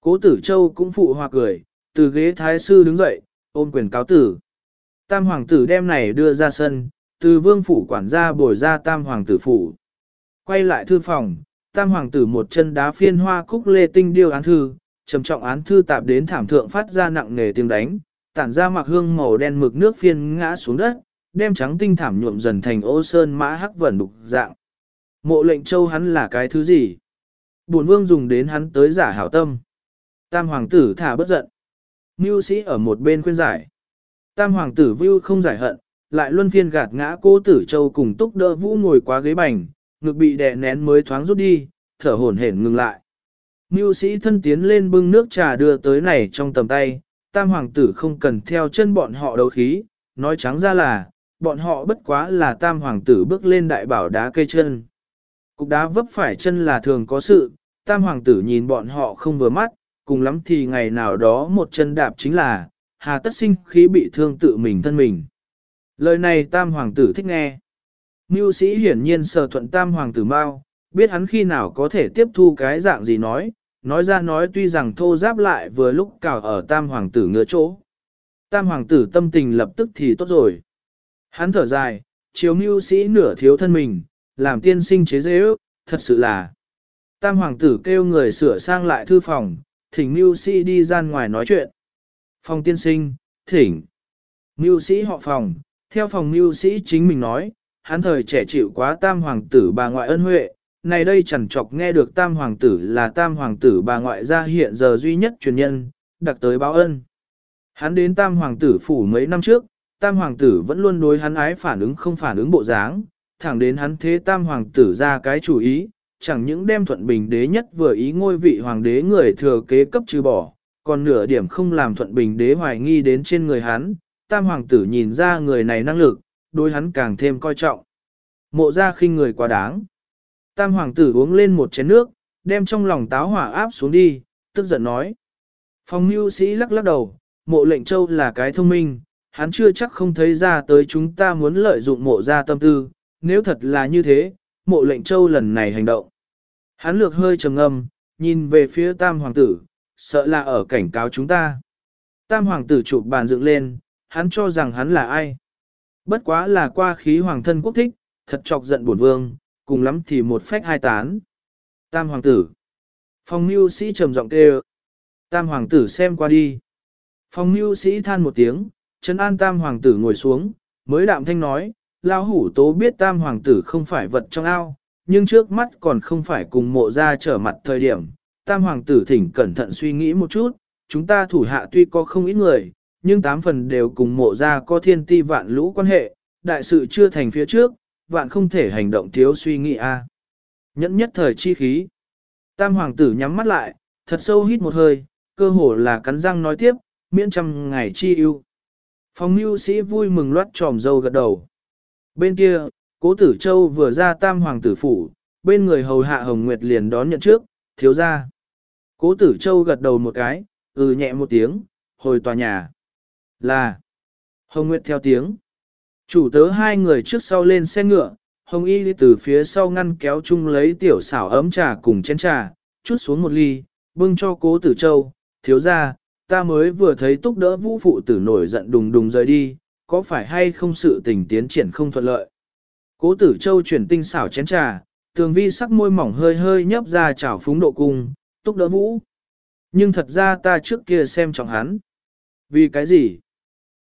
Cố tử châu cũng phụ hòa cười, từ ghế thái sư đứng dậy, ôm quyền cáo tử. Tam hoàng tử đem này đưa ra sân, từ vương phủ quản gia bồi ra tam hoàng tử phủ. Quay lại thư phòng, tam hoàng tử một chân đá phiên hoa cúc lê tinh điêu án thư, trầm trọng án thư tạp đến thảm thượng phát ra nặng nề tiếng đánh, tản ra mặc hương màu đen mực nước phiên ngã xuống đất, đem trắng tinh thảm nhuộm dần thành ô sơn mã hắc vẩn đục dạng. Mộ lệnh châu hắn là cái thứ gì? Bổn vương dùng đến hắn tới giả hảo tâm. Tam hoàng tử thả bất giận. Mưu sĩ ở một bên khuyên giải. Tam hoàng tử view không giải hận, lại luân phiên gạt ngã cô tử châu cùng túc đỡ vũ ngồi quá ghế bành, ngực bị đè nén mới thoáng rút đi, thở hổn hển ngừng lại. Mưu sĩ thân tiến lên bưng nước trà đưa tới này trong tầm tay, tam hoàng tử không cần theo chân bọn họ đấu khí, nói trắng ra là, bọn họ bất quá là tam hoàng tử bước lên đại bảo đá cây chân. Cục đá vấp phải chân là thường có sự, tam hoàng tử nhìn bọn họ không vừa mắt, cùng lắm thì ngày nào đó một chân đạp chính là, hà tất sinh khí bị thương tự mình thân mình. Lời này tam hoàng tử thích nghe. Mưu sĩ hiển nhiên sờ thuận tam hoàng tử mau, biết hắn khi nào có thể tiếp thu cái dạng gì nói, nói ra nói tuy rằng thô giáp lại vừa lúc cào ở tam hoàng tử ngựa chỗ. Tam hoàng tử tâm tình lập tức thì tốt rồi. Hắn thở dài, chiếu mưu sĩ nửa thiếu thân mình, làm tiên sinh chế dễ ước, thật sự là. Tam hoàng tử kêu người sửa sang lại thư phòng, thỉnh mưu sĩ đi ra ngoài nói chuyện. Phòng tiên sinh, thỉnh. Mưu sĩ họ phòng, theo phòng mưu sĩ chính mình nói, hắn thời trẻ chịu quá tam hoàng tử bà ngoại ân huệ, này đây chẳng chọc nghe được tam hoàng tử là tam hoàng tử bà ngoại gia hiện giờ duy nhất truyền nhân, đặc tới báo ân. Hắn đến tam hoàng tử phủ mấy năm trước, tam hoàng tử vẫn luôn đối hắn ái phản ứng không phản ứng bộ dáng, thẳng đến hắn thế tam hoàng tử ra cái chủ ý, chẳng những đem thuận bình đế nhất vừa ý ngôi vị hoàng đế người thừa kế cấp trừ bỏ, còn nửa điểm không làm thuận bình đế hoài nghi đến trên người hắn, tam hoàng tử nhìn ra người này năng lực, đối hắn càng thêm coi trọng. Mộ ra khinh người quá đáng. Tam hoàng tử uống lên một chén nước, đem trong lòng táo hỏa áp xuống đi, tức giận nói. Phong mưu sĩ lắc lắc đầu, mộ lệnh châu là cái thông minh, hắn chưa chắc không thấy ra tới chúng ta muốn lợi dụng mộ ra tâm tư, nếu thật là như thế, mộ lệnh châu lần này hành động. Hắn lược hơi trầm ngâm, nhìn về phía tam hoàng tử, sợ là ở cảnh cáo chúng ta. Tam hoàng tử chụp bàn dựng lên, hắn cho rằng hắn là ai. Bất quá là qua khí hoàng thân quốc thích, thật chọc giận bổn vương, cùng lắm thì một phách hai tán. Tam hoàng tử. Phong mưu sĩ trầm giọng kêu. Tam hoàng tử xem qua đi. Phong mưu sĩ than một tiếng, chân an tam hoàng tử ngồi xuống, mới đạm thanh nói, lao hủ tố biết tam hoàng tử không phải vật trong ao, nhưng trước mắt còn không phải cùng mộ ra trở mặt thời điểm. Tam hoàng tử thỉnh cẩn thận suy nghĩ một chút, chúng ta thủ hạ tuy có không ít người, nhưng tám phần đều cùng mộ ra có thiên ti vạn lũ quan hệ, đại sự chưa thành phía trước, vạn không thể hành động thiếu suy nghĩ a. Nhẫn nhất thời chi khí. Tam hoàng tử nhắm mắt lại, thật sâu hít một hơi, cơ hồ là cắn răng nói tiếp, miễn trăm ngày chi ưu. Phong mưu sĩ vui mừng loát tròm dâu gật đầu. Bên kia, cố tử châu vừa ra tam hoàng tử phủ, bên người hầu hạ hồng nguyệt liền đón nhận trước, thiếu ra. Cố tử châu gật đầu một cái, ừ nhẹ một tiếng, hồi tòa nhà. Là. Hồng nguyệt theo tiếng. Chủ tớ hai người trước sau lên xe ngựa, Hồng Y từ phía sau ngăn kéo chung lấy tiểu xảo ấm trà cùng chén trà, chút xuống một ly, bưng cho cố tử châu, thiếu ra, ta mới vừa thấy túc đỡ vũ phụ tử nổi giận đùng đùng rời đi, có phải hay không sự tình tiến triển không thuận lợi. Cố tử châu chuyển tinh xảo chén trà, tường vi sắc môi mỏng hơi hơi nhấp ra chảo phúng độ cung, túc đỡ vũ. Nhưng thật ra ta trước kia xem trọng hắn. Vì cái gì?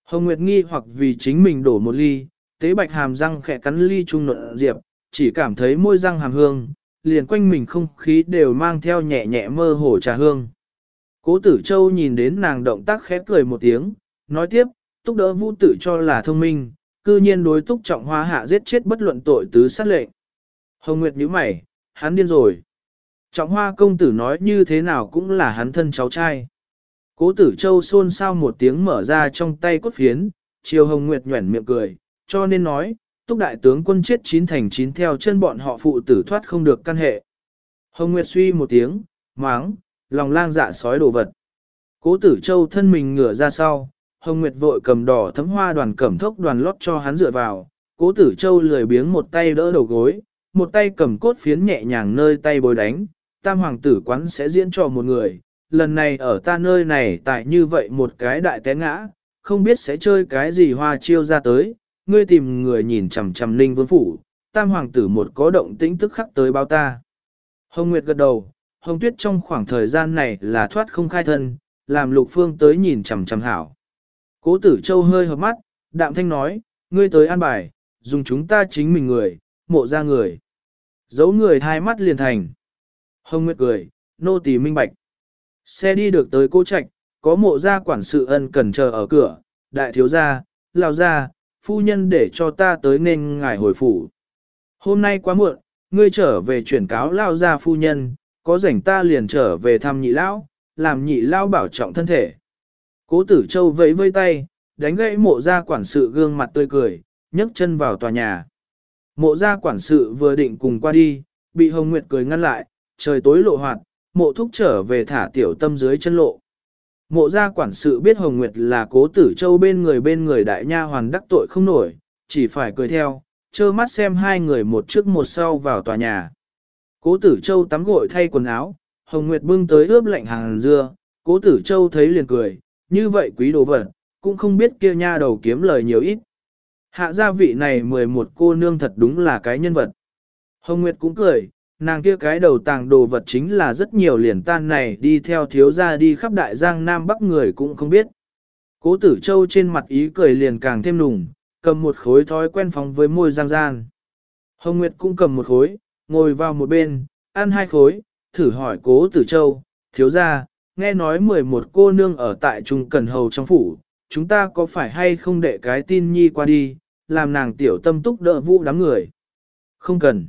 Hồng Nguyệt nghi hoặc vì chính mình đổ một ly, tế bạch hàm răng khẽ cắn ly trung nộn diệp, chỉ cảm thấy môi răng hàm hương, liền quanh mình không khí đều mang theo nhẹ nhẹ mơ hồ trà hương. Cố tử châu nhìn đến nàng động tác khẽ cười một tiếng, nói tiếp, túc đỡ vũ tự cho là thông minh, cư nhiên đối túc trọng hoa hạ giết chết bất luận tội tứ sát lệnh. Hồng Nguyệt nhíu mày, hắn điên rồi. Trọng hoa công tử nói như thế nào cũng là hắn thân cháu trai. Cố tử châu xôn xao một tiếng mở ra trong tay cốt phiến, chiều hồng nguyệt nhuẩn miệng cười, cho nên nói, túc đại tướng quân chết chín thành chín theo chân bọn họ phụ tử thoát không được căn hệ. Hồng Nguyệt suy một tiếng, máng, lòng lang dạ sói đồ vật. Cố tử châu thân mình ngửa ra sau, Hồng Nguyệt vội cầm đỏ thấm hoa đoàn cẩm thốc đoàn lót cho hắn dựa vào, cố tử châu lười biếng một tay đỡ đầu gối, một tay cầm cốt phiến nhẹ nhàng nơi tay bồi đánh, tam hoàng tử quán sẽ diễn cho một người, lần này ở ta nơi này tại như vậy một cái đại té ngã, không biết sẽ chơi cái gì hoa chiêu ra tới, ngươi tìm người nhìn chằm chằm ninh vương phủ, tam hoàng tử một có động tĩnh tức khắc tới bao ta. Hồng Nguyệt gật đầu, Hồng Tuyết trong khoảng thời gian này là thoát không khai thân, làm lục phương tới nhìn chằm chằm hảo. Cố tử châu hơi hợp mắt, đạm thanh nói, ngươi tới an bài, dùng chúng ta chính mình người, mộ ra người. Giấu người hai mắt liền thành. Hồng Nguyệt cười, nô tỳ minh bạch. Xe đi được tới cô trạch, có mộ gia quản sự ân cần chờ ở cửa, đại thiếu gia, lao gia, phu nhân để cho ta tới nên ngài hồi phủ. Hôm nay quá muộn, ngươi trở về chuyển cáo lao gia phu nhân, có rảnh ta liền trở về thăm nhị lão, làm nhị lão bảo trọng thân thể. Cố tử châu vẫy vây tay, đánh gãy mộ gia quản sự gương mặt tươi cười, nhấc chân vào tòa nhà. Mộ gia quản sự vừa định cùng qua đi, bị Hồng Nguyệt cười ngăn lại, trời tối lộ hoạt, mộ thúc trở về thả tiểu tâm dưới chân lộ. Mộ gia quản sự biết Hồng Nguyệt là cố tử châu bên người bên người đại nha hoàn đắc tội không nổi, chỉ phải cười theo, trơ mắt xem hai người một trước một sau vào tòa nhà. Cố tử châu tắm gội thay quần áo, Hồng Nguyệt bưng tới ướp lạnh hàng dưa, cố tử châu thấy liền cười, như vậy quý đồ vật, cũng không biết kia nha đầu kiếm lời nhiều ít. Hạ gia vị này 11 cô nương thật đúng là cái nhân vật. Hồng Nguyệt cũng cười, nàng kia cái đầu tàng đồ vật chính là rất nhiều liền tan này đi theo thiếu gia đi khắp đại giang Nam Bắc người cũng không biết. Cố tử châu trên mặt ý cười liền càng thêm nùng, cầm một khối thói quen phóng với môi giang gian. Hồng Nguyệt cũng cầm một khối, ngồi vào một bên, ăn hai khối, thử hỏi cố tử châu, thiếu gia, nghe nói 11 cô nương ở tại Trung Cần Hầu trong phủ, chúng ta có phải hay không để cái tin nhi qua đi, làm nàng tiểu tâm túc đỡ vũ đám người. Không cần.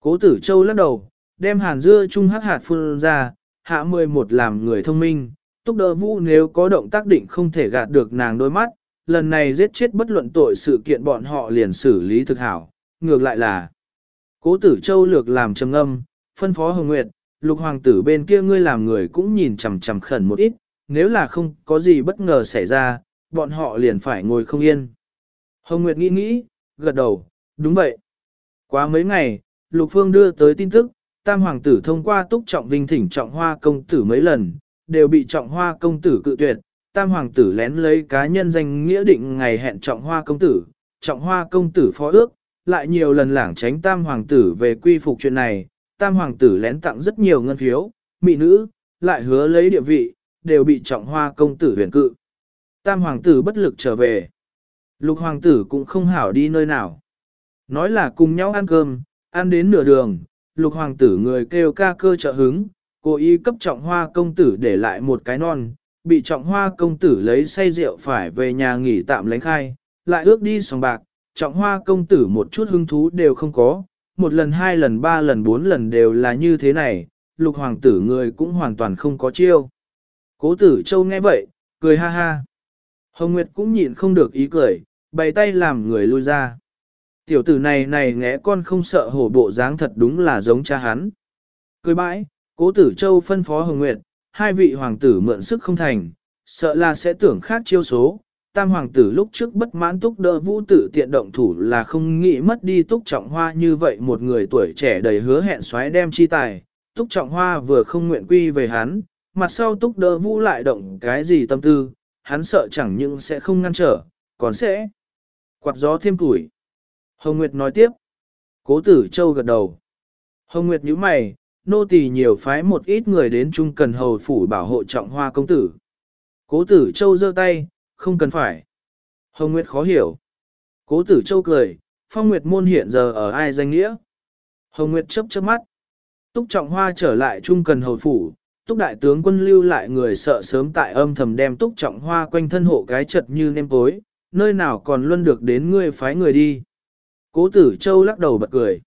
Cố tử châu lắc đầu, đem hàn dưa chung hắc hạt phun ra, hạ 11 làm người thông minh, túc đỡ vũ nếu có động tác định không thể gạt được nàng đôi mắt, lần này giết chết bất luận tội sự kiện bọn họ liền xử lý thực hảo, ngược lại là. Cố tử châu lược làm trầm âm, phân phó hồng nguyệt, lục hoàng tử bên kia ngươi làm người cũng nhìn chằm chằm khẩn một ít, nếu là không có gì bất ngờ xảy ra, bọn họ liền phải ngồi không yên. Hồng Nguyệt nghĩ nghĩ, gật đầu, đúng vậy. Quá mấy ngày, Lục Phương đưa tới tin tức, Tam Hoàng tử thông qua túc trọng vinh thỉnh trọng hoa công tử mấy lần, đều bị trọng hoa công tử cự tuyệt. Tam Hoàng tử lén lấy cá nhân danh nghĩa định ngày hẹn trọng hoa công tử, trọng hoa công tử phó ước, lại nhiều lần lảng tránh Tam Hoàng tử về quy phục chuyện này. Tam Hoàng tử lén tặng rất nhiều ngân phiếu, mỹ nữ, lại hứa lấy địa vị, đều bị trọng hoa công tử huyền cự. Tam Hoàng tử bất lực trở về. Lục hoàng tử cũng không hảo đi nơi nào. Nói là cùng nhau ăn cơm, ăn đến nửa đường, lục hoàng tử người kêu ca cơ trợ hứng, cố ý cấp trọng hoa công tử để lại một cái non, bị trọng hoa công tử lấy say rượu phải về nhà nghỉ tạm lánh khai, lại ước đi sòng bạc, trọng hoa công tử một chút hứng thú đều không có, một lần hai lần ba lần bốn lần đều là như thế này, lục hoàng tử người cũng hoàn toàn không có chiêu. Cố tử châu nghe vậy, cười ha ha. Hồng Nguyệt cũng nhịn không được ý cười, bày tay làm người lui ra. Tiểu tử này này ngẽ con không sợ hổ bộ dáng thật đúng là giống cha hắn. Cười bãi, cố tử châu phân phó Hồng Nguyệt, hai vị hoàng tử mượn sức không thành, sợ là sẽ tưởng khác chiêu số. Tam hoàng tử lúc trước bất mãn túc đỡ vũ tử tiện động thủ là không nghĩ mất đi túc trọng hoa như vậy một người tuổi trẻ đầy hứa hẹn xoáy đem chi tài. Túc trọng hoa vừa không nguyện quy về hắn, mặt sau túc đỡ vũ lại động cái gì tâm tư, hắn sợ chẳng những sẽ không ngăn trở, còn sẽ quạt gió thêm tuổi. Hồng Nguyệt nói tiếp. Cố tử châu gật đầu. Hồng Nguyệt nhíu mày, nô tỳ nhiều phái một ít người đến trung cần hầu phủ bảo hộ trọng hoa công tử. Cố tử châu giơ tay, không cần phải. Hồng Nguyệt khó hiểu. Cố tử châu cười, phong Nguyệt môn hiện giờ ở ai danh nghĩa. Hồng Nguyệt chớp chớp mắt. Túc trọng hoa trở lại trung cần hầu phủ, túc đại tướng quân lưu lại người sợ sớm tại âm thầm đem túc trọng hoa quanh thân hộ cái chật như nêm tối, nơi nào còn luân được đến ngươi phái người đi. Cố tử châu lắc đầu bật cười.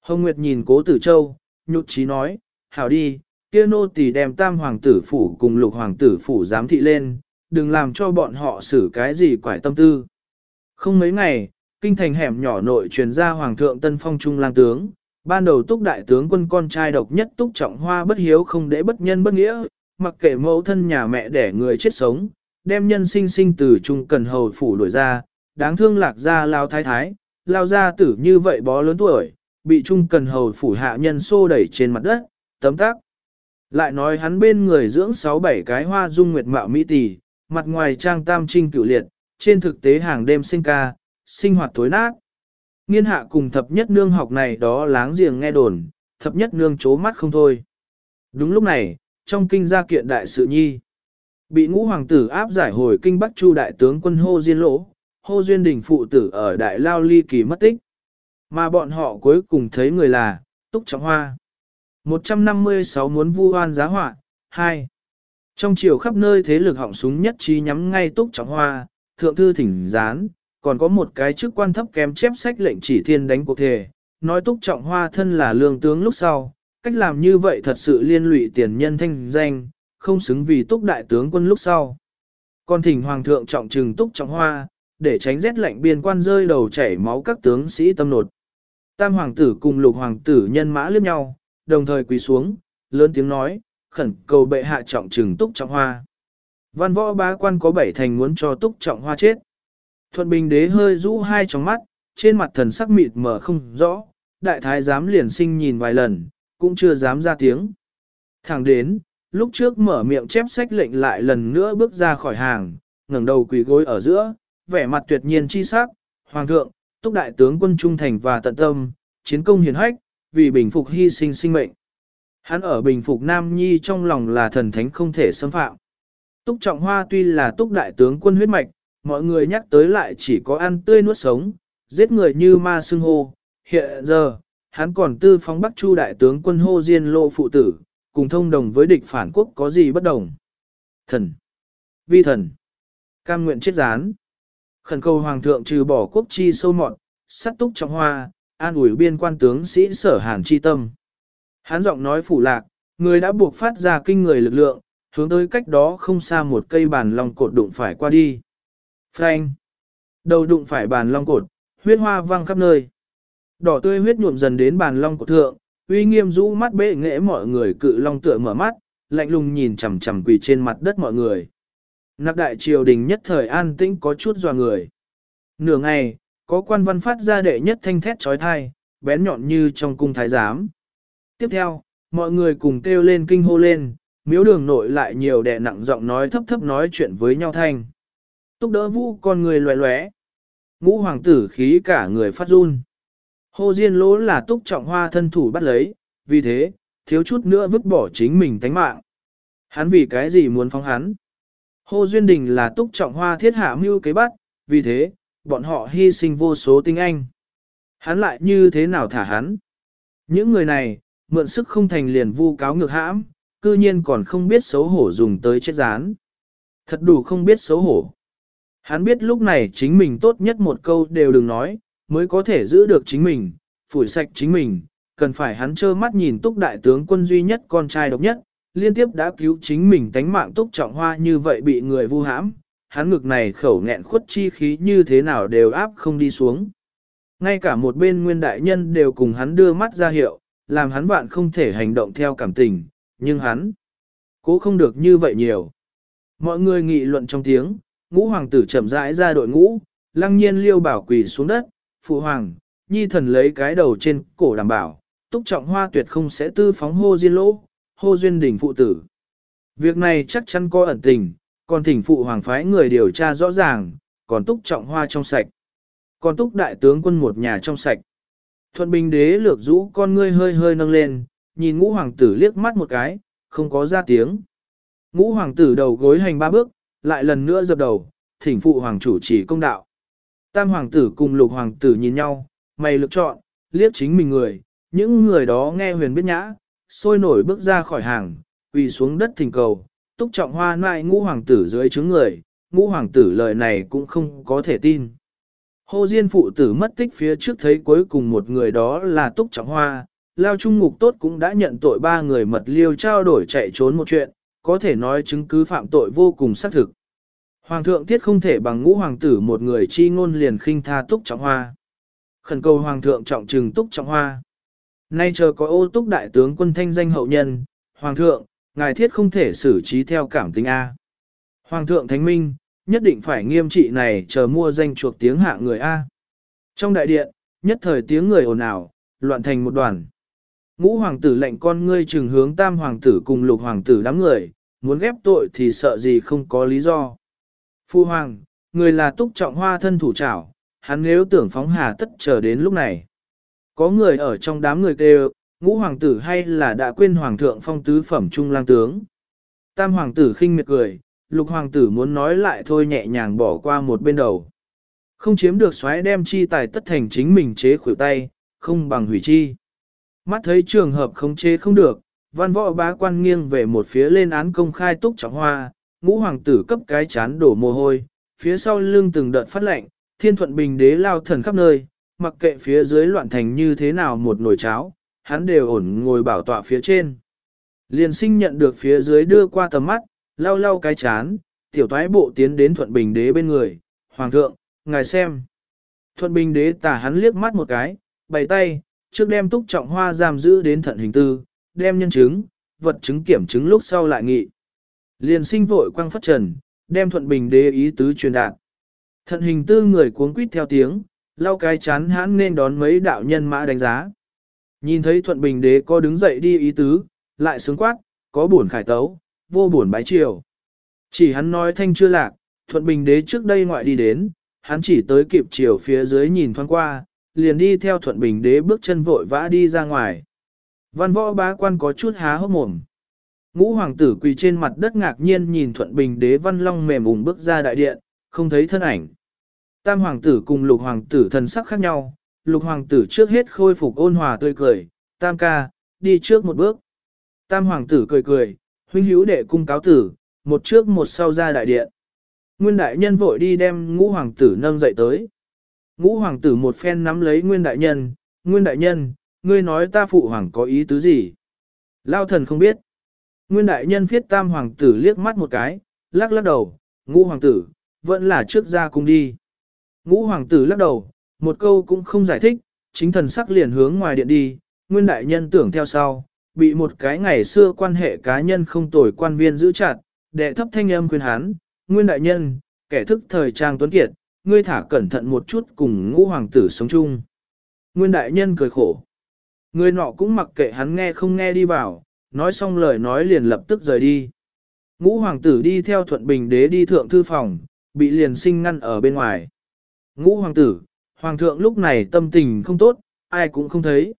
Hồng Nguyệt nhìn cố tử châu, nhụt chí nói, hảo đi, kia nô tỳ đem tam hoàng tử phủ cùng lục hoàng tử phủ giám thị lên, đừng làm cho bọn họ xử cái gì quải tâm tư. Không mấy ngày, kinh thành hẻm nhỏ nội truyền ra hoàng thượng tân phong trung lang tướng, Ban đầu túc đại tướng quân con trai độc nhất túc trọng hoa bất hiếu không để bất nhân bất nghĩa, mặc kệ mẫu thân nhà mẹ đẻ người chết sống, đem nhân sinh sinh từ trung cần hầu phủ đuổi ra, đáng thương lạc ra lao thái thái, lao ra tử như vậy bó lớn tuổi, bị trung cần hầu phủ hạ nhân xô đẩy trên mặt đất, tấm tác. Lại nói hắn bên người dưỡng sáu bảy cái hoa dung nguyệt mạo mỹ tỷ, mặt ngoài trang tam trinh cửu liệt, trên thực tế hàng đêm sinh ca, sinh hoạt tối nát. Nghiên hạ cùng thập nhất nương học này đó láng giềng nghe đồn, thập nhất nương chố mắt không thôi. Đúng lúc này, trong kinh gia kiện đại sự nhi, bị ngũ hoàng tử áp giải hồi kinh Bắc Chu đại tướng quân Hô Diên Lỗ, Hô Duyên Đình phụ tử ở đại lao ly kỳ mất tích. Mà bọn họ cuối cùng thấy người là, Túc Trọng Hoa. 156 muốn vu oan giá họa 2. Trong chiều khắp nơi thế lực họng súng nhất trí nhắm ngay Túc Trọng Hoa, thượng thư thỉnh gián, còn có một cái chức quan thấp kém chép sách lệnh chỉ thiên đánh cuộc thể, nói Túc Trọng Hoa thân là lương tướng lúc sau, cách làm như vậy thật sự liên lụy tiền nhân thanh danh, không xứng vì Túc đại tướng quân lúc sau. Còn thỉnh Hoàng thượng trọng trừng Túc Trọng Hoa, để tránh rét lạnh biên quan rơi đầu chảy máu các tướng sĩ tâm nột. Tam hoàng tử cùng lục hoàng tử nhân mã liếc nhau, đồng thời quỳ xuống, lớn tiếng nói, khẩn cầu bệ hạ trọng trừng túc trọng hoa. Văn võ bá quan có bảy thành muốn cho túc trọng hoa chết. Thuận bình đế hơi rũ hai trong mắt, trên mặt thần sắc mịt mờ không rõ, đại thái giám liền sinh nhìn vài lần, cũng chưa dám ra tiếng. Thẳng đến, lúc trước mở miệng chép sách lệnh lại lần nữa bước ra khỏi hàng, ngẩng đầu quỳ gối ở giữa, vẻ mặt tuyệt nhiên chi sắc, hoàng thượng, túc đại tướng quân trung thành và tận tâm, chiến công hiển hách, vì bình phục hy sinh sinh mệnh. Hắn ở bình phục Nam Nhi trong lòng là thần thánh không thể xâm phạm. Túc Trọng Hoa tuy là túc đại tướng quân huyết mạch, mọi người nhắc tới lại chỉ có ăn tươi nuốt sống, giết người như ma xưng hô. Hiện giờ, hắn còn tư phóng Bắc Chu đại tướng quân hô diên Lộ phụ tử, cùng thông đồng với địch phản quốc có gì bất đồng. Thần! Vi thần! Cam nguyện chết gián! Khẩn cầu Hoàng thượng trừ bỏ quốc chi sâu mọn, sát túc trọng hoa, an ủi biên quan tướng sĩ sở hàn chi tâm. Hán giọng nói phủ lạc, người đã buộc phát ra kinh người lực lượng, hướng tới cách đó không xa một cây bàn long cột đụng phải qua đi. Phanh! Đầu đụng phải bàn long cột, huyết hoa văng khắp nơi. Đỏ tươi huyết nhuộm dần đến bàn long cột thượng, uy nghiêm rũ mắt bệ nghệ mọi người cự long tựa mở mắt, lạnh lùng nhìn chằm chằm quỳ trên mặt đất mọi người. Nạp đại triều đình nhất thời an tĩnh có chút dò người. Nửa ngày, có quan văn phát ra đệ nhất thanh thét trói thai, bén nhọn như trong cung thái giám. Tiếp theo, mọi người cùng kêu lên kinh hô lên, miếu đường nội lại nhiều đệ nặng giọng nói thấp thấp nói chuyện với nhau thanh. Túc đỡ vũ con người loé loé. Ngũ hoàng tử khí cả người phát run. Hồ Diên lỗ là túc trọng hoa thân thủ bắt lấy, vì thế, thiếu chút nữa vứt bỏ chính mình tánh mạng. Hắn vì cái gì muốn phóng hắn? Hồ Duyên Đình là túc trọng hoa thiết hạ mưu kế bắt, vì thế, bọn họ hy sinh vô số tinh anh. Hắn lại như thế nào thả hắn? Những người này, mượn sức không thành liền vu cáo ngược hãm, cư nhiên còn không biết xấu hổ dùng tới chết rán. Thật đủ không biết xấu hổ. Hắn biết lúc này chính mình tốt nhất một câu đều đừng nói, mới có thể giữ được chính mình, phủi sạch chính mình, cần phải hắn trơ mắt nhìn túc đại tướng quân duy nhất con trai độc nhất, liên tiếp đã cứu chính mình tánh mạng túc trọng hoa như vậy bị người vu hãm, hắn ngực này khẩu nghẹn khuất chi khí như thế nào đều áp không đi xuống. Ngay cả một bên nguyên đại nhân đều cùng hắn đưa mắt ra hiệu, làm hắn vạn không thể hành động theo cảm tình, nhưng hắn cố không được như vậy nhiều. Mọi người nghị luận trong tiếng, ngũ hoàng tử chậm rãi ra đội ngũ, lăng nhiên liêu bảo quỳ xuống đất, phụ hoàng, nhi thần lấy cái đầu trên cổ đảm bảo, túc trọng hoa tuyệt không sẽ tư phóng hô diên lỗ, hô duyên đỉnh phụ tử. Việc này chắc chắn có ẩn tình, còn thỉnh phụ hoàng phái người điều tra rõ ràng, còn túc trọng hoa trong sạch. Còn túc đại tướng quân một nhà trong sạch. Thuận bình đế lược rũ con ngươi hơi hơi nâng lên, nhìn ngũ hoàng tử liếc mắt một cái, không có ra tiếng. Ngũ hoàng tử đầu gối hành ba bước, lại lần nữa dập đầu, thỉnh phụ hoàng chủ chỉ công đạo. Tam hoàng tử cùng lục hoàng tử nhìn nhau, mày lựa chọn, liếc chính mình người, những người đó nghe huyền biết nhã, sôi nổi bước ra khỏi hàng, quỳ xuống đất thỉnh cầu, túc trọng hoa nại ngũ hoàng tử dưới chứng người, ngũ hoàng tử lời này cũng không có thể tin. Hồ Diên phụ tử mất tích phía trước thấy cuối cùng một người đó là túc trọng hoa, lao trung ngục tốt cũng đã nhận tội ba người mật liêu trao đổi chạy trốn một chuyện, có thể nói chứng cứ phạm tội vô cùng xác thực. Hoàng thượng thiết không thể bằng ngũ hoàng tử một người chi ngôn liền khinh tha túc trọng hoa. Khẩn cầu hoàng thượng trọng trừng túc trọng hoa. Nay chờ có ô túc đại tướng quân thanh danh hậu nhân, Hoàng thượng, ngài thiết không thể xử trí theo cảm tính A. Hoàng thượng thánh minh, nhất định phải nghiêm trị này chờ mua danh chuộc tiếng hạ người A. Trong đại điện, nhất thời tiếng người ồn ào, loạn thành một đoàn. Ngũ hoàng tử lệnh con ngươi trừng hướng tam hoàng tử cùng lục hoàng tử đám người, muốn ghép tội thì sợ gì không có lý do. Phu hoàng, người là túc trọng hoa thân thủ trảo, hắn nếu tưởng phóng hà tất chờ đến lúc này. Có người ở trong đám người kêu, ngũ hoàng tử hay là đã quên hoàng thượng phong tứ phẩm trung lang tướng. Tam hoàng tử khinh miệt cười, lục hoàng tử muốn nói lại thôi nhẹ nhàng bỏ qua một bên đầu. Không chiếm được xoáy đem chi tài tất thành chính mình chế khuỷu tay, không bằng hủy chi. Mắt thấy trường hợp không chế không được, văn võ bá quan nghiêng về một phía lên án công khai túc trọng hoa, ngũ hoàng tử cấp cái chán đổ mồ hôi, phía sau lưng từng đợt phát lệnh, thiên thuận bình đế lao thần khắp nơi, mặc kệ phía dưới loạn thành như thế nào một nồi cháo, hắn đều ổn ngồi bảo tọa phía trên. Liền sinh nhận được phía dưới đưa qua tầm mắt, lau lau cái chán, tiểu toái bộ tiến đến thuận bình đế bên người, hoàng thượng, ngài xem. Thuận bình đế tả hắn liếc mắt một cái, bày tay, trước đem túc trọng hoa giam giữ đến thận hình tư, đem nhân chứng, vật chứng kiểm chứng lúc sau lại nghị. Liền sinh vội quang phất trần, đem thuận bình đế ý tứ truyền đạt. Thận hình tư người cuống quýt theo tiếng, lau cái chán hãn nên đón mấy đạo nhân mã đánh giá. Nhìn thấy thuận bình đế có đứng dậy đi ý tứ, lại sướng quát, có buồn khải tấu, vô buồn bái triều. Chỉ hắn nói thanh chưa lạc, thuận bình đế trước đây ngoại đi đến, hắn chỉ tới kịp chiều phía dưới nhìn thoáng qua, liền đi theo thuận bình đế bước chân vội vã đi ra ngoài. Văn võ bá quan có chút há hốc mồm. Ngũ hoàng tử quỳ trên mặt đất ngạc nhiên nhìn thuận bình đế văn long mềm ủng bước ra đại điện, không thấy thân ảnh. Tam hoàng tử cùng lục hoàng tử thần sắc khác nhau, lục hoàng tử trước hết khôi phục ôn hòa tươi cười, tam ca, đi trước một bước. Tam hoàng tử cười cười, huynh hữu đệ cung cáo tử, một trước một sau ra đại điện. Nguyên đại nhân vội đi đem ngũ hoàng tử nâng dậy tới. Ngũ hoàng tử một phen nắm lấy nguyên đại nhân, nguyên đại nhân, ngươi nói ta phụ hoàng có ý tứ gì? Lao thần không biết. Nguyên đại nhân phiết tam hoàng tử liếc mắt một cái, lắc lắc đầu, ngũ hoàng tử, vẫn là trước ra cung đi. Ngũ hoàng tử lắc đầu, một câu cũng không giải thích, chính thần sắc liền hướng ngoài điện đi, nguyên đại nhân tưởng theo sau, bị một cái ngày xưa quan hệ cá nhân không tồi quan viên giữ chặt, đệ thấp thanh âm khuyên hắn, nguyên đại nhân, kẻ thức thời trang tuấn kiệt, ngươi thả cẩn thận một chút cùng ngũ hoàng tử sống chung. Nguyên đại nhân cười khổ. Người nọ cũng mặc kệ hắn nghe không nghe đi vào, nói xong lời nói liền lập tức rời đi. Ngũ hoàng tử đi theo thuận bình đế đi thượng thư phòng, bị liền sinh ngăn ở bên ngoài. Ngũ hoàng tử, hoàng thượng lúc này tâm tình không tốt, ai cũng không thấy.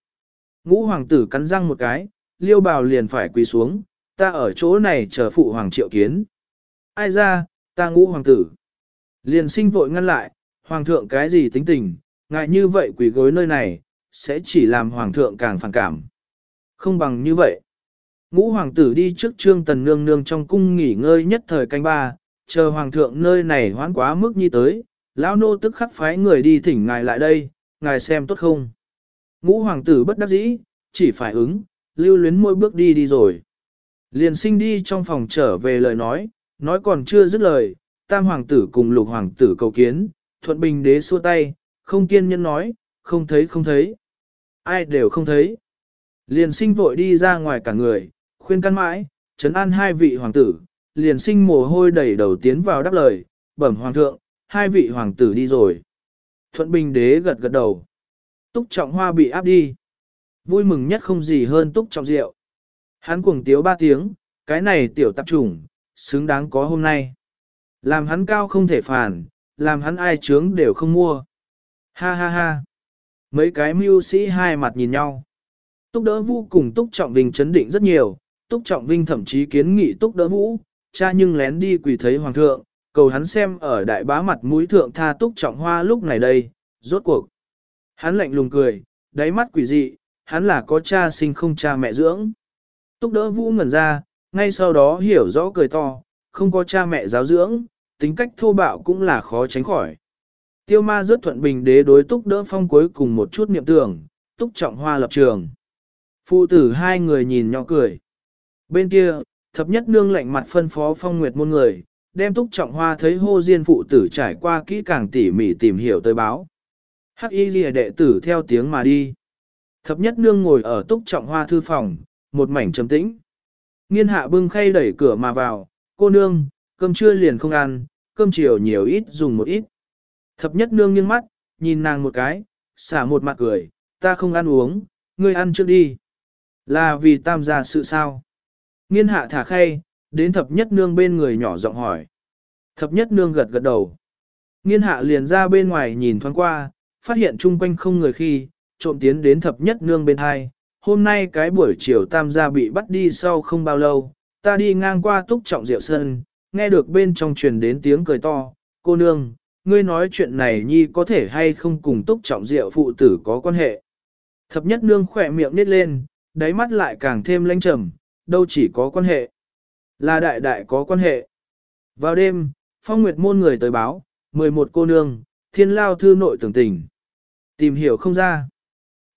Ngũ hoàng tử cắn răng một cái, liêu bào liền phải quỳ xuống, ta ở chỗ này chờ phụ hoàng triệu kiến. Ai ra, ta ngũ hoàng tử. Liền sinh vội ngăn lại, hoàng thượng cái gì tính tình, ngại như vậy quỳ gối nơi này, sẽ chỉ làm hoàng thượng càng phản cảm. Không bằng như vậy. Ngũ hoàng tử đi trước trương tần nương nương trong cung nghỉ ngơi nhất thời canh ba, chờ hoàng thượng nơi này hoán quá mức như tới, lão nô tức khắc phái người đi thỉnh ngài lại đây, ngài xem tốt không. Ngũ hoàng tử bất đắc dĩ, chỉ phải ứng, lưu luyến mỗi bước đi đi rồi. Liền sinh đi trong phòng trở về lời nói, nói còn chưa dứt lời, tam hoàng tử cùng lục hoàng tử cầu kiến, thuận bình đế xua tay, không kiên nhẫn nói, không thấy không thấy. Ai đều không thấy. Liền sinh vội đi ra ngoài cả người, khuyên căn mãi, trấn an hai vị hoàng tử, liền sinh mồ hôi đầy đầu tiến vào đáp lời, bẩm hoàng thượng, hai vị hoàng tử đi rồi. Thuận bình đế gật gật đầu. Túc trọng hoa bị áp đi. Vui mừng nhất không gì hơn túc trọng rượu. Hắn cuồng tiếu ba tiếng, cái này tiểu tạp trùng, xứng đáng có hôm nay. Làm hắn cao không thể phản, làm hắn ai trướng đều không mua. Ha ha ha. Mấy cái mưu sĩ hai mặt nhìn nhau. Túc đỡ vũ cùng Túc Trọng Vinh chấn định rất nhiều, Túc Trọng Vinh thậm chí kiến nghị Túc đỡ vũ, cha nhưng lén đi quỳ thấy Hoàng thượng, cầu hắn xem ở đại bá mặt mũi thượng tha Túc Trọng Hoa lúc này đây, rốt cuộc. Hắn lạnh lùng cười, đáy mắt quỷ dị, hắn là có cha sinh không cha mẹ dưỡng. Túc đỡ vũ ngẩn ra, ngay sau đó hiểu rõ cười to, không có cha mẹ giáo dưỡng, tính cách thô bạo cũng là khó tránh khỏi. Tiêu ma rất thuận bình đế đối túc đỡ phong cuối cùng một chút niệm tưởng, túc trọng hoa lập trường. Phụ tử hai người nhìn nhỏ cười. Bên kia, thập nhất nương lạnh mặt phân phó phong nguyệt môn người, đem túc trọng hoa thấy hô diên phụ tử trải qua kỹ càng tỉ mỉ tìm hiểu tới báo. Hắc y lìa đệ tử theo tiếng mà đi. Thập nhất nương ngồi ở túc trọng hoa thư phòng, một mảnh trầm tĩnh. Nghiên hạ bưng khay đẩy cửa mà vào, cô nương, cơm trưa liền không ăn, cơm chiều nhiều ít dùng một ít. Thập nhất nương nghiêng mắt, nhìn nàng một cái, xả một mặt cười, ta không ăn uống, ngươi ăn trước đi. Là vì tam gia sự sao? Nghiên hạ thả khay, đến thập nhất nương bên người nhỏ giọng hỏi. Thập nhất nương gật gật đầu. Nghiên hạ liền ra bên ngoài nhìn thoáng qua, phát hiện chung quanh không người khi, trộm tiến đến thập nhất nương bên hai. Hôm nay cái buổi chiều tam gia bị bắt đi sau không bao lâu, ta đi ngang qua túc trọng rượu sân, nghe được bên trong truyền đến tiếng cười to, cô nương, ngươi nói chuyện này nhi có thể hay không cùng túc trọng rượu phụ tử có quan hệ. Thập nhất nương khỏe miệng nít lên, đáy mắt lại càng thêm lãnh trầm, đâu chỉ có quan hệ. Là đại đại có quan hệ. Vào đêm, phong nguyệt môn người tới báo, 11 cô nương, thiên lao thư nội tưởng tình. Tìm hiểu không ra.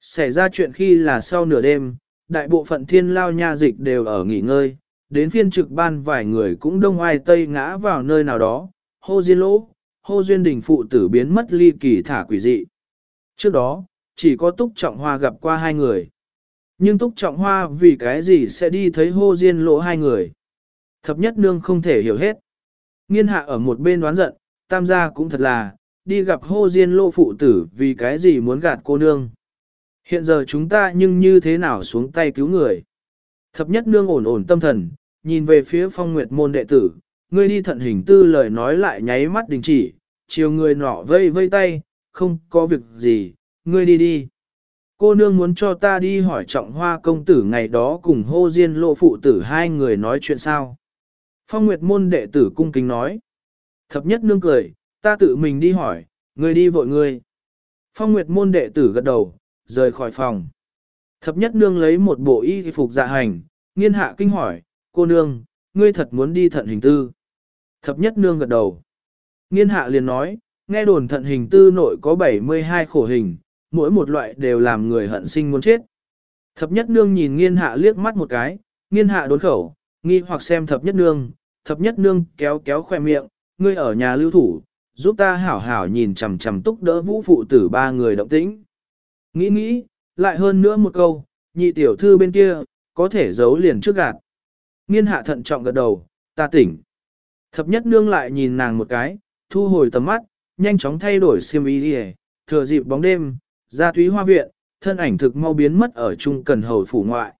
Xảy ra chuyện khi là sau nửa đêm, đại bộ phận thiên lao nha dịch đều ở nghỉ ngơi, đến phiên trực ban vài người cũng đông ai tây ngã vào nơi nào đó, hô diên lỗ, hô duyên đình phụ tử biến mất ly kỳ thả quỷ dị. Trước đó, chỉ có Túc Trọng Hoa gặp qua hai người. Nhưng Túc Trọng Hoa vì cái gì sẽ đi thấy hô diên lỗ hai người? Thập nhất nương không thể hiểu hết. Nghiên hạ ở một bên đoán giận, tam gia cũng thật là, đi gặp hô diên lỗ phụ tử vì cái gì muốn gạt cô nương. Hiện giờ chúng ta nhưng như thế nào xuống tay cứu người. Thập nhất nương ổn ổn tâm thần, nhìn về phía phong nguyệt môn đệ tử, ngươi đi thận hình tư lời nói lại nháy mắt đình chỉ, chiều người nọ vây vây tay, không có việc gì, ngươi đi đi. Cô nương muốn cho ta đi hỏi trọng hoa công tử ngày đó cùng hô diên lộ phụ tử hai người nói chuyện sao. Phong Nguyệt môn đệ tử cung kính nói. Thập nhất nương cười, ta tự mình đi hỏi, ngươi đi vội ngươi. Phong Nguyệt môn đệ tử gật đầu, rời khỏi phòng. Thập nhất nương lấy một bộ y phục dạ hành, nghiên hạ kinh hỏi, cô nương, ngươi thật muốn đi thận hình tư. Thập nhất nương gật đầu. Nghiên hạ liền nói, nghe đồn thận hình tư nội có 72 khổ hình, mỗi một loại đều làm người hận sinh muốn chết. Thập nhất nương nhìn nghiên hạ liếc mắt một cái, nghiên hạ đốn khẩu, nghi hoặc xem thập nhất nương, thập nhất nương kéo kéo khoe miệng, ngươi ở nhà lưu thủ, giúp ta hảo hảo nhìn chằm chằm túc đỡ vũ phụ tử ba người động tĩnh. Nghĩ nghĩ, lại hơn nữa một câu, nhị tiểu thư bên kia, có thể giấu liền trước gạt. Nghiên hạ thận trọng gật đầu, ta tỉnh. Thập nhất nương lại nhìn nàng một cái, thu hồi tầm mắt, nhanh chóng thay đổi xiêm y đi thừa dịp bóng đêm, ra túy hoa viện, thân ảnh thực mau biến mất ở trung cần hầu phủ ngoại.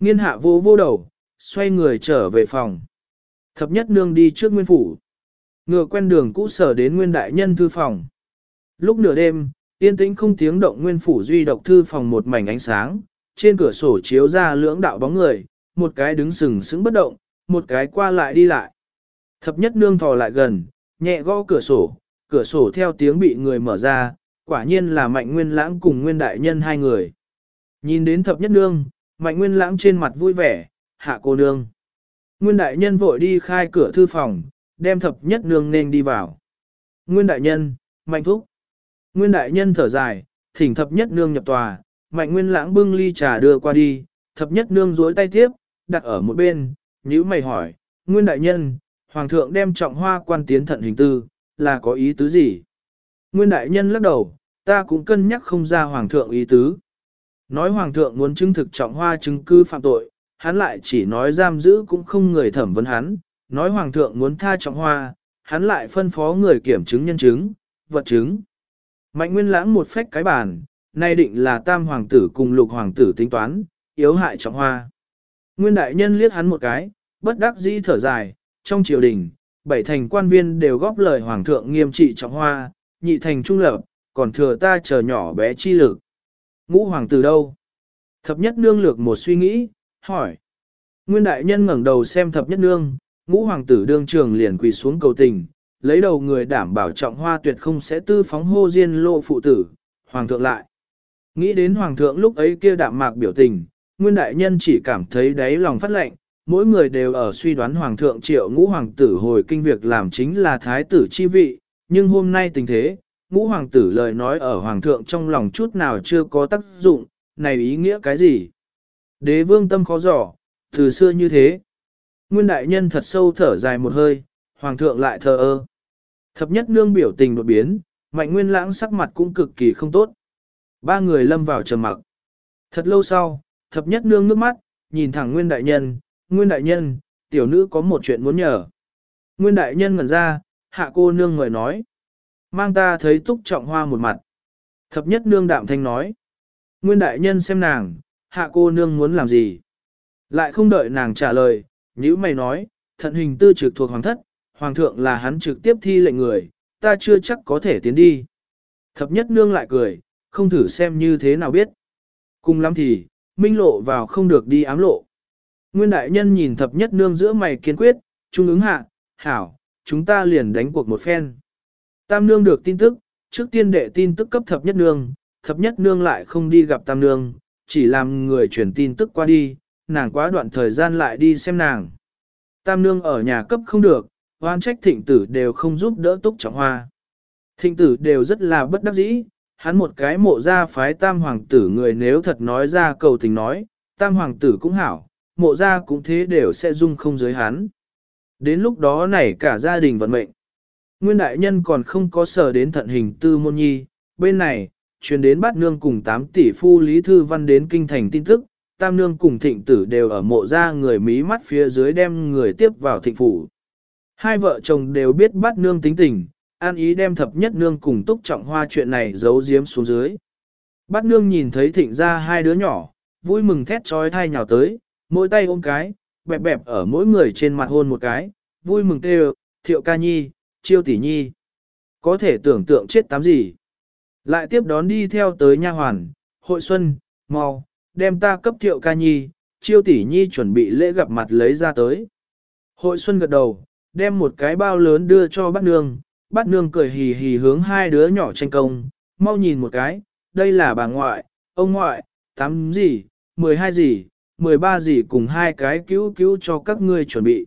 Nghiên hạ vô vô đầu, xoay người trở về phòng. Thập nhất nương đi trước nguyên phủ. Ngựa quen đường cũ sở đến nguyên đại nhân thư phòng. Lúc nửa đêm, yên tĩnh không tiếng động nguyên phủ duy độc thư phòng một mảnh ánh sáng, trên cửa sổ chiếu ra lưỡng đạo bóng người, một cái đứng sừng sững bất động, một cái qua lại đi lại. Thập nhất nương thò lại gần, nhẹ gõ cửa sổ, cửa sổ theo tiếng bị người mở ra, quả nhiên là mạnh nguyên lãng cùng nguyên đại nhân hai người. Nhìn đến thập nhất nương, mạnh nguyên lãng trên mặt vui vẻ, hạ cô nương. Nguyên đại nhân vội đi khai cửa thư phòng, đem thập nhất nương nên đi vào. Nguyên đại nhân, mạnh thúc. Nguyên đại nhân thở dài, thỉnh thập nhất nương nhập tòa, mạnh nguyên lãng bưng ly trà đưa qua đi, thập nhất nương dối tay tiếp, đặt ở một bên, nhữ mày hỏi, Nguyên đại nhân, Hoàng thượng đem trọng hoa quan tiến thận hình tư, là có ý tứ gì? Nguyên đại nhân lắc đầu, ta cũng cân nhắc không ra Hoàng thượng ý tứ. Nói Hoàng thượng muốn chứng thực trọng hoa chứng cư phạm tội, hắn lại chỉ nói giam giữ cũng không người thẩm vấn hắn, nói Hoàng thượng muốn tha trọng hoa, hắn lại phân phó người kiểm chứng nhân chứng, vật chứng. Mạnh nguyên lãng một phách cái bàn, nay định là tam hoàng tử cùng lục hoàng tử tính toán, yếu hại trọng hoa. Nguyên đại nhân liếc hắn một cái, bất đắc dĩ thở dài, trong triều đình, bảy thành quan viên đều góp lời hoàng thượng nghiêm trị trọng hoa, nhị thành trung lập, còn thừa ta chờ nhỏ bé chi lực. Ngũ hoàng tử đâu? Thập nhất nương lược một suy nghĩ, hỏi. Nguyên đại nhân ngẩng đầu xem thập nhất nương, ngũ hoàng tử đương trường liền quỳ xuống cầu tình, lấy đầu người đảm bảo trọng hoa tuyệt không sẽ tư phóng hô diên lộ phụ tử, hoàng thượng lại. Nghĩ đến hoàng thượng lúc ấy kia đạm mạc biểu tình, nguyên đại nhân chỉ cảm thấy đáy lòng phát lệnh, mỗi người đều ở suy đoán hoàng thượng triệu ngũ hoàng tử hồi kinh việc làm chính là thái tử chi vị, nhưng hôm nay tình thế, ngũ hoàng tử lời nói ở hoàng thượng trong lòng chút nào chưa có tác dụng, này ý nghĩa cái gì? Đế vương tâm khó giỏ, từ xưa như thế. Nguyên đại nhân thật sâu thở dài một hơi, hoàng thượng lại thờ ơ. Thập nhất nương biểu tình đột biến, mạnh nguyên lãng sắc mặt cũng cực kỳ không tốt. Ba người lâm vào trầm mặc. Thật lâu sau, thập nhất nương nước mắt, nhìn thẳng Nguyên Đại Nhân, Nguyên Đại Nhân, tiểu nữ có một chuyện muốn nhờ. Nguyên Đại Nhân ngẩn ra, hạ cô nương người nói. Mang ta thấy túc trọng hoa một mặt. Thập nhất nương đạm thanh nói. Nguyên Đại Nhân xem nàng, hạ cô nương muốn làm gì. Lại không đợi nàng trả lời, nữ mày nói, thận hình tư trực thuộc hoàng thất, hoàng thượng là hắn trực tiếp thi lệnh người, ta chưa chắc có thể tiến đi. Thập nhất nương lại cười, không thử xem như thế nào biết. Cùng lắm thì, minh lộ vào không được đi ám lộ. Nguyên đại nhân nhìn thập nhất nương giữa mày kiên quyết, trung ứng hạ, hảo, chúng ta liền đánh cuộc một phen. Tam nương được tin tức, trước tiên đệ tin tức cấp thập nhất nương, thập nhất nương lại không đi gặp tam nương, chỉ làm người truyền tin tức qua đi, nàng quá đoạn thời gian lại đi xem nàng. Tam nương ở nhà cấp không được, hoan trách thịnh tử đều không giúp đỡ túc trọng hoa. Thịnh tử đều rất là bất đắc dĩ, hắn một cái mộ ra phái tam hoàng tử người nếu thật nói ra cầu tình nói, tam hoàng tử cũng hảo, mộ ra cũng thế đều sẽ dung không giới hắn. Đến lúc đó này cả gia đình vận mệnh. Nguyên đại nhân còn không có sở đến thận hình tư môn nhi, bên này, truyền đến bát nương cùng 8 tỷ phu Lý Thư Văn đến kinh thành tin tức, tam nương cùng thịnh tử đều ở mộ ra người mí mắt phía dưới đem người tiếp vào thịnh phủ. Hai vợ chồng đều biết bắt nương tính tình, an ý đem thập nhất nương cùng túc trọng hoa chuyện này giấu giếm xuống dưới. Bắt nương nhìn thấy thịnh ra hai đứa nhỏ, vui mừng thét trói thai nhào tới, mỗi tay ôm cái, bẹp bẹp ở mỗi người trên mặt hôn một cái, vui mừng kêu, thiệu ca nhi, chiêu tỷ nhi. Có thể tưởng tượng chết tám gì. Lại tiếp đón đi theo tới nha hoàn, hội xuân, mau, đem ta cấp thiệu ca nhi, chiêu tỷ nhi chuẩn bị lễ gặp mặt lấy ra tới. Hội xuân gật đầu, đem một cái bao lớn đưa cho bát nương, bát nương cười hì hì hướng hai đứa nhỏ tranh công, mau nhìn một cái, đây là bà ngoại, ông ngoại, tám gì, mười hai gì, mười ba gì cùng hai cái cứu cứu cho các ngươi chuẩn bị.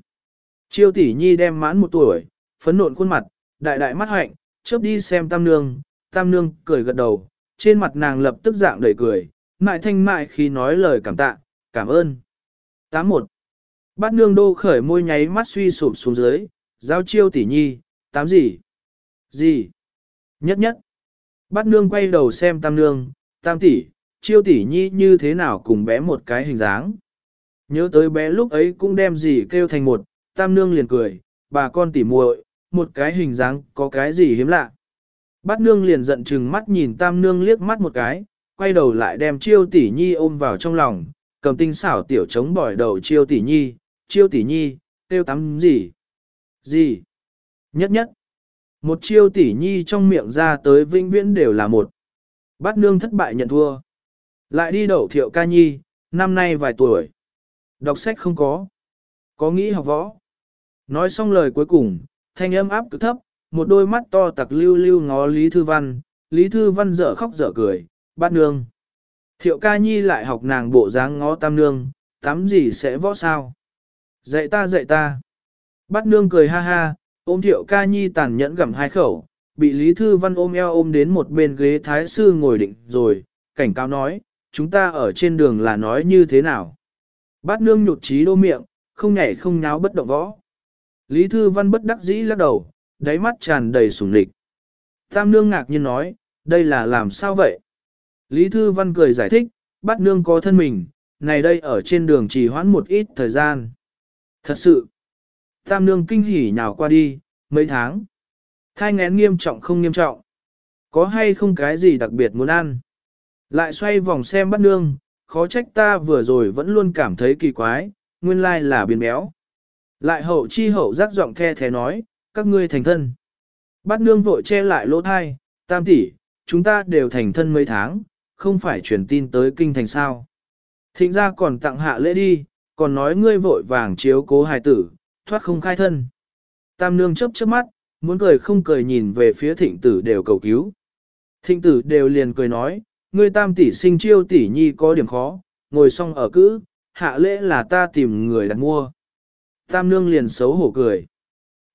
Chiêu tỷ nhi đem mãn một tuổi, phấn nộn khuôn mặt, đại đại mắt hạnh, chớp đi xem tam nương, tam nương cười gật đầu, trên mặt nàng lập tức dạng đầy cười, mại thanh mại khi nói lời cảm tạ, cảm ơn. 81. Bát nương đô khởi môi nháy mắt suy sụp xuống dưới, giao chiêu tỷ nhi, tám gì? Gì? Nhất nhất. Bát nương quay đầu xem tam nương, tam tỷ, chiêu tỷ nhi như thế nào cùng bé một cái hình dáng. Nhớ tới bé lúc ấy cũng đem gì kêu thành một, tam nương liền cười, bà con tỉ muội, một cái hình dáng có cái gì hiếm lạ. Bát nương liền giận chừng mắt nhìn tam nương liếc mắt một cái, quay đầu lại đem chiêu tỷ nhi ôm vào trong lòng, cầm tinh xảo tiểu chống bỏi đầu chiêu tỷ nhi, chiêu tỷ nhi, tiêu tắm gì? Gì? Nhất nhất. Một chiêu tỷ nhi trong miệng ra tới vinh viễn đều là một. Bát nương thất bại nhận thua. Lại đi đậu thiệu ca nhi, năm nay vài tuổi. Đọc sách không có. Có nghĩ học võ. Nói xong lời cuối cùng, thanh âm áp cực thấp, một đôi mắt to tặc lưu lưu ngó Lý Thư Văn. Lý Thư Văn dở khóc dở cười, bát nương. Thiệu ca nhi lại học nàng bộ dáng ngó tam nương, tắm gì sẽ võ sao? Dạy ta dạy ta. Bát nương cười ha ha, ôm thiệu ca nhi tàn nhẫn gặm hai khẩu, bị Lý Thư Văn ôm eo ôm đến một bên ghế thái sư ngồi định rồi, cảnh cáo nói, chúng ta ở trên đường là nói như thế nào. Bát nương nhụt trí đô miệng, không nhảy không nháo bất động võ. Lý Thư Văn bất đắc dĩ lắc đầu, đáy mắt tràn đầy sủng lịch. Tam nương ngạc nhiên nói, đây là làm sao vậy? Lý Thư Văn cười giải thích, bát nương có thân mình, này đây ở trên đường chỉ hoãn một ít thời gian. Thật sự, tam nương kinh hỉ nhào qua đi, mấy tháng. Thai ngén nghiêm trọng không nghiêm trọng. Có hay không cái gì đặc biệt muốn ăn? Lại xoay vòng xem bắt nương, khó trách ta vừa rồi vẫn luôn cảm thấy kỳ quái, nguyên lai là biến béo. Lại hậu chi hậu giác giọng the thế nói, các ngươi thành thân. Bát nương vội che lại lỗ thai, tam tỷ, chúng ta đều thành thân mấy tháng, không phải truyền tin tới kinh thành sao. Thịnh ra còn tặng hạ lễ đi, còn nói ngươi vội vàng chiếu cố hài tử, thoát không khai thân. Tam nương chớp chớp mắt, muốn cười không cười nhìn về phía thịnh tử đều cầu cứu. Thịnh tử đều liền cười nói, ngươi tam tỷ sinh chiêu tỷ nhi có điểm khó, ngồi xong ở cữ, hạ lễ là ta tìm người đặt mua. Tam nương liền xấu hổ cười.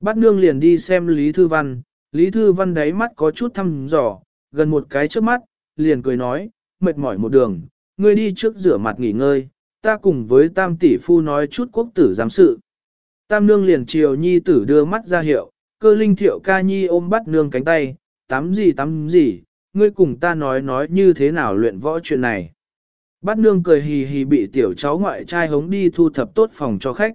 Bắt nương liền đi xem Lý Thư Văn, Lý Thư Văn đáy mắt có chút thăm dò, gần một cái trước mắt, liền cười nói, mệt mỏi một đường, ngươi đi trước rửa mặt nghỉ ngơi, ta cùng với tam tỷ phu nói chút quốc tử giám sự. Tam nương liền chiều nhi tử đưa mắt ra hiệu, cơ linh thiệu ca nhi ôm bắt nương cánh tay, tắm gì tắm gì, ngươi cùng ta nói nói như thế nào luyện võ chuyện này. bắt nương cười hì hì bị tiểu cháu ngoại trai hống đi thu thập tốt phòng cho khách.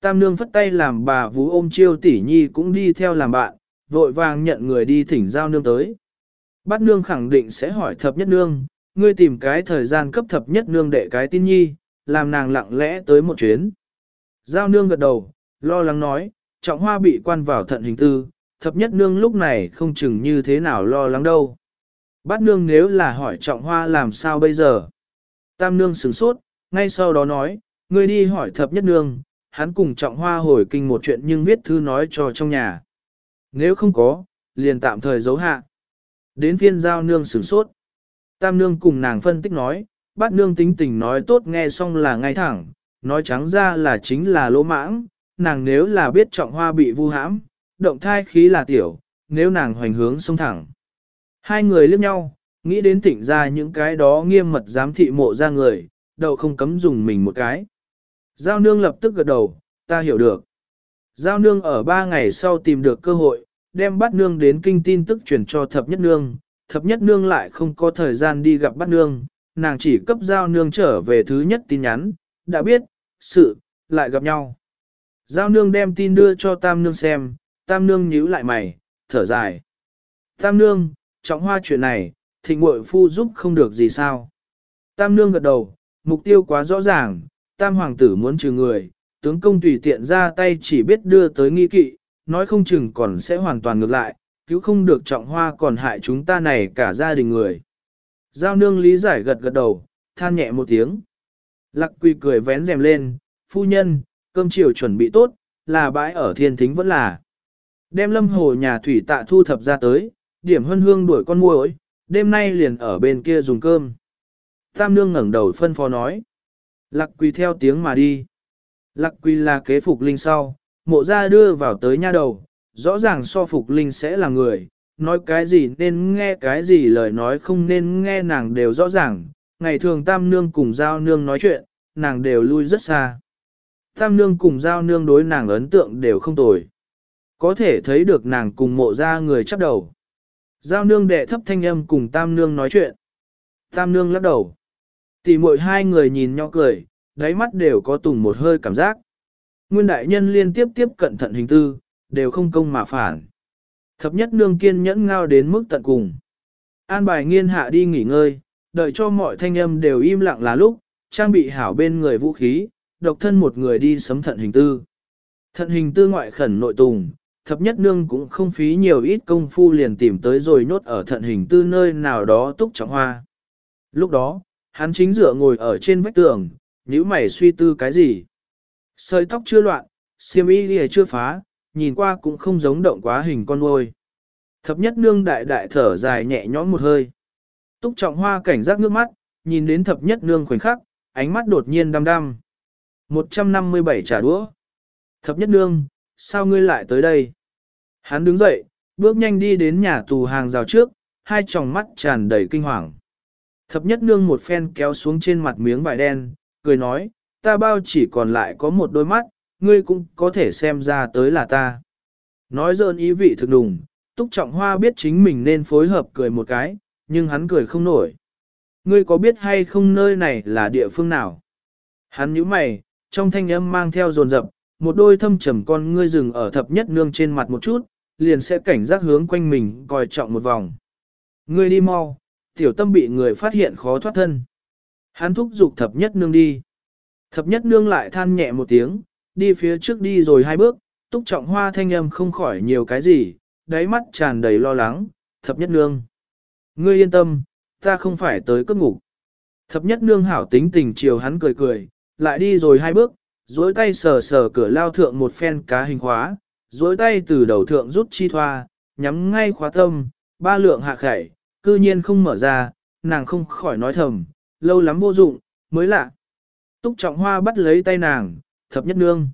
Tam nương phất tay làm bà vú ôm chiêu tỷ nhi cũng đi theo làm bạn, vội vàng nhận người đi thỉnh giao nương tới. bắt nương khẳng định sẽ hỏi thập nhất nương, ngươi tìm cái thời gian cấp thập nhất nương đệ cái tin nhi, làm nàng lặng lẽ tới một chuyến. Giao nương gật đầu, lo lắng nói, trọng hoa bị quan vào thận hình tư, thập nhất nương lúc này không chừng như thế nào lo lắng đâu. Bát nương nếu là hỏi trọng hoa làm sao bây giờ? Tam nương sửng sốt, ngay sau đó nói, ngươi đi hỏi thập nhất nương, hắn cùng trọng hoa hồi kinh một chuyện nhưng viết thư nói cho trong nhà. Nếu không có, liền tạm thời giấu hạ. Đến phiên giao nương sửng sốt. Tam nương cùng nàng phân tích nói, bát nương tính tình nói tốt nghe xong là ngay thẳng, nói trắng ra là chính là lỗ mãng, nàng nếu là biết trọng hoa bị vu hãm, động thai khí là tiểu, nếu nàng hoành hướng sông thẳng. Hai người liếc nhau, nghĩ đến tỉnh ra những cái đó nghiêm mật giám thị mộ ra người, đầu không cấm dùng mình một cái. Giao nương lập tức gật đầu, ta hiểu được. Giao nương ở ba ngày sau tìm được cơ hội, đem bắt nương đến kinh tin tức chuyển cho thập nhất nương, thập nhất nương lại không có thời gian đi gặp bắt nương, nàng chỉ cấp giao nương trở về thứ nhất tin nhắn, đã biết, sự, lại gặp nhau. Giao nương đem tin đưa cho tam nương xem, tam nương nhíu lại mày, thở dài. Tam nương, trọng hoa chuyện này, thịnh muội phu giúp không được gì sao. Tam nương gật đầu, mục tiêu quá rõ ràng, tam hoàng tử muốn trừ người, tướng công tùy tiện ra tay chỉ biết đưa tới nghi kỵ, nói không chừng còn sẽ hoàn toàn ngược lại, cứu không được trọng hoa còn hại chúng ta này cả gia đình người. Giao nương lý giải gật gật đầu, than nhẹ một tiếng. Lạc quy cười vén rèm lên, phu nhân, cơm chiều chuẩn bị tốt, là bãi ở thiên thính vẫn là. Đem lâm hồ nhà thủy tạ thu thập ra tới, điểm hân hương đuổi con muỗi, đêm nay liền ở bên kia dùng cơm. Tam nương ngẩng đầu phân phó nói. Lạc quỳ theo tiếng mà đi. Lạc quỳ là kế phục linh sau, mộ ra đưa vào tới nha đầu, rõ ràng so phục linh sẽ là người, nói cái gì nên nghe cái gì lời nói không nên nghe nàng đều rõ ràng, ngày thường tam nương cùng giao nương nói chuyện, nàng đều lui rất xa. Tam nương cùng giao nương đối nàng ấn tượng đều không tồi. Có thể thấy được nàng cùng mộ ra người chấp đầu. Giao nương đệ thấp thanh âm cùng tam nương nói chuyện. Tam nương lắc đầu. Tỷ muội hai người nhìn nhau cười, đáy mắt đều có tùng một hơi cảm giác. Nguyên đại nhân liên tiếp tiếp cận thận hình tư, đều không công mà phản. Thập nhất nương kiên nhẫn ngao đến mức tận cùng. An bài nghiên hạ đi nghỉ ngơi, đợi cho mọi thanh âm đều im lặng là lúc, trang bị hảo bên người vũ khí, độc thân một người đi sấm thận hình tư. Thận hình tư ngoại khẩn nội tùng, thập nhất nương cũng không phí nhiều ít công phu liền tìm tới rồi nốt ở thận hình tư nơi nào đó túc trọng hoa. Lúc đó, hắn chính dựa ngồi ở trên vách tường, nhíu mày suy tư cái gì. Sợi tóc chưa loạn, xiêm y lìa chưa phá, nhìn qua cũng không giống động quá hình con nuôi. Thập nhất nương đại đại thở dài nhẹ nhõm một hơi. Túc trọng hoa cảnh giác nước mắt, nhìn đến thập nhất nương khoảnh khắc, ánh mắt đột nhiên đăm đăm. 157 trả đũa. Thập nhất nương, sao ngươi lại tới đây? Hắn đứng dậy, bước nhanh đi đến nhà tù hàng rào trước, hai tròng mắt tràn đầy kinh hoàng. Thập nhất nương một phen kéo xuống trên mặt miếng vải đen, cười nói, ta bao chỉ còn lại có một đôi mắt, ngươi cũng có thể xem ra tới là ta. Nói dơn ý vị thực đùng, túc trọng hoa biết chính mình nên phối hợp cười một cái, nhưng hắn cười không nổi. Ngươi có biết hay không nơi này là địa phương nào? Hắn nhíu mày, trong thanh âm mang theo dồn dập, một đôi thâm trầm con ngươi rừng ở thập nhất nương trên mặt một chút, liền sẽ cảnh giác hướng quanh mình coi trọng một vòng. Ngươi đi mau, tiểu tâm bị người phát hiện khó thoát thân. Hắn thúc giục thập nhất nương đi. Thập nhất nương lại than nhẹ một tiếng, đi phía trước đi rồi hai bước, túc trọng hoa thanh âm không khỏi nhiều cái gì, đáy mắt tràn đầy lo lắng, thập nhất nương. Ngươi yên tâm, ta không phải tới cất ngục. Thập nhất nương hảo tính tình chiều hắn cười cười, lại đi rồi hai bước, duỗi tay sờ sờ cửa lao thượng một phen cá hình khóa, duỗi tay từ đầu thượng rút chi thoa, nhắm ngay khóa tâm, ba lượng hạ khẩy, cư nhiên không mở ra, nàng không khỏi nói thầm, lâu lắm vô dụng, mới lạ. Túc trọng hoa bắt lấy tay nàng, thập nhất nương.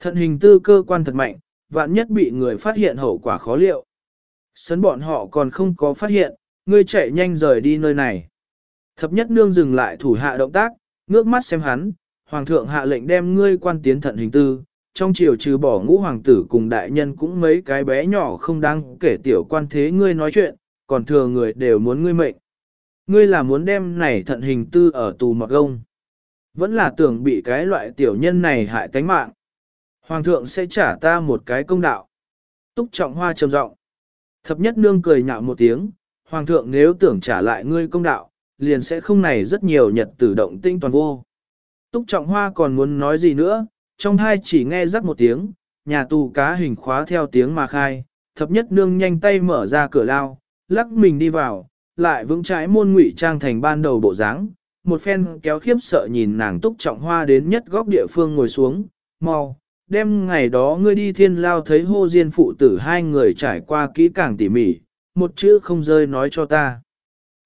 Thận hình tư cơ quan thật mạnh, vạn nhất bị người phát hiện hậu quả khó liệu. Sấn bọn họ còn không có phát hiện, ngươi chạy nhanh rời đi nơi này. Thập nhất nương dừng lại thủ hạ động tác, ngước mắt xem hắn, hoàng thượng hạ lệnh đem ngươi quan tiến thận hình tư, trong chiều trừ bỏ ngũ hoàng tử cùng đại nhân cũng mấy cái bé nhỏ không đáng kể tiểu quan thế ngươi nói chuyện, còn thừa người đều muốn ngươi mệnh. Ngươi là muốn đem này thận hình tư ở tù mặc gông. Vẫn là tưởng bị cái loại tiểu nhân này hại tánh mạng. Hoàng thượng sẽ trả ta một cái công đạo. Túc trọng hoa trầm giọng. Thập nhất nương cười nhạo một tiếng. Hoàng thượng nếu tưởng trả lại ngươi công đạo, liền sẽ không này rất nhiều nhật tử động tinh toàn vô. Túc trọng hoa còn muốn nói gì nữa, trong hai chỉ nghe rắc một tiếng, nhà tù cá hình khóa theo tiếng mà khai, thập nhất nương nhanh tay mở ra cửa lao, lắc mình đi vào, lại vững trái môn ngụy trang thành ban đầu bộ dáng, một phen kéo khiếp sợ nhìn nàng túc trọng hoa đến nhất góc địa phương ngồi xuống, mau, đem ngày đó ngươi đi thiên lao thấy hô diên phụ tử hai người trải qua kỹ càng tỉ mỉ, một chữ không rơi nói cho ta.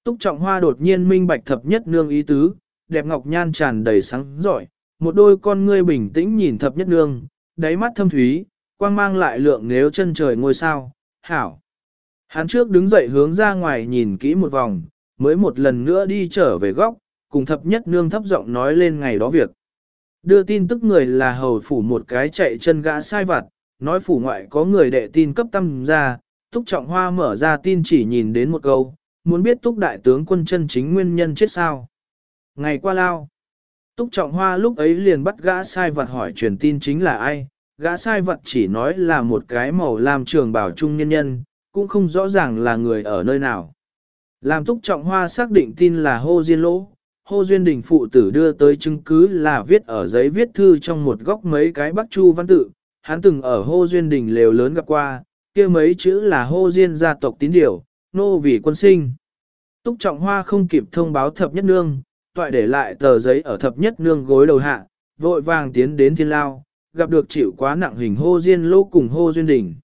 Túc trọng hoa đột nhiên minh bạch thập nhất nương ý tứ, đẹp ngọc nhan tràn đầy sáng giỏi, một đôi con ngươi bình tĩnh nhìn thập nhất nương, đáy mắt thâm thúy, quang mang lại lượng nếu chân trời ngôi sao, hảo. Hắn trước đứng dậy hướng ra ngoài nhìn kỹ một vòng, mới một lần nữa đi trở về góc, cùng thập nhất nương thấp giọng nói lên ngày đó việc. Đưa tin tức người là hầu phủ một cái chạy chân gã sai vặt, nói phủ ngoại có người đệ tin cấp tâm ra, Túc Trọng Hoa mở ra tin chỉ nhìn đến một câu, muốn biết Túc Đại tướng quân chân chính nguyên nhân chết sao. Ngày qua lao, Túc Trọng Hoa lúc ấy liền bắt gã sai vật hỏi truyền tin chính là ai, gã sai vật chỉ nói là một cái màu làm trường bảo trung nhân nhân, cũng không rõ ràng là người ở nơi nào. Làm Túc Trọng Hoa xác định tin là Hô Diên Lỗ, Hô Duyên Đình phụ tử đưa tới chứng cứ là viết ở giấy viết thư trong một góc mấy cái bắc chu văn tự, hắn từng ở Hô Duyên Đình lều lớn gặp qua, kia mấy chữ là Hô Duyên gia tộc tín điều, nô vì quân sinh. Túc Trọng Hoa không kịp thông báo thập nhất nương, toại để lại tờ giấy ở thập nhất nương gối đầu hạ, vội vàng tiến đến thiên lao, gặp được chịu quá nặng hình Hô Diên Lỗ cùng Hô Duyên Đình.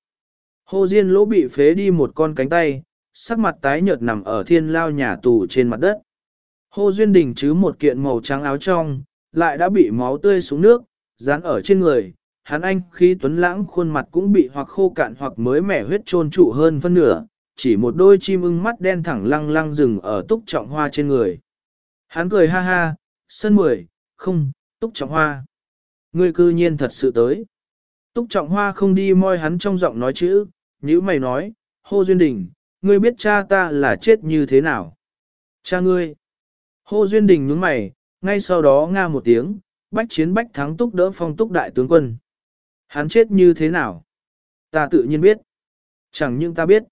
Hô Diên Lỗ bị phế đi một con cánh tay, sắc mặt tái nhợt nằm ở thiên lao nhà tù trên mặt đất. Hô Duyên Đình chứ một kiện màu trắng áo trong, lại đã bị máu tươi xuống nước, dán ở trên người. Hắn anh khi tuấn lãng khuôn mặt cũng bị hoặc khô cạn hoặc mới mẻ huyết trôn trụ hơn phân nửa, chỉ một đôi chim ưng mắt đen thẳng lăng lăng rừng ở túc trọng hoa trên người. Hắn cười ha ha, sân mười, không, túc trọng hoa. Ngươi cư nhiên thật sự tới. Túc trọng hoa không đi moi hắn trong giọng nói chữ, như mày nói, hô duyên đình, ngươi biết cha ta là chết như thế nào. Cha ngươi. Hô Duyên Đình nhướng mày, ngay sau đó nga một tiếng, bách chiến bách thắng túc đỡ phong túc đại tướng quân. Hắn chết như thế nào? Ta tự nhiên biết. Chẳng những ta biết.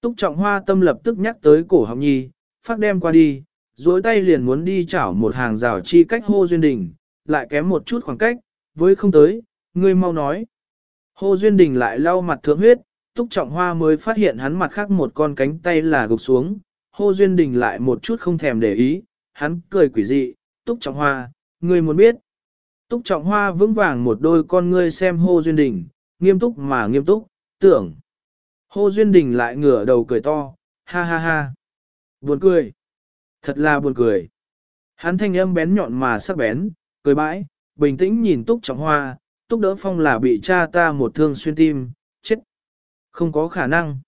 Túc trọng hoa tâm lập tức nhắc tới cổ học nhi, phát đem qua đi, dối tay liền muốn đi chảo một hàng rào chi cách hô Duyên Đình, lại kém một chút khoảng cách, với không tới, ngươi mau nói. Hô Duyên Đình lại lau mặt thượng huyết, Túc Trọng Hoa mới phát hiện hắn mặt khác một con cánh tay là gục xuống, Hô Duyên Đình lại một chút không thèm để ý, hắn cười quỷ dị, Túc Trọng Hoa, ngươi muốn biết. Túc Trọng Hoa vững vàng một đôi con ngươi xem Hô Duyên Đình, nghiêm túc mà nghiêm túc, tưởng. Hô Duyên Đình lại ngửa đầu cười to, ha ha ha. Buồn cười. Thật là buồn cười. Hắn thanh âm bén nhọn mà sắc bén, cười bãi, bình tĩnh nhìn Túc Trọng Hoa, Túc Đỡ Phong là bị cha ta một thương xuyên tim, chết. Không có khả năng.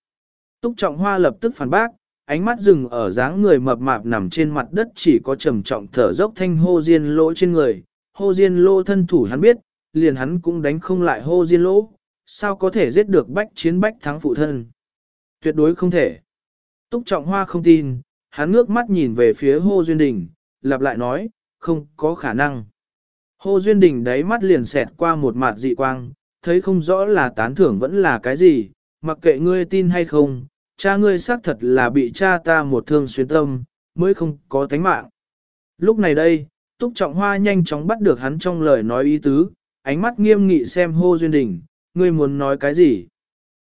Túc Trọng Hoa lập tức phản bác, ánh mắt dừng ở dáng người mập mạp nằm trên mặt đất chỉ có trầm trọng thở dốc thanh hô diên lỗ trên người. Hô diên lỗ thân thủ hắn biết, liền hắn cũng đánh không lại hô diên lỗ, sao có thể giết được bách chiến bách thắng phụ thân. Tuyệt đối không thể. Túc trọng hoa không tin, hắn ngước mắt nhìn về phía hô duyên đình, lặp lại nói, không có khả năng. Hô duyên đình đáy mắt liền xẹt qua một mặt dị quang, thấy không rõ là tán thưởng vẫn là cái gì, mặc kệ ngươi tin hay không, cha ngươi xác thật là bị cha ta một thương xuyên tâm, mới không có tánh mạng. Lúc này đây, Túc Trọng Hoa nhanh chóng bắt được hắn trong lời nói ý tứ, ánh mắt nghiêm nghị xem Hô Duyên Đình, ngươi muốn nói cái gì?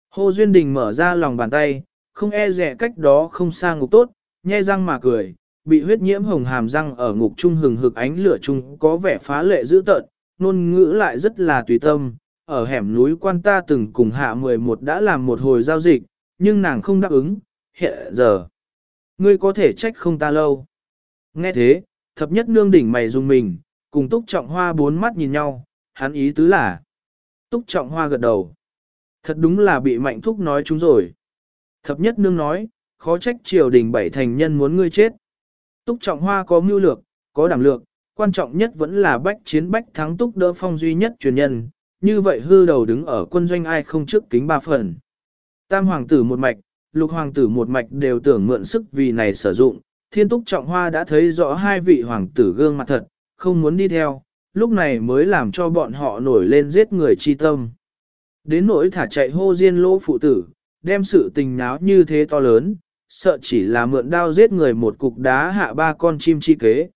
Hô Duyên Đình mở ra lòng bàn tay, không e rẻ cách đó không xa ngục tốt, nhe răng mà cười, bị huyết nhiễm hồng hàm răng ở ngục trung hừng hực ánh lửa trung có vẻ phá lệ dữ tợn, nôn ngữ lại rất là tùy tâm. Ở hẻm núi quan ta từng cùng hạ 11 đã làm một hồi giao dịch, nhưng nàng không đáp ứng, hiện giờ. Ngươi có thể trách không ta lâu. Nghe thế, thập nhất nương đỉnh mày dùng mình, cùng túc trọng hoa bốn mắt nhìn nhau, hắn ý tứ là. Túc trọng hoa gật đầu. Thật đúng là bị mạnh thúc nói chúng rồi. Thập nhất nương nói, khó trách triều đình bảy thành nhân muốn ngươi chết. Túc trọng hoa có mưu lược, có đảm lược, quan trọng nhất vẫn là bách chiến bách thắng túc đỡ phong duy nhất truyền nhân. Như vậy hư đầu đứng ở quân doanh ai không trước kính ba phần. Tam hoàng tử một mạch, lục hoàng tử một mạch đều tưởng mượn sức vì này sử dụng, thiên túc trọng hoa đã thấy rõ hai vị hoàng tử gương mặt thật, không muốn đi theo, lúc này mới làm cho bọn họ nổi lên giết người chi tâm. Đến nỗi thả chạy hô diên lỗ phụ tử, đem sự tình náo như thế to lớn, sợ chỉ là mượn đao giết người một cục đá hạ ba con chim chi kế.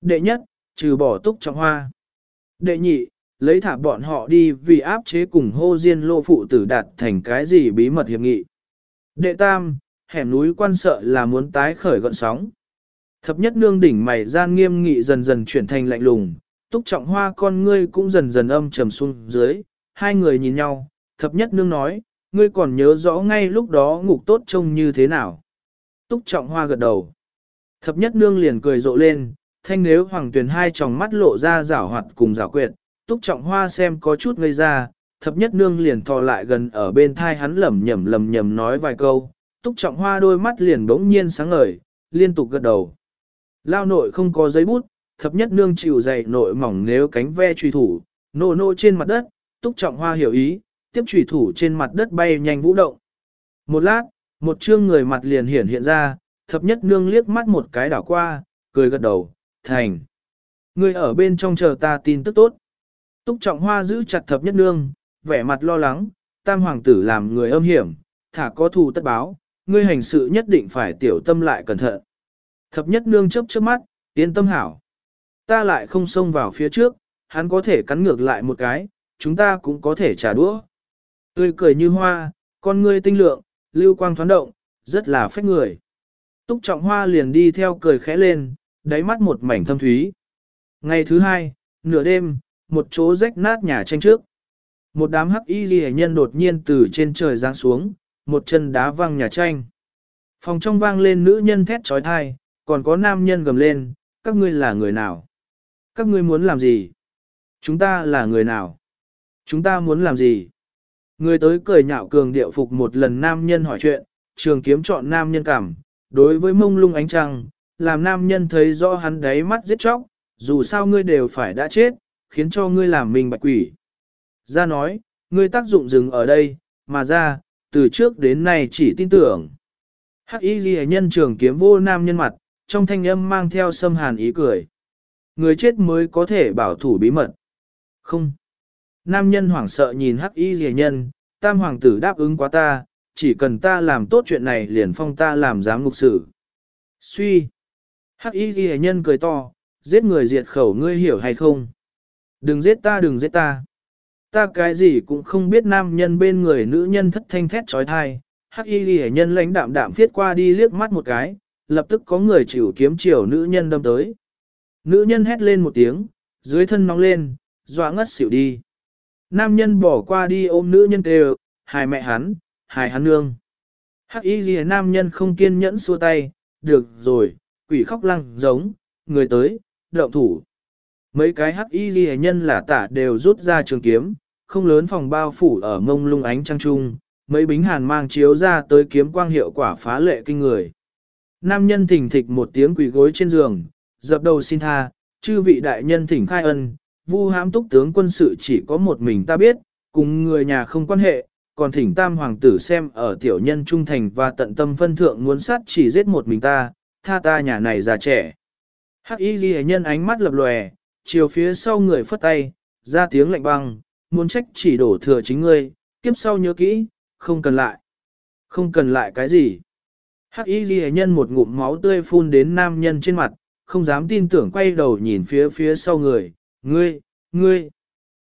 Đệ nhất, trừ bỏ túc trọng hoa. Đệ nhị, lấy thả bọn họ đi vì áp chế cùng hô diên lô phụ tử đạt thành cái gì bí mật hiệp nghị. Đệ tam, hẻm núi quan sợ là muốn tái khởi gọn sóng. Thập nhất nương đỉnh mày gian nghiêm nghị dần dần chuyển thành lạnh lùng, túc trọng hoa con ngươi cũng dần dần âm trầm xuống dưới, hai người nhìn nhau, thập nhất nương nói, ngươi còn nhớ rõ ngay lúc đó ngục tốt trông như thế nào. Túc trọng hoa gật đầu. Thập nhất nương liền cười rộ lên, thanh nếu hoàng Tuyền hai tròng mắt lộ ra rảo hoạt cùng rảo quyệt, túc trọng hoa xem có chút ngây ra, thập nhất nương liền thò lại gần ở bên thai hắn lẩm nhẩm lẩm nhẩm nói vài câu, túc trọng hoa đôi mắt liền bỗng nhiên sáng ngời, liên tục gật đầu. Lao nội không có giấy bút, thập nhất nương chịu dày nội mỏng nếu cánh ve truy thủ, nô nô trên mặt đất, túc trọng hoa hiểu ý, tiếp truy thủ trên mặt đất bay nhanh vũ động. Một lát, một chương người mặt liền hiển hiện ra, thập nhất nương liếc mắt một cái đảo qua, cười gật đầu, thành. Người ở bên trong chờ ta tin tức tốt. Túc trọng hoa giữ chặt thập nhất nương, vẻ mặt lo lắng, tam hoàng tử làm người âm hiểm, thả có thù tất báo, ngươi hành sự nhất định phải tiểu tâm lại cẩn thận. Thập nhất nương chớp chớp mắt, yên tâm hảo. Ta lại không xông vào phía trước, hắn có thể cắn ngược lại một cái, chúng ta cũng có thể trả đũa. Tươi cười như hoa, con ngươi tinh lượng, lưu quang thoáng động, rất là phách người. Túc trọng hoa liền đi theo cười khẽ lên, đáy mắt một mảnh thâm thúy. Ngày thứ hai, nửa đêm, một chỗ rách nát nhà tranh trước. Một đám hắc y ghi nhân đột nhiên từ trên trời giáng xuống, một chân đá văng nhà tranh. Phòng trong vang lên nữ nhân thét trói thai, còn có nam nhân gầm lên, các ngươi là người nào? Các ngươi muốn làm gì? Chúng ta là người nào? Chúng ta muốn làm gì? Người tới cười nhạo cường điệu phục một lần nam nhân hỏi chuyện, trường kiếm chọn nam nhân cảm, đối với mông lung ánh trăng, làm nam nhân thấy rõ hắn đáy mắt giết chóc, dù sao ngươi đều phải đã chết, khiến cho ngươi làm mình bạch quỷ. Ra nói, ngươi tác dụng dừng ở đây, mà ra, từ trước đến nay chỉ tin tưởng. Hắc y ghi nhân trường kiếm vô nam nhân mặt, trong thanh âm mang theo sâm hàn ý cười. Người chết mới có thể bảo thủ bí mật. Không. Nam nhân hoảng sợ nhìn hắc y ghi nhân, tam hoàng tử đáp ứng quá ta, chỉ cần ta làm tốt chuyện này liền phong ta làm giám ngục sử. Suy. Hắc y ghi nhân cười to, giết người diệt khẩu ngươi hiểu hay không? Đừng giết ta đừng giết ta. Ta cái gì cũng không biết nam nhân bên người nữ nhân thất thanh thét trói thai. Hắc y ghi nhân lãnh đạm đạm thiết qua đi liếc mắt một cái, lập tức có người chịu kiếm chiều nữ nhân đâm tới. Nữ nhân hét lên một tiếng, dưới thân nóng lên, dọa ngất xỉu đi. Nam nhân bỏ qua đi ôm nữ nhân kêu, hài mẹ hắn, hài hắn nương. Hắc y ghi nam nhân không kiên nhẫn xua tay, được rồi, quỷ khóc lăng giống, người tới, động thủ. Mấy cái hắc y ghi nhân là tả đều rút ra trường kiếm, không lớn phòng bao phủ ở mông lung ánh trăng trung, mấy bính hàn mang chiếu ra tới kiếm quang hiệu quả phá lệ kinh người. Nam nhân thỉnh thịch một tiếng quỳ gối trên giường, dập đầu xin tha, chư vị đại nhân thỉnh khai ân, vu hãm túc tướng quân sự chỉ có một mình ta biết, cùng người nhà không quan hệ, còn thỉnh tam hoàng tử xem ở tiểu nhân trung thành và tận tâm phân thượng muốn sát chỉ giết một mình ta, tha ta nhà này già trẻ. Hắc y ghi nhân ánh mắt lập lòe, chiều phía sau người phất tay, ra tiếng lạnh băng, muốn trách chỉ đổ thừa chính ngươi, kiếp sau nhớ kỹ, không cần lại. Không cần lại cái gì. Hắc y ghi nhân một ngụm máu tươi phun đến nam nhân trên mặt, không dám tin tưởng quay đầu nhìn phía phía sau người, ngươi, ngươi.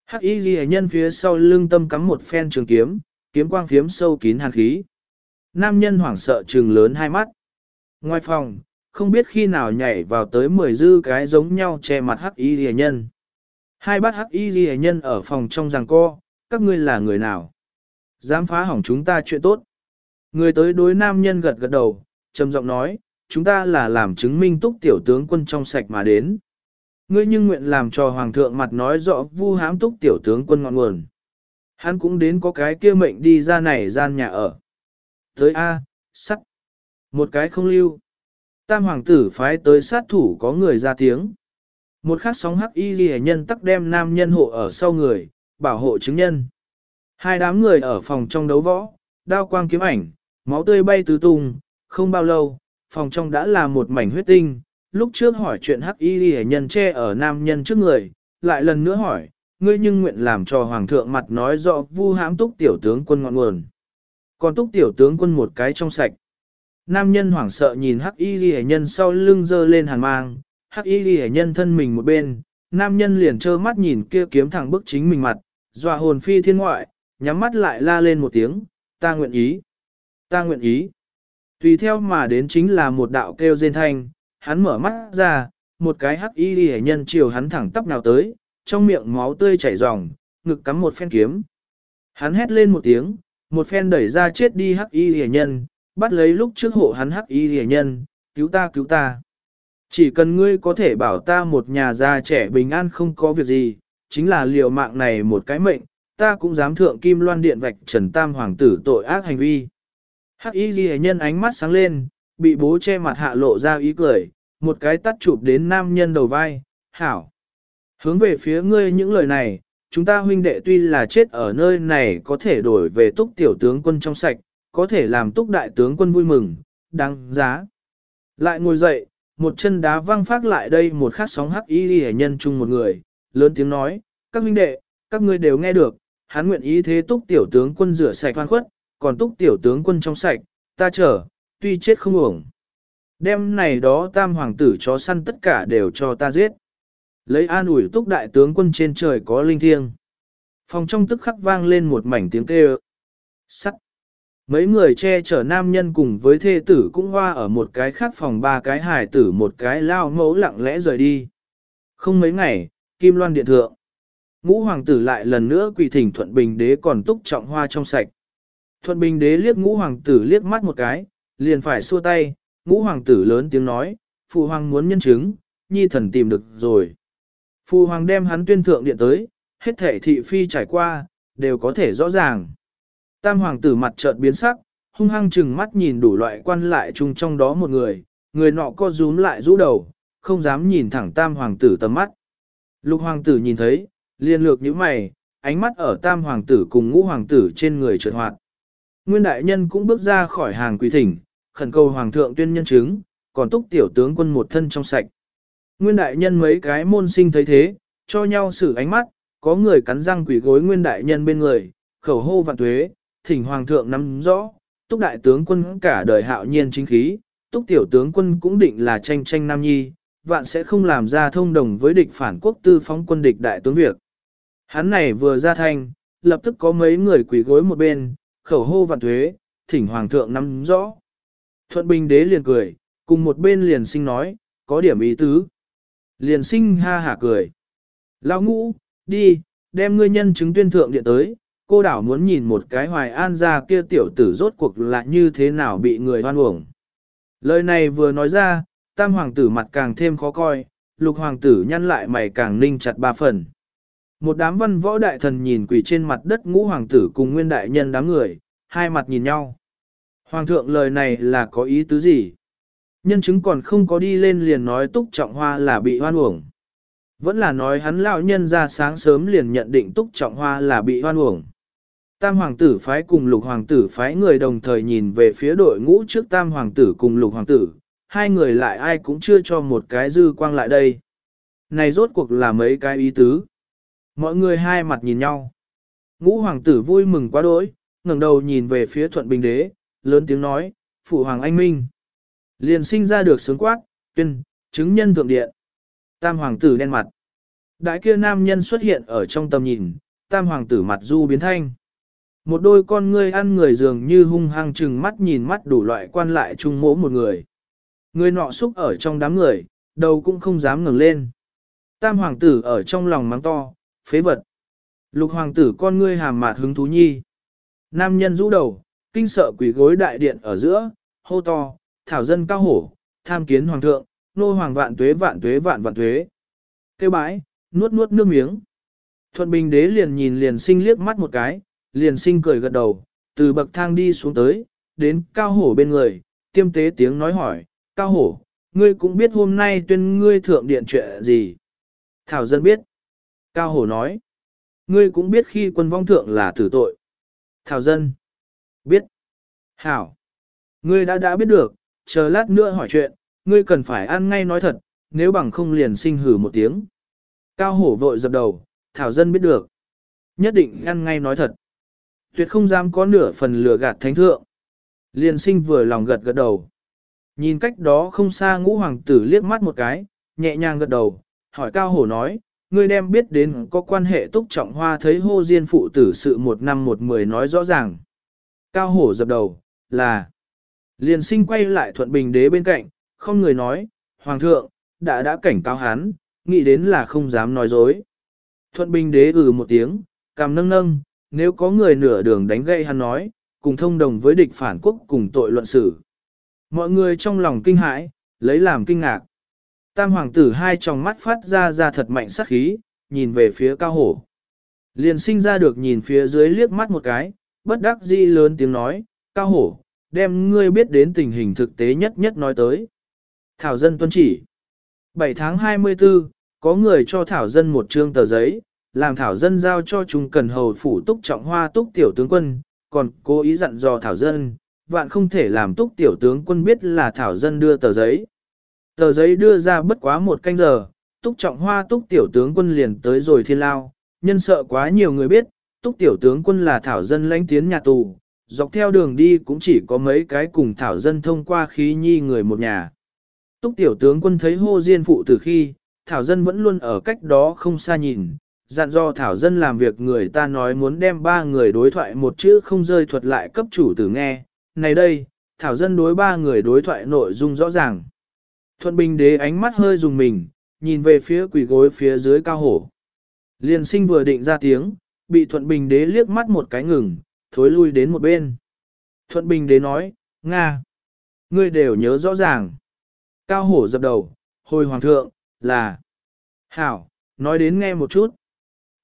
Hắc y ghi nhân phía sau lưng tâm cắm một phen trường kiếm, kiếm quang phiếm sâu kín hàn khí. Nam nhân hoảng sợ trừng lớn hai mắt. Ngoài phòng, không biết khi nào nhảy vào tới mười dư cái giống nhau che mặt hắc y rìa nhân. Hai bát hắc y rìa nhân ở phòng trong giằng co, các ngươi là người nào? Dám phá hỏng chúng ta chuyện tốt. Người tới đối nam nhân gật gật đầu, trầm giọng nói, chúng ta là làm chứng minh túc tiểu tướng quân trong sạch mà đến. Ngươi nhưng nguyện làm cho hoàng thượng mặt nói rõ vu hám túc tiểu tướng quân ngọn nguồn. Hắn cũng đến có cái kia mệnh đi ra này gian nhà ở. Tới A, sắt. Một cái không lưu. Tam hoàng tử phái tới sát thủ có người ra tiếng. Một khắc sóng hắc y ghi nhân tắc đem nam nhân hộ ở sau người, bảo hộ chứng nhân. Hai đám người ở phòng trong đấu võ, đao quang kiếm ảnh, máu tươi bay tứ tung, không bao lâu, phòng trong đã là một mảnh huyết tinh, lúc trước hỏi chuyện hắc y ghi nhân che ở nam nhân trước người, lại lần nữa hỏi, ngươi nhưng nguyện làm cho hoàng thượng mặt nói rõ vu hãm túc tiểu tướng quân ngọn nguồn. Còn túc tiểu tướng quân một cái trong sạch. Nam nhân hoảng sợ nhìn hắc y ghi nhân sau lưng dơ lên hàn mang, hắc y ghi nhân thân mình một bên, nam nhân liền trơ mắt nhìn kia kiếm thẳng bức chính mình mặt, dọa hồn phi thiên ngoại, nhắm mắt lại la lên một tiếng, ta nguyện ý, ta nguyện ý. Tùy theo mà đến chính là một đạo kêu rên thanh, hắn mở mắt ra, một cái hắc y ghi nhân chiều hắn thẳng tắp nào tới, trong miệng máu tươi chảy ròng, ngực cắm một phen kiếm. Hắn hét lên một tiếng, một phen đẩy ra chết đi hắc y ghi nhân, bắt lấy lúc trước hộ hắn hắc y rẻ nhân, cứu ta cứu ta. Chỉ cần ngươi có thể bảo ta một nhà già trẻ bình an không có việc gì, chính là liều mạng này một cái mệnh, ta cũng dám thượng kim loan điện vạch trần tam hoàng tử tội ác hành vi. Hắc y ghi nhân ánh mắt sáng lên, bị bố che mặt hạ lộ ra ý cười, một cái tắt chụp đến nam nhân đầu vai, hảo. Hướng về phía ngươi những lời này, chúng ta huynh đệ tuy là chết ở nơi này có thể đổi về túc tiểu tướng quân trong sạch, có thể làm túc đại tướng quân vui mừng, đáng giá. Lại ngồi dậy, một chân đá văng phát lại đây một khát sóng hắc y ghi nhân chung một người, lớn tiếng nói, các huynh đệ, các ngươi đều nghe được, hắn nguyện ý thế túc tiểu tướng quân rửa sạch hoan khuất, còn túc tiểu tướng quân trong sạch, ta chờ, tuy chết không uổng. Đêm này đó tam hoàng tử chó săn tất cả đều cho ta giết. Lấy an ủi túc đại tướng quân trên trời có linh thiêng. Phòng trong tức khắc vang lên một mảnh tiếng kêu. Sắt. Mấy người che chở nam nhân cùng với thê tử cũng hoa ở một cái khác phòng ba cái hài tử một cái lao mẫu lặng lẽ rời đi. Không mấy ngày, Kim Loan điện thượng. Ngũ hoàng tử lại lần nữa quỳ thỉnh Thuận Bình đế còn túc trọng hoa trong sạch. Thuận Bình đế liếc ngũ hoàng tử liếc mắt một cái, liền phải xua tay, ngũ hoàng tử lớn tiếng nói, phụ hoàng muốn nhân chứng, nhi thần tìm được rồi. Phụ hoàng đem hắn tuyên thượng điện tới, hết thể thị phi trải qua, đều có thể rõ ràng. Tam hoàng tử mặt chợt biến sắc, hung hăng chừng mắt nhìn đủ loại quan lại chung trong đó một người, người nọ co rúm lại rũ đầu, không dám nhìn thẳng tam hoàng tử tầm mắt. Lục hoàng tử nhìn thấy, liền lược như mày, ánh mắt ở tam hoàng tử cùng ngũ hoàng tử trên người trượt hoạt. Nguyên đại nhân cũng bước ra khỏi hàng quỳ thỉnh, khẩn cầu hoàng thượng tuyên nhân chứng, còn túc tiểu tướng quân một thân trong sạch. Nguyên đại nhân mấy cái môn sinh thấy thế, cho nhau xử ánh mắt, có người cắn răng quỷ gối nguyên đại nhân bên người, khẩu hô vạn tuế, thỉnh hoàng thượng nắm rõ, túc đại tướng quân cả đời hạo nhiên chính khí, túc tiểu tướng quân cũng định là tranh tranh nam nhi, vạn sẽ không làm ra thông đồng với địch phản quốc tư phóng quân địch đại tướng việc. Hắn này vừa ra thanh, lập tức có mấy người quỷ gối một bên, khẩu hô vạn thuế, thỉnh hoàng thượng nắm rõ. Thuận bình đế liền cười, cùng một bên liền sinh nói, có điểm ý tứ. Liền sinh ha hả cười. Lão ngũ, đi, đem ngươi nhân chứng tuyên thượng điện tới, cô đảo muốn nhìn một cái hoài an ra kia tiểu tử rốt cuộc là như thế nào bị người hoan uổng. Lời này vừa nói ra, tam hoàng tử mặt càng thêm khó coi, lục hoàng tử nhăn lại mày càng ninh chặt ba phần. Một đám văn võ đại thần nhìn quỷ trên mặt đất ngũ hoàng tử cùng nguyên đại nhân đám người, hai mặt nhìn nhau. Hoàng thượng lời này là có ý tứ gì? Nhân chứng còn không có đi lên liền nói túc trọng hoa là bị hoan uổng. Vẫn là nói hắn lão nhân ra sáng sớm liền nhận định túc trọng hoa là bị hoan uổng. Tam hoàng tử phái cùng lục hoàng tử phái người đồng thời nhìn về phía đội ngũ trước tam hoàng tử cùng lục hoàng tử, hai người lại ai cũng chưa cho một cái dư quang lại đây. Này rốt cuộc là mấy cái ý tứ. Mọi người hai mặt nhìn nhau. Ngũ hoàng tử vui mừng quá đỗi, ngẩng đầu nhìn về phía thuận bình đế, lớn tiếng nói, phụ hoàng anh minh. Liền sinh ra được sướng quát, tuyên, chứng nhân thượng điện. Tam hoàng tử đen mặt. Đại kia nam nhân xuất hiện ở trong tầm nhìn, tam hoàng tử mặt du biến thanh. Một đôi con ngươi ăn người dường như hung hăng chừng mắt nhìn mắt đủ loại quan lại chung mỗ một người. Người nọ xúc ở trong đám người, đầu cũng không dám ngẩng lên. Tam hoàng tử ở trong lòng mắng to, phế vật. Lục hoàng tử con ngươi hàm mạt hứng thú nhi. Nam nhân rũ đầu, kinh sợ quỷ gối đại điện ở giữa, hô to, thảo dân cao hổ, tham kiến hoàng thượng, nô hoàng vạn tuế vạn tuế vạn vạn tuế. Kêu bãi, nuốt nuốt nước miếng. Thuận bình đế liền nhìn liền sinh liếc mắt một cái, liền sinh cười gật đầu, từ bậc thang đi xuống tới, đến cao hổ bên người, tiêm tế tiếng nói hỏi, cao hổ, ngươi cũng biết hôm nay tuyên ngươi thượng điện chuyện gì. Thảo dân biết. Cao hổ nói, ngươi cũng biết khi quân vong thượng là tử tội. Thảo dân, biết. Hảo, ngươi đã đã biết được, chờ lát nữa hỏi chuyện, ngươi cần phải ăn ngay nói thật, nếu bằng không liền sinh hử một tiếng. Cao hổ vội dập đầu, Thảo Dân biết được. Nhất định ăn ngay nói thật. Tuyệt không dám có nửa phần lừa gạt thánh thượng. liên sinh vừa lòng gật gật đầu. Nhìn cách đó không xa ngũ hoàng tử liếc mắt một cái, nhẹ nhàng gật đầu, hỏi Cao Hổ nói, ngươi đem biết đến có quan hệ túc trọng hoa thấy hô diên phụ tử sự một năm một mười nói rõ ràng. Cao Hổ dập đầu, là. liên sinh quay lại thuận bình đế bên cạnh, không người nói, Hoàng thượng, đã đã cảnh cáo hắn, nghĩ đến là không dám nói dối. Thuận bình đế ừ một tiếng, cằm nâng nâng, nếu có người nửa đường đánh gậy hắn nói, cùng thông đồng với địch phản quốc cùng tội luận xử. Mọi người trong lòng kinh hãi, lấy làm kinh ngạc. Tam hoàng tử hai tròng mắt phát ra ra thật mạnh sắc khí, nhìn về phía cao hổ. Liền sinh ra được nhìn phía dưới liếc mắt một cái, bất đắc dĩ lớn tiếng nói, cao hổ, đem ngươi biết đến tình hình thực tế nhất nhất nói tới. Thảo dân tuân chỉ. 7 tháng 24, có người cho Thảo dân một trương tờ giấy, làm Thảo dân giao cho chúng cần hầu phủ túc trọng hoa túc tiểu tướng quân, còn cố ý dặn dò Thảo dân, vạn không thể làm túc tiểu tướng quân biết là Thảo dân đưa tờ giấy. Tờ giấy đưa ra bất quá một canh giờ, túc trọng hoa túc tiểu tướng quân liền tới rồi thiên lao, nhân sợ quá nhiều người biết, túc tiểu tướng quân là Thảo dân lãnh tiến nhà tù, dọc theo đường đi cũng chỉ có mấy cái cùng Thảo dân thông qua khí nhi người một nhà. Túc tiểu tướng quân thấy hô diên phụ từ khi, Thảo dân vẫn luôn ở cách đó không xa nhìn, dặn do Thảo dân làm việc người ta nói muốn đem ba người đối thoại một chữ không rơi thuật lại cấp chủ tử nghe. Này đây, Thảo dân đối ba người đối thoại nội dung rõ ràng. Thuận Bình đế ánh mắt hơi dùng mình, nhìn về phía quỷ gối phía dưới cao hổ. Liên sinh vừa định ra tiếng, bị Thuận Bình đế liếc mắt một cái ngừng, thối lui đến một bên. Thuận Bình đế nói, Nga, ngươi đều nhớ rõ ràng. Cao hổ dập đầu, hồi hoàng thượng, là, hảo, nói đến nghe một chút.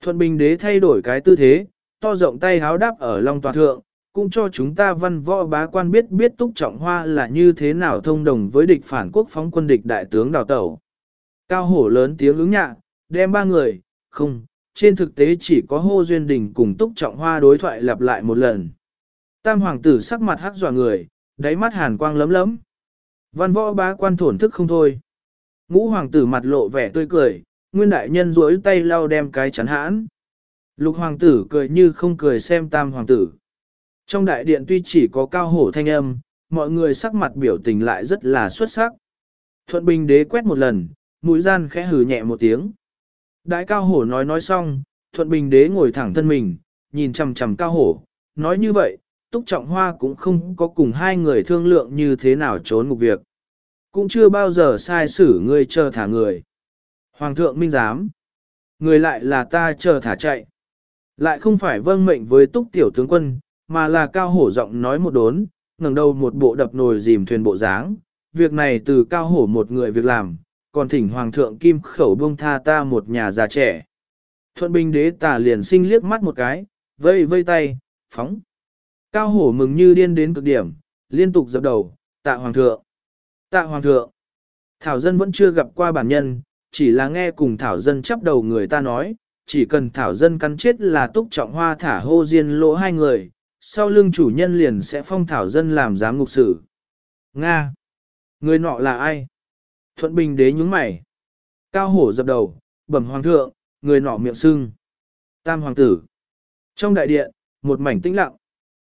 Thuận Bình đế thay đổi cái tư thế, to rộng tay háo đáp ở long tòa thượng, cũng cho chúng ta văn võ bá quan biết biết túc trọng hoa là như thế nào thông đồng với địch phản quốc phóng quân địch đại tướng đào tẩu. Cao hổ lớn tiếng ứng nhạ, đem ba người, không, trên thực tế chỉ có hô duyên đình cùng túc trọng hoa đối thoại lặp lại một lần. Tam hoàng tử sắc mặt hắc dọa người, đáy mắt hàn quang lấm lấm. Văn võ bá quan thổn thức không thôi. Ngũ hoàng tử mặt lộ vẻ tươi cười, nguyên đại nhân duỗi tay lau đem cái chắn hãn. Lục hoàng tử cười như không cười xem tam hoàng tử. Trong đại điện tuy chỉ có cao hổ thanh âm, mọi người sắc mặt biểu tình lại rất là xuất sắc. Thuận bình đế quét một lần, mũi gian khẽ hừ nhẹ một tiếng. Đại cao hổ nói nói xong, thuận bình đế ngồi thẳng thân mình, nhìn chằm chằm cao hổ, nói như vậy, túc trọng hoa cũng không có cùng hai người thương lượng như thế nào trốn ngục việc. Cũng chưa bao giờ sai xử ngươi chờ thả người. Hoàng thượng minh giám. Người lại là ta chờ thả chạy. Lại không phải vâng mệnh với túc tiểu tướng quân, mà là cao hổ giọng nói một đốn, ngẩng đầu một bộ đập nồi dìm thuyền bộ dáng. Việc này từ cao hổ một người việc làm, còn thỉnh hoàng thượng kim khẩu buông tha ta một nhà già trẻ. Thuận binh đế tả liền sinh liếc mắt một cái, vây vây tay, phóng. Cao hổ mừng như điên đến cực điểm, liên tục dập đầu, tạ hoàng thượng. Tạ hoàng thượng. Thảo dân vẫn chưa gặp qua bản nhân, chỉ là nghe cùng Thảo dân chấp đầu người ta nói, chỉ cần Thảo dân cắn chết là túc trọng hoa thả hô diên lỗ hai người, sau lưng chủ nhân liền sẽ phong Thảo dân làm giám ngục sử. Nga! Người nọ là ai? Thuận Bình đế nhúng mày. Cao hổ dập đầu, bẩm hoàng thượng, người nọ miệng sưng. Tam hoàng tử. Trong đại điện, một mảnh tĩnh lặng.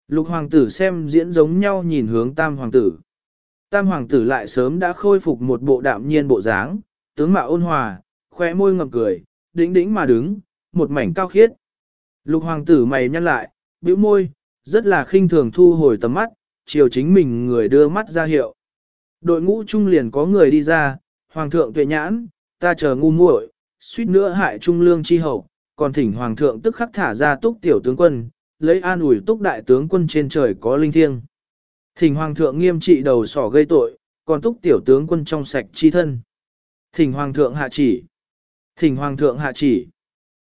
Lục hoàng tử xem diễn giống nhau nhìn hướng tam hoàng tử. Tam hoàng tử lại sớm đã khôi phục một bộ đạm nhiên bộ dáng, tướng mạo ôn hòa, khoe môi ngậm cười, đĩnh đĩnh mà đứng, một mảnh cao khiết. Lục hoàng tử mày nhăn lại, bĩu môi, rất là khinh thường thu hồi tầm mắt, chiều chính mình người đưa mắt ra hiệu. Đội ngũ trung liền có người đi ra, hoàng thượng tuệ nhãn, ta chờ ngu muội, suýt nữa hại trung lương chi hậu, còn thỉnh hoàng thượng tức khắc thả ra túc tiểu tướng quân, lấy an ủi túc đại tướng quân trên trời có linh thiêng. Thỉnh hoàng thượng nghiêm trị đầu sỏ gây tội, còn túc tiểu tướng quân trong sạch chi thân. Thỉnh hoàng thượng hạ chỉ. Thỉnh hoàng thượng hạ chỉ.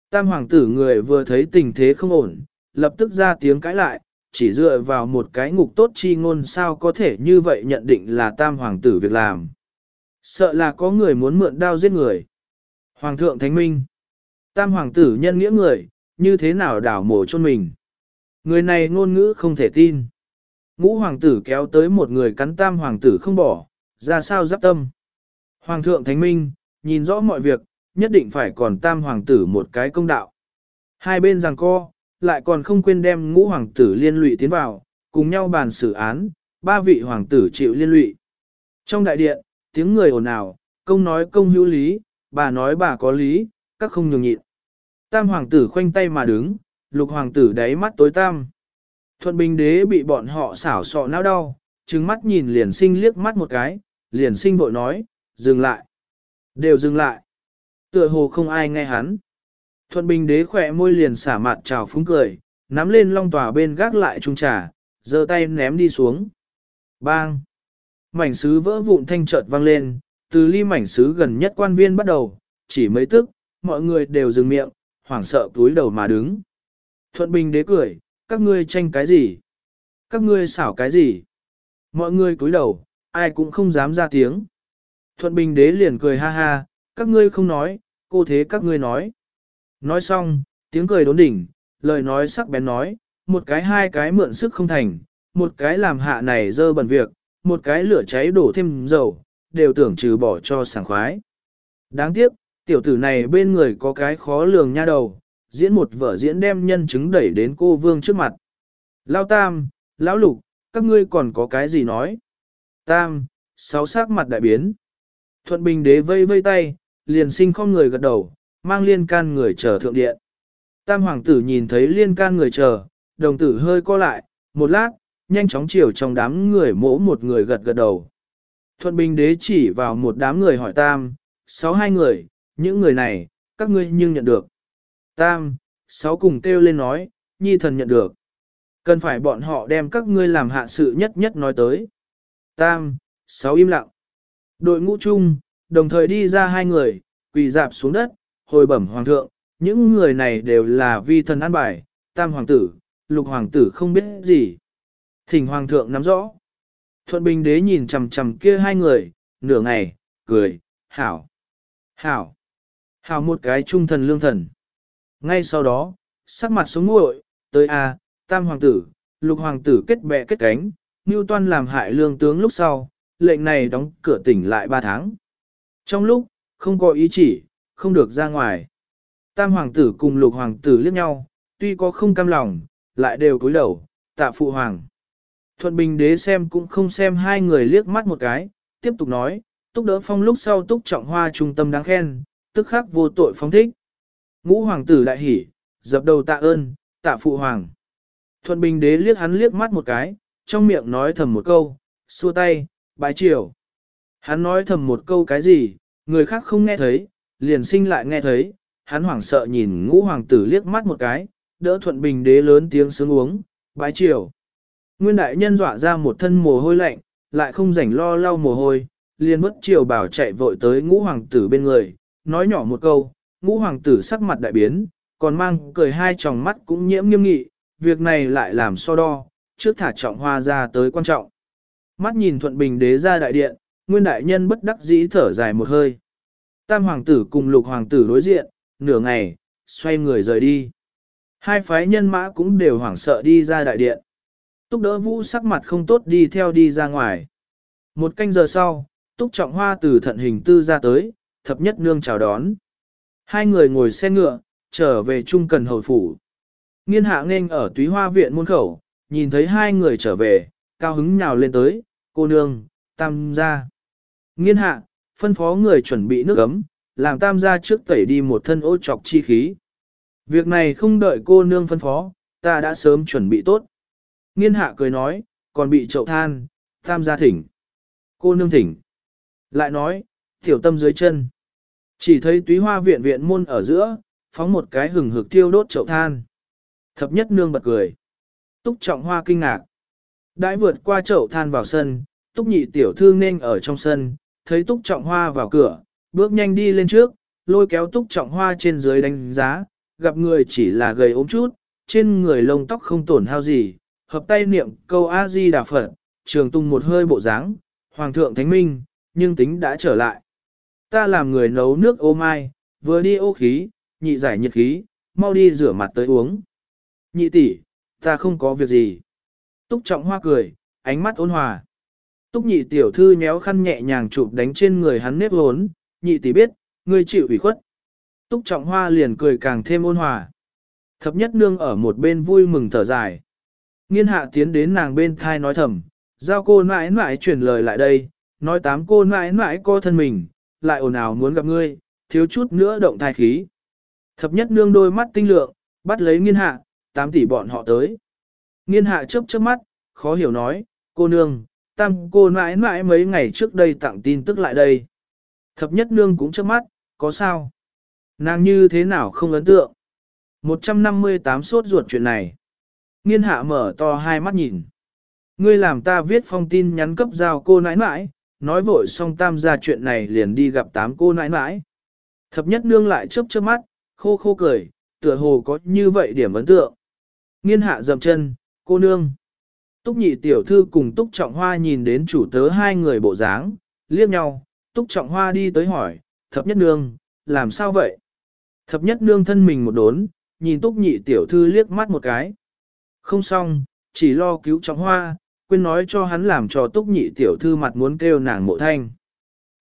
Tam hoàng tử người vừa thấy tình thế không ổn, lập tức ra tiếng cãi lại, chỉ dựa vào một cái ngục tốt chi ngôn sao có thể như vậy nhận định là tam hoàng tử việc làm. Sợ là có người muốn mượn đao giết người. Hoàng thượng thánh minh. Tam hoàng tử nhân nghĩa người, như thế nào đảo mổ chôn mình. Người này ngôn ngữ không thể tin. Ngũ hoàng tử kéo tới một người cắn tam hoàng tử không bỏ, ra sao giáp tâm. Hoàng thượng thánh minh, nhìn rõ mọi việc, nhất định phải còn tam hoàng tử một cái công đạo. Hai bên rằng co, lại còn không quên đem ngũ hoàng tử liên lụy tiến vào, cùng nhau bàn xử án, ba vị hoàng tử chịu liên lụy. Trong đại điện, tiếng người ồn ào, công nói công hữu lý, bà nói bà có lý, các không nhường nhịn. Tam hoàng tử khoanh tay mà đứng, lục hoàng tử đáy mắt tối tam. Thuận bình đế bị bọn họ xảo sọ não đau, trừng mắt nhìn liền sinh liếc mắt một cái, liền sinh vội nói, dừng lại. Đều dừng lại. Tựa hồ không ai nghe hắn. Thuận bình đế khỏe môi liền xả mặt trào phúng cười, nắm lên long tòa bên gác lại trung trà, giơ tay ném đi xuống. Bang! Mảnh sứ vỡ vụn thanh chợt vang lên, từ ly mảnh sứ gần nhất quan viên bắt đầu, chỉ mấy tức, mọi người đều dừng miệng, hoảng sợ túi đầu mà đứng. Thuận bình đế cười, các ngươi tranh cái gì? Các ngươi xảo cái gì? Mọi người cúi đầu, ai cũng không dám ra tiếng. Thuận bình đế liền cười ha ha, các ngươi không nói, cô thế các ngươi nói. Nói xong, tiếng cười đốn đỉnh, lời nói sắc bén nói, một cái hai cái mượn sức không thành, một cái làm hạ này dơ bẩn việc, một cái lửa cháy đổ thêm dầu, đều tưởng trừ bỏ cho sảng khoái. Đáng tiếc, tiểu tử này bên người có cái khó lường nha đầu, diễn một vở diễn đem nhân chứng đẩy đến cô vương trước mặt. Lao tam, lão lục, các ngươi còn có cái gì nói? Tam, sáu sắc mặt đại biến. Thuận bình đế vây vây tay, liền sinh không người gật đầu, mang liên can người chờ thượng điện. Tam hoàng tử nhìn thấy liên can người chờ, đồng tử hơi co lại, một lát, nhanh chóng chiều trong đám người mỗ một người gật gật đầu. Thuận bình đế chỉ vào một đám người hỏi tam, sáu hai người, những người này, các ngươi nhưng nhận được. Tam, sáu cùng kêu lên nói, nhi thần nhận được. Cần phải bọn họ đem các ngươi làm hạ sự nhất nhất nói tới. Tam, sáu im lặng. Đội ngũ chung, đồng thời đi ra hai người, quỳ dạp xuống đất, hồi bẩm hoàng thượng, những người này đều là vi thần an bài, tam hoàng tử, lục hoàng tử không biết gì. Thỉnh hoàng thượng nắm rõ. Thuận bình đế nhìn chằm chằm kia hai người, nửa ngày, cười, hảo, hảo, hảo một cái trung thần lương thần. Ngay sau đó, sắc mặt xuống nguội, tới A, tam hoàng tử, lục hoàng tử kết bè kết cánh, Ngưu Toan làm hại lương tướng lúc sau, lệnh này đóng cửa tỉnh lại ba tháng. Trong lúc, không có ý chỉ, không được ra ngoài. Tam hoàng tử cùng lục hoàng tử liếc nhau, tuy có không cam lòng, lại đều cúi đầu, tạ phụ hoàng. Thuận bình đế xem cũng không xem hai người liếc mắt một cái, tiếp tục nói, túc đỡ phong lúc sau túc trọng hoa trung tâm đáng khen, tức khắc vô tội phóng thích. Ngũ hoàng tử đại hỉ, dập đầu tạ ơn, tạ phụ hoàng. Thuận bình đế liếc hắn liếc mắt một cái, trong miệng nói thầm một câu, xua tay, bái chiều. Hắn nói thầm một câu cái gì, người khác không nghe thấy, liền sinh lại nghe thấy, hắn hoảng sợ nhìn ngũ hoàng tử liếc mắt một cái, đỡ thuận bình đế lớn tiếng sướng uống, bái chiều. Nguyên đại nhân dọa ra một thân mồ hôi lạnh, lại không rảnh lo lau mồ hôi, liền vất chiều bảo chạy vội tới ngũ hoàng tử bên người, nói nhỏ một câu, ngũ hoàng tử sắc mặt đại biến, còn mang cười hai tròng mắt cũng nhiễm nghiêm nghị, việc này lại làm so đo, trước thả trọng hoa ra tới quan trọng. Mắt nhìn thuận bình đế ra đại điện, nguyên đại nhân bất đắc dĩ thở dài một hơi. Tam hoàng tử cùng lục hoàng tử đối diện, nửa ngày, xoay người rời đi. Hai phái nhân mã cũng đều hoảng sợ đi ra đại điện. Túc đỡ vũ sắc mặt không tốt đi theo đi ra ngoài. Một canh giờ sau, Túc trọng hoa từ thận hình tư ra tới, thập nhất nương chào đón. Hai người ngồi xe ngựa, trở về trung cần hồi phủ. Nghiên hạ nên ở túy hoa viện môn khẩu, nhìn thấy hai người trở về, cao hứng nhào lên tới, cô nương, tam gia. Nghiên hạ, phân phó người chuẩn bị nước ấm, làm tam gia trước tẩy đi một thân ô trọc chi khí. Việc này không đợi cô nương phân phó, ta đã sớm chuẩn bị tốt. Nghiên hạ cười nói, còn bị chậu than, tam gia thỉnh. Cô nương thỉnh. Lại nói, tiểu tâm dưới chân. Chỉ thấy túy hoa viện viện môn ở giữa, phóng một cái hừng hực thiêu đốt chậu than. Thập nhất nương bật cười. Túc trọng hoa kinh ngạc. Đãi vượt qua chậu than vào sân, túc nhị tiểu thư nên ở trong sân, thấy túc trọng hoa vào cửa, bước nhanh đi lên trước, lôi kéo túc trọng hoa trên dưới đánh giá, gặp người chỉ là gầy ốm chút, trên người lông tóc không tổn hao gì, hợp tay niệm câu A-di đà Phật, trường tung một hơi bộ dáng, Hoàng thượng Thánh Minh, nhưng tính đã trở lại. Ta làm người nấu nước ô mai, vừa đi ô khí, nhị giải nhiệt khí, mau đi rửa mặt tới uống. Nhị tỷ, ta không có việc gì. Túc trọng hoa cười, ánh mắt ôn hòa. Túc nhị tiểu thư nhéo khăn nhẹ nhàng chụp đánh trên người hắn nếp hốn, nhị tỷ biết, ngươi chịu ủy khuất. Túc trọng hoa liền cười càng thêm ôn hòa. Thập nhất nương ở một bên vui mừng thở dài. Nghiên hạ tiến đến nàng bên thai nói thầm, giao cô mãi mãi truyền lời lại đây, nói tám cô mãi mãi co thân mình, lại ồn ào muốn gặp ngươi, thiếu chút nữa động thai khí. Thập nhất nương đôi mắt tinh lượng, bắt lấy nghiên hạ, tám tỷ bọn họ tới. Nghiên hạ chớp chớp mắt, khó hiểu nói, cô nương, tam cô mãi mãi mấy ngày trước đây tặng tin tức lại đây. Thập nhất nương cũng chớp mắt, có sao? Nàng như thế nào không ấn tượng? 158 sốt ruột chuyện này. Nghiên hạ mở to hai mắt nhìn. Ngươi làm ta viết phong tin nhắn cấp giao cô nãi nãi, nói vội xong tam ra chuyện này liền đi gặp tám cô nãi nãi. Thập nhất nương lại chớp chớp mắt, khô khô cười, tựa hồ có như vậy điểm ấn tượng. Nghiên hạ dậm chân, cô nương. Túc nhị tiểu thư cùng Túc Trọng Hoa nhìn đến chủ tớ hai người bộ dáng, liếc nhau, Túc Trọng Hoa đi tới hỏi, thập nhất nương, làm sao vậy? Thập nhất nương thân mình một đốn, nhìn Túc nhị tiểu thư liếc mắt một cái. Không xong, chỉ lo cứu Trọng Hoa, quên nói cho hắn làm cho Túc nhị tiểu thư mặt muốn kêu nàng mộ thanh.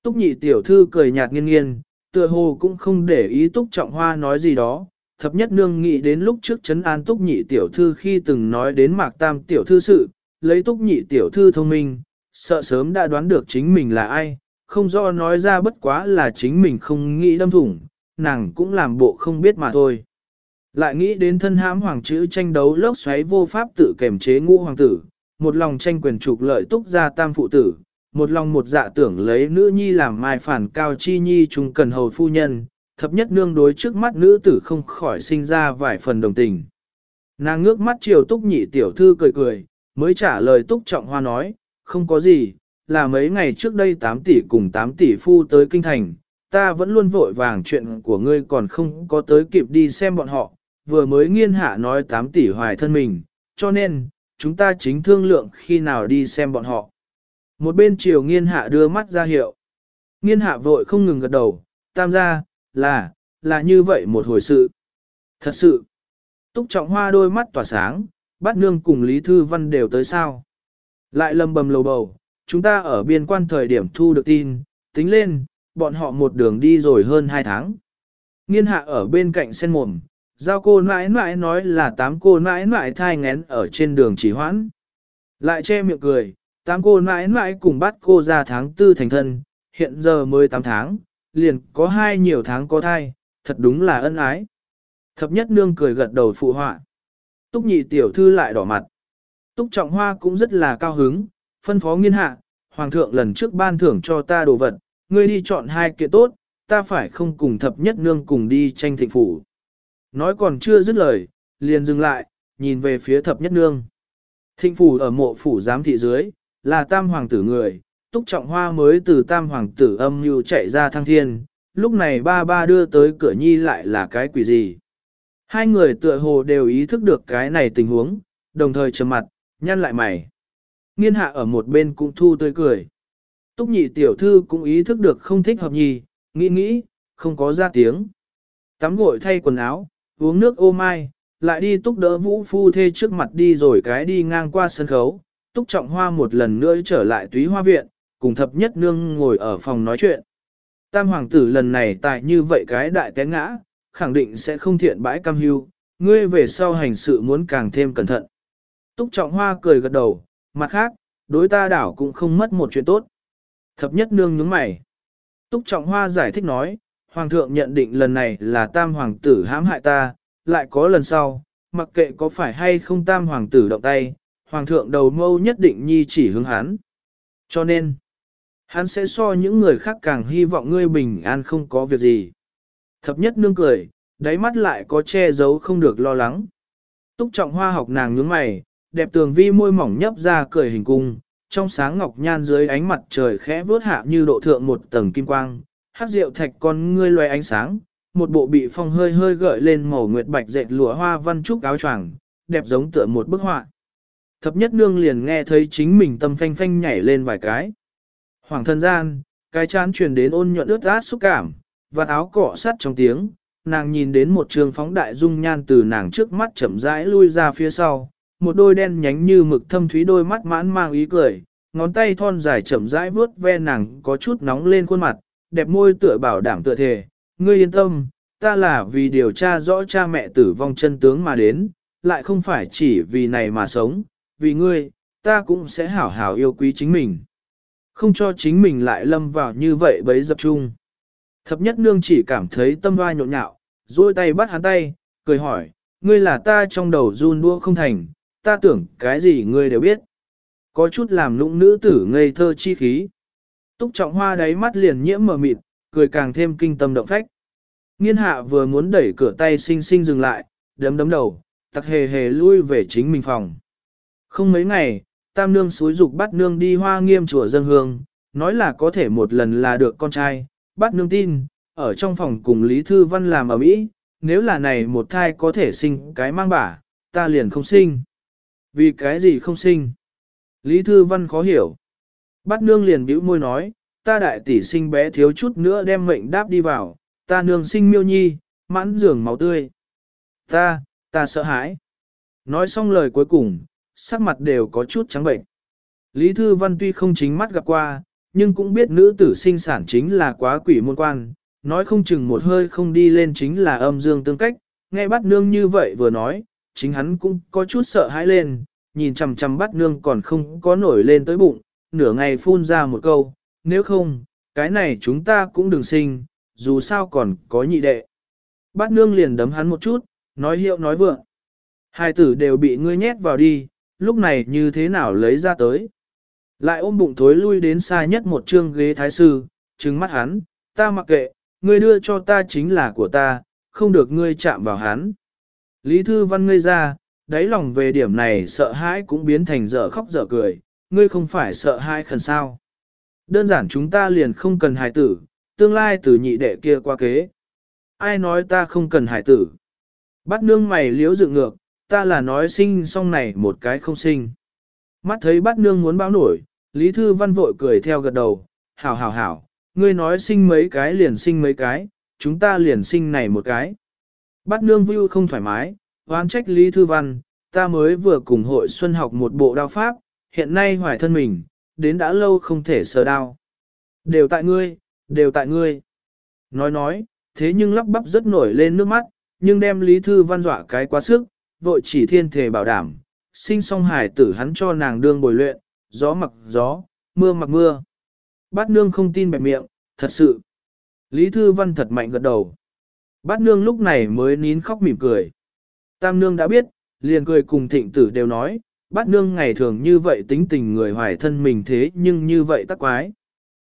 Túc nhị tiểu thư cười nhạt nghiêng nghiêng, tựa hồ cũng không để ý Túc Trọng Hoa nói gì đó, thập nhất nương nghĩ đến lúc trước chấn an túc nhị tiểu thư khi từng nói đến mạc tam tiểu thư sự, lấy túc nhị tiểu thư thông minh, sợ sớm đã đoán được chính mình là ai, không do nói ra bất quá là chính mình không nghĩ đâm thủng, nàng cũng làm bộ không biết mà thôi. Lại nghĩ đến thân hãm hoàng chữ tranh đấu lốc xoáy vô pháp tự kềm chế ngũ hoàng tử, một lòng tranh quyền trục lợi túc ra tam phụ tử, một lòng một dạ tưởng lấy nữ nhi làm mai phản cao chi nhi trung cần hầu phu nhân, thập nhất nương đối trước mắt nữ tử không khỏi sinh ra vài phần đồng tình. Nàng ngước mắt chiều túc nhị tiểu thư cười cười, mới trả lời túc trọng hoa nói, không có gì, là mấy ngày trước đây 8 tỷ cùng 8 tỷ phu tới kinh thành, ta vẫn luôn vội vàng chuyện của ngươi còn không có tới kịp đi xem bọn họ, vừa mới nghiên hạ nói 8 tỷ hoài thân mình, cho nên, chúng ta chính thương lượng khi nào đi xem bọn họ. Một bên chiều nghiên hạ đưa mắt ra hiệu. Nghiên hạ vội không ngừng gật đầu, tam gia, là, là như vậy một hồi sự. Thật sự, túc trọng hoa đôi mắt tỏa sáng, bát nương cùng Lý Thư Văn đều tới sao. Lại lầm bầm lầu bầu, chúng ta ở biên quan thời điểm thu được tin, tính lên, bọn họ một đường đi rồi hơn hai tháng. Nghiên hạ ở bên cạnh sen mồm, giao cô mãi mãi nói là tám cô mãi mãi thai ngén ở trên đường chỉ hoãn. Lại che miệng cười, tám cô mãi mãi cùng bắt cô ra tháng tư thành thân, hiện giờ mới tám tháng, liền có hai nhiều tháng có thai, thật đúng là ân ái. Thập nhất nương cười gật đầu phụ họa. Túc nhị tiểu thư lại đỏ mặt. Túc trọng hoa cũng rất là cao hứng, phân phó nghiên hạ, hoàng thượng lần trước ban thưởng cho ta đồ vật, ngươi đi chọn hai kiện tốt, ta phải không cùng thập nhất nương cùng đi tranh thịnh phủ. Nói còn chưa dứt lời, liền dừng lại, nhìn về phía thập nhất nương. Thịnh phủ ở mộ phủ giám thị dưới, là tam hoàng tử người, Túc Trọng Hoa mới từ tam hoàng tử âm mưu chạy ra thăng thiên, lúc này ba ba đưa tới cửa nhi lại là cái quỷ gì. Hai người tựa hồ đều ý thức được cái này tình huống, đồng thời trầm mặt, nhăn lại mày. Nghiên hạ ở một bên cũng thu tươi cười. Túc nhị tiểu thư cũng ý thức được không thích hợp nhì, nghĩ nghĩ, không có ra tiếng. Tắm gội thay quần áo, uống nước ô mai, lại đi túc đỡ vũ phu thê trước mặt đi rồi cái đi ngang qua sân khấu. Túc trọng hoa một lần nữa trở lại túy hoa viện, cùng thập nhất nương ngồi ở phòng nói chuyện. Tam hoàng tử lần này tại như vậy cái đại té ngã, khẳng định sẽ không thiện bãi cam hưu, ngươi về sau hành sự muốn càng thêm cẩn thận. Túc trọng hoa cười gật đầu, mặt khác, đối ta đảo cũng không mất một chuyện tốt. Thập nhất nương nhướng mày. Túc trọng hoa giải thích nói, hoàng thượng nhận định lần này là tam hoàng tử hãm hại ta, lại có lần sau, mặc kệ có phải hay không tam hoàng tử động tay, hoàng thượng đầu mâu nhất định nhi chỉ hướng hắn. Cho nên, Hắn sẽ so những người khác càng hy vọng ngươi bình an không có việc gì. Thập nhất nương cười, đáy mắt lại có che giấu không được lo lắng. Túc trọng hoa học nàng nhướng mày, đẹp tường vi môi mỏng nhấp ra cười hình cung, trong sáng ngọc nhan dưới ánh mặt trời khẽ vớt hạ như độ thượng một tầng kim quang, hát rượu thạch con ngươi loe ánh sáng, một bộ bị phong hơi hơi gợi lên màu nguyệt bạch dệt lụa hoa văn trúc áo choàng, đẹp giống tựa một bức họa. Thập nhất nương liền nghe thấy chính mình tâm phanh phanh nhảy lên vài cái. Hoàng thân gian, cái chán truyền đến ôn nhuận ướt át xúc cảm, và áo cọ sắt trong tiếng, nàng nhìn đến một trường phóng đại dung nhan từ nàng trước mắt chậm rãi lui ra phía sau, một đôi đen nhánh như mực thâm thúy đôi mắt mãn mang ý cười, ngón tay thon dài chậm rãi vuốt ve nàng có chút nóng lên khuôn mặt, đẹp môi tựa bảo đảm tựa thể, ngươi yên tâm, ta là vì điều tra rõ cha mẹ tử vong chân tướng mà đến, lại không phải chỉ vì này mà sống, vì ngươi, ta cũng sẽ hảo hảo yêu quý chính mình. Không cho chính mình lại lâm vào như vậy bấy dập chung. Thập nhất nương chỉ cảm thấy tâm vai nhộn nhạo, duỗi tay bắt hắn tay, cười hỏi, ngươi là ta trong đầu run đua không thành, ta tưởng cái gì ngươi đều biết. Có chút làm lũng nữ tử ngây thơ chi khí. Túc trọng hoa đáy mắt liền nhiễm mờ mịt, cười càng thêm kinh tâm động phách. Nghiên hạ vừa muốn đẩy cửa tay xinh xinh dừng lại, đấm đấm đầu, tặc hề hề lui về chính mình phòng. Không mấy ngày, tam nương xúi dục bắt nương đi hoa nghiêm chùa dân hương, nói là có thể một lần là được con trai, bắt nương tin, ở trong phòng cùng Lý Thư Văn làm ở mỹ, nếu là này một thai có thể sinh cái mang bả, ta liền không sinh. Vì cái gì không sinh? Lý Thư Văn khó hiểu. Bắt nương liền bĩu môi nói, ta đại tỷ sinh bé thiếu chút nữa đem mệnh đáp đi vào, ta nương sinh miêu nhi, mãn giường máu tươi. Ta, ta sợ hãi. Nói xong lời cuối cùng, sắc mặt đều có chút trắng bệnh. Lý Thư Văn tuy không chính mắt gặp qua, nhưng cũng biết nữ tử sinh sản chính là quá quỷ môn quan, nói không chừng một hơi không đi lên chính là âm dương tương cách, nghe bắt nương như vậy vừa nói, chính hắn cũng có chút sợ hãi lên, nhìn chằm chằm bắt nương còn không có nổi lên tới bụng, nửa ngày phun ra một câu, nếu không, cái này chúng ta cũng đừng sinh, dù sao còn có nhị đệ. Bát nương liền đấm hắn một chút, nói hiệu nói vượng. Hai tử đều bị ngươi nhét vào đi, lúc này như thế nào lấy ra tới. Lại ôm bụng thối lui đến xa nhất một trương ghế thái sư, trừng mắt hắn, ta mặc kệ, ngươi đưa cho ta chính là của ta, không được ngươi chạm vào hắn. Lý Thư Văn ngây ra, đáy lòng về điểm này sợ hãi cũng biến thành dở khóc dở cười, ngươi không phải sợ hãi khẩn sao. Đơn giản chúng ta liền không cần hài tử, tương lai từ nhị đệ kia qua kế. Ai nói ta không cần hài tử? Bắt nương mày liếu dựng ngược, ta là nói sinh xong này một cái không sinh. Mắt thấy Bát nương muốn báo nổi, Lý Thư Văn vội cười theo gật đầu, hảo hảo hảo, ngươi nói sinh mấy cái liền sinh mấy cái, chúng ta liền sinh này một cái. Bát nương vui không thoải mái, oán trách Lý Thư Văn, ta mới vừa cùng hội xuân học một bộ đao pháp, hiện nay hoài thân mình, đến đã lâu không thể sờ đao. Đều tại ngươi, đều tại ngươi. Nói nói, thế nhưng lắp bắp rất nổi lên nước mắt, nhưng đem Lý Thư Văn dọa cái quá sức, vội chỉ thiên thể bảo đảm, sinh song hải tử hắn cho nàng đương bồi luyện, gió mặc gió, mưa mặc mưa. Bát nương không tin bẹp miệng, thật sự. Lý Thư Văn thật mạnh gật đầu. Bát nương lúc này mới nín khóc mỉm cười. Tam nương đã biết, liền cười cùng thịnh tử đều nói, bát nương ngày thường như vậy tính tình người hoài thân mình thế nhưng như vậy tắc quái.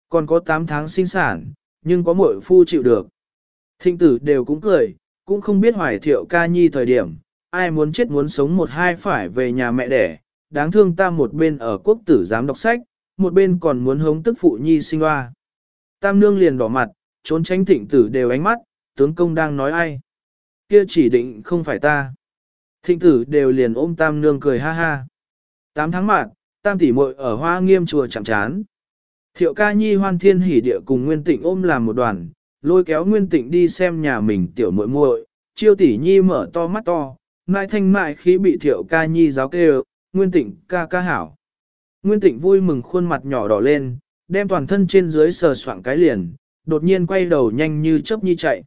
Còn có 8 tháng sinh sản, nhưng có muội phu chịu được. Thịnh tử đều cũng cười, cũng không biết hoài thiệu ca nhi thời điểm, ai muốn chết muốn sống một hai phải về nhà mẹ đẻ, đáng thương ta một bên ở quốc tử giám đọc sách, một bên còn muốn hống tức phụ nhi sinh hoa. Tam nương liền đỏ mặt, trốn tránh thịnh tử đều ánh mắt, tướng công đang nói ai. Kia chỉ định không phải ta. Thịnh tử đều liền ôm tam nương cười ha ha. Tám tháng mạng, tam tỷ muội ở hoa nghiêm chùa chạm chán. Thiệu ca nhi hoan thiên hỉ địa cùng Nguyên Tịnh ôm làm một đoàn, lôi kéo Nguyên Tịnh đi xem nhà mình tiểu muội muội, chiêu tỷ nhi mở to mắt to, mai thanh mại khí bị thiệu ca nhi giáo kêu, Nguyên Tịnh ca ca hảo. Nguyên Tịnh vui mừng khuôn mặt nhỏ đỏ lên, đem toàn thân trên dưới sờ soạng cái liền, đột nhiên quay đầu nhanh như chớp nhi chạy.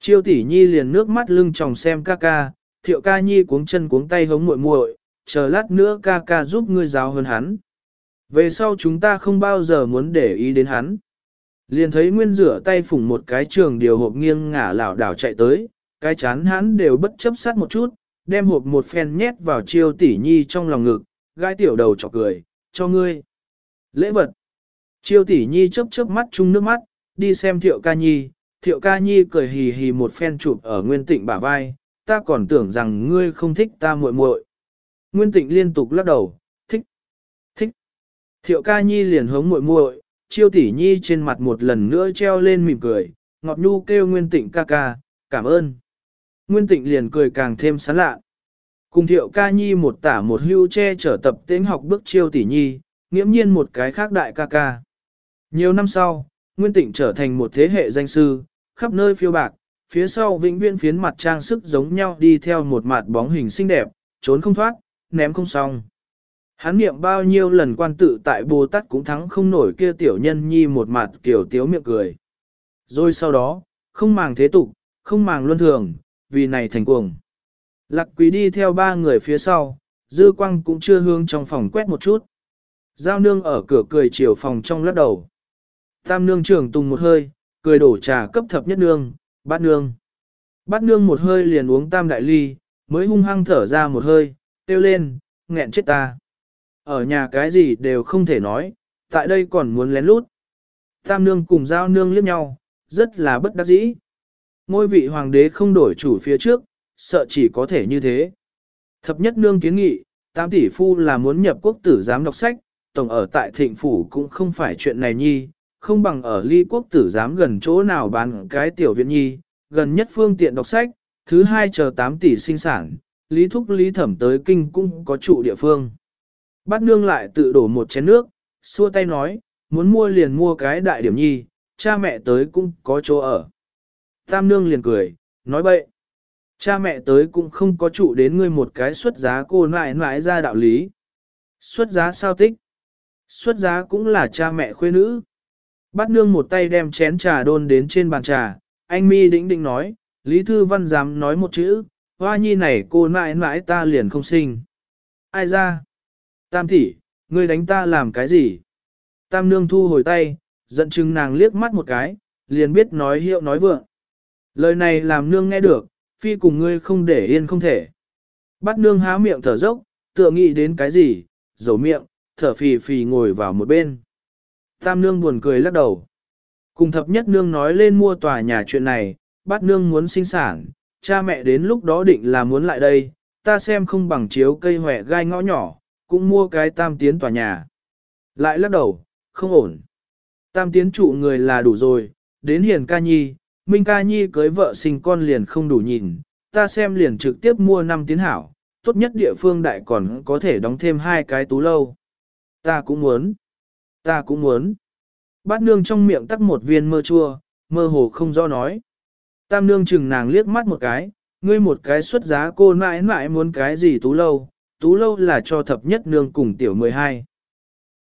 Chiêu tỷ nhi liền nước mắt lưng tròng xem ca ca, thiệu ca nhi cuống chân cuống tay hống muội muội, chờ lát nữa ca ca giúp ngươi giáo hơn hắn. Về sau chúng ta không bao giờ muốn để ý đến hắn. Liền thấy Nguyên rửa tay phủng một cái trường điều hộp nghiêng ngả lảo đảo chạy tới, cái chán hắn đều bất chấp sát một chút, đem hộp một phen nhét vào chiêu tỷ nhi trong lòng ngực, gai tiểu đầu chọc cười, cho ngươi. Lễ vật. Chiêu tỷ nhi chớp chớp mắt chung nước mắt, đi xem thiệu ca nhi, thiệu ca nhi cười hì hì một phen chụp ở nguyên tịnh bả vai, ta còn tưởng rằng ngươi không thích ta muội muội. Nguyên tịnh liên tục lắc đầu, thích, thích. Thiệu ca nhi liền hống muội muội, chiêu tỷ nhi trên mặt một lần nữa treo lên mỉm cười, ngọt nhu kêu nguyên tịnh ca ca, cảm ơn. Nguyên tịnh liền cười càng thêm sán lạ. Cùng thiệu ca nhi một tả một hưu che chở tập tên học bước chiêu tỷ nhi, nghiễm nhiên một cái khác đại ca ca. Nhiều năm sau, Nguyên tịnh trở thành một thế hệ danh sư, khắp nơi phiêu bạc, phía sau vĩnh viễn phiến mặt trang sức giống nhau đi theo một mặt bóng hình xinh đẹp, trốn không thoát, ném không xong. Hắn niệm bao nhiêu lần quan tự tại Bồ Tát cũng thắng không nổi kia tiểu nhân nhi một mặt kiểu tiếu miệng cười. Rồi sau đó, không màng thế tục, không màng luân thường, vì này thành cuồng. Lạc quý đi theo ba người phía sau, dư quang cũng chưa hướng trong phòng quét một chút. Giao nương ở cửa cười chiều phòng trong lắc đầu. Tam nương trưởng tùng một hơi, cười đổ trà cấp thập nhất nương, bát nương. Bát nương một hơi liền uống tam đại ly, mới hung hăng thở ra một hơi, tiêu lên, nghẹn chết ta. Ở nhà cái gì đều không thể nói, tại đây còn muốn lén lút. Tam nương cùng giao nương liếc nhau, rất là bất đắc dĩ. Ngôi vị hoàng đế không đổi chủ phía trước, sợ chỉ có thể như thế. Thập nhất nương kiến nghị, tam tỷ phu là muốn nhập quốc tử giám đọc sách, tổng ở tại thịnh phủ cũng không phải chuyện này nhi, không bằng ở ly quốc tử giám gần chỗ nào bán cái tiểu viện nhi, gần nhất phương tiện đọc sách, thứ hai chờ 8 tỷ sinh sản, lý thúc lý thẩm tới kinh cũng có trụ địa phương. Bát nương lại tự đổ một chén nước, xua tay nói, muốn mua liền mua cái đại điểm nhi, cha mẹ tới cũng có chỗ ở. Tam nương liền cười, nói bậy. Cha mẹ tới cũng không có trụ đến ngươi một cái xuất giá cô nại nãi ra đạo lý. Xuất giá sao tích? Xuất giá cũng là cha mẹ khuê nữ. Bát nương một tay đem chén trà đôn đến trên bàn trà, anh mi đĩnh đĩnh nói, Lý Thư Văn dám nói một chữ, hoa nhi này cô nãi nãi ta liền không sinh. Ai ra? Tam tỷ, ngươi đánh ta làm cái gì? Tam nương thu hồi tay, giận chừng nàng liếc mắt một cái, liền biết nói hiệu nói vượng. Lời này làm nương nghe được, phi cùng ngươi không để yên không thể. Bắt nương há miệng thở dốc, tựa nghĩ đến cái gì, dầu miệng, thở phì phì ngồi vào một bên. Tam nương buồn cười lắc đầu. Cùng thập nhất nương nói lên mua tòa nhà chuyện này, bắt nương muốn sinh sản, cha mẹ đến lúc đó định là muốn lại đây, ta xem không bằng chiếu cây hòe gai ngõ nhỏ, cũng mua cái tam tiến tòa nhà. Lại lắc đầu, không ổn. Tam tiến trụ người là đủ rồi, đến hiền ca nhi, minh ca nhi cưới vợ sinh con liền không đủ nhìn, ta xem liền trực tiếp mua năm tiến hảo, tốt nhất địa phương đại còn có thể đóng thêm hai cái tú lâu. Ta cũng muốn. Ta cũng muốn. Bát nương trong miệng tắc một viên mơ chua, mơ hồ không do nói. Tam nương chừng nàng liếc mắt một cái, ngươi một cái xuất giá cô mãi mãi muốn cái gì tú lâu, tú lâu là cho thập nhất nương cùng tiểu 12.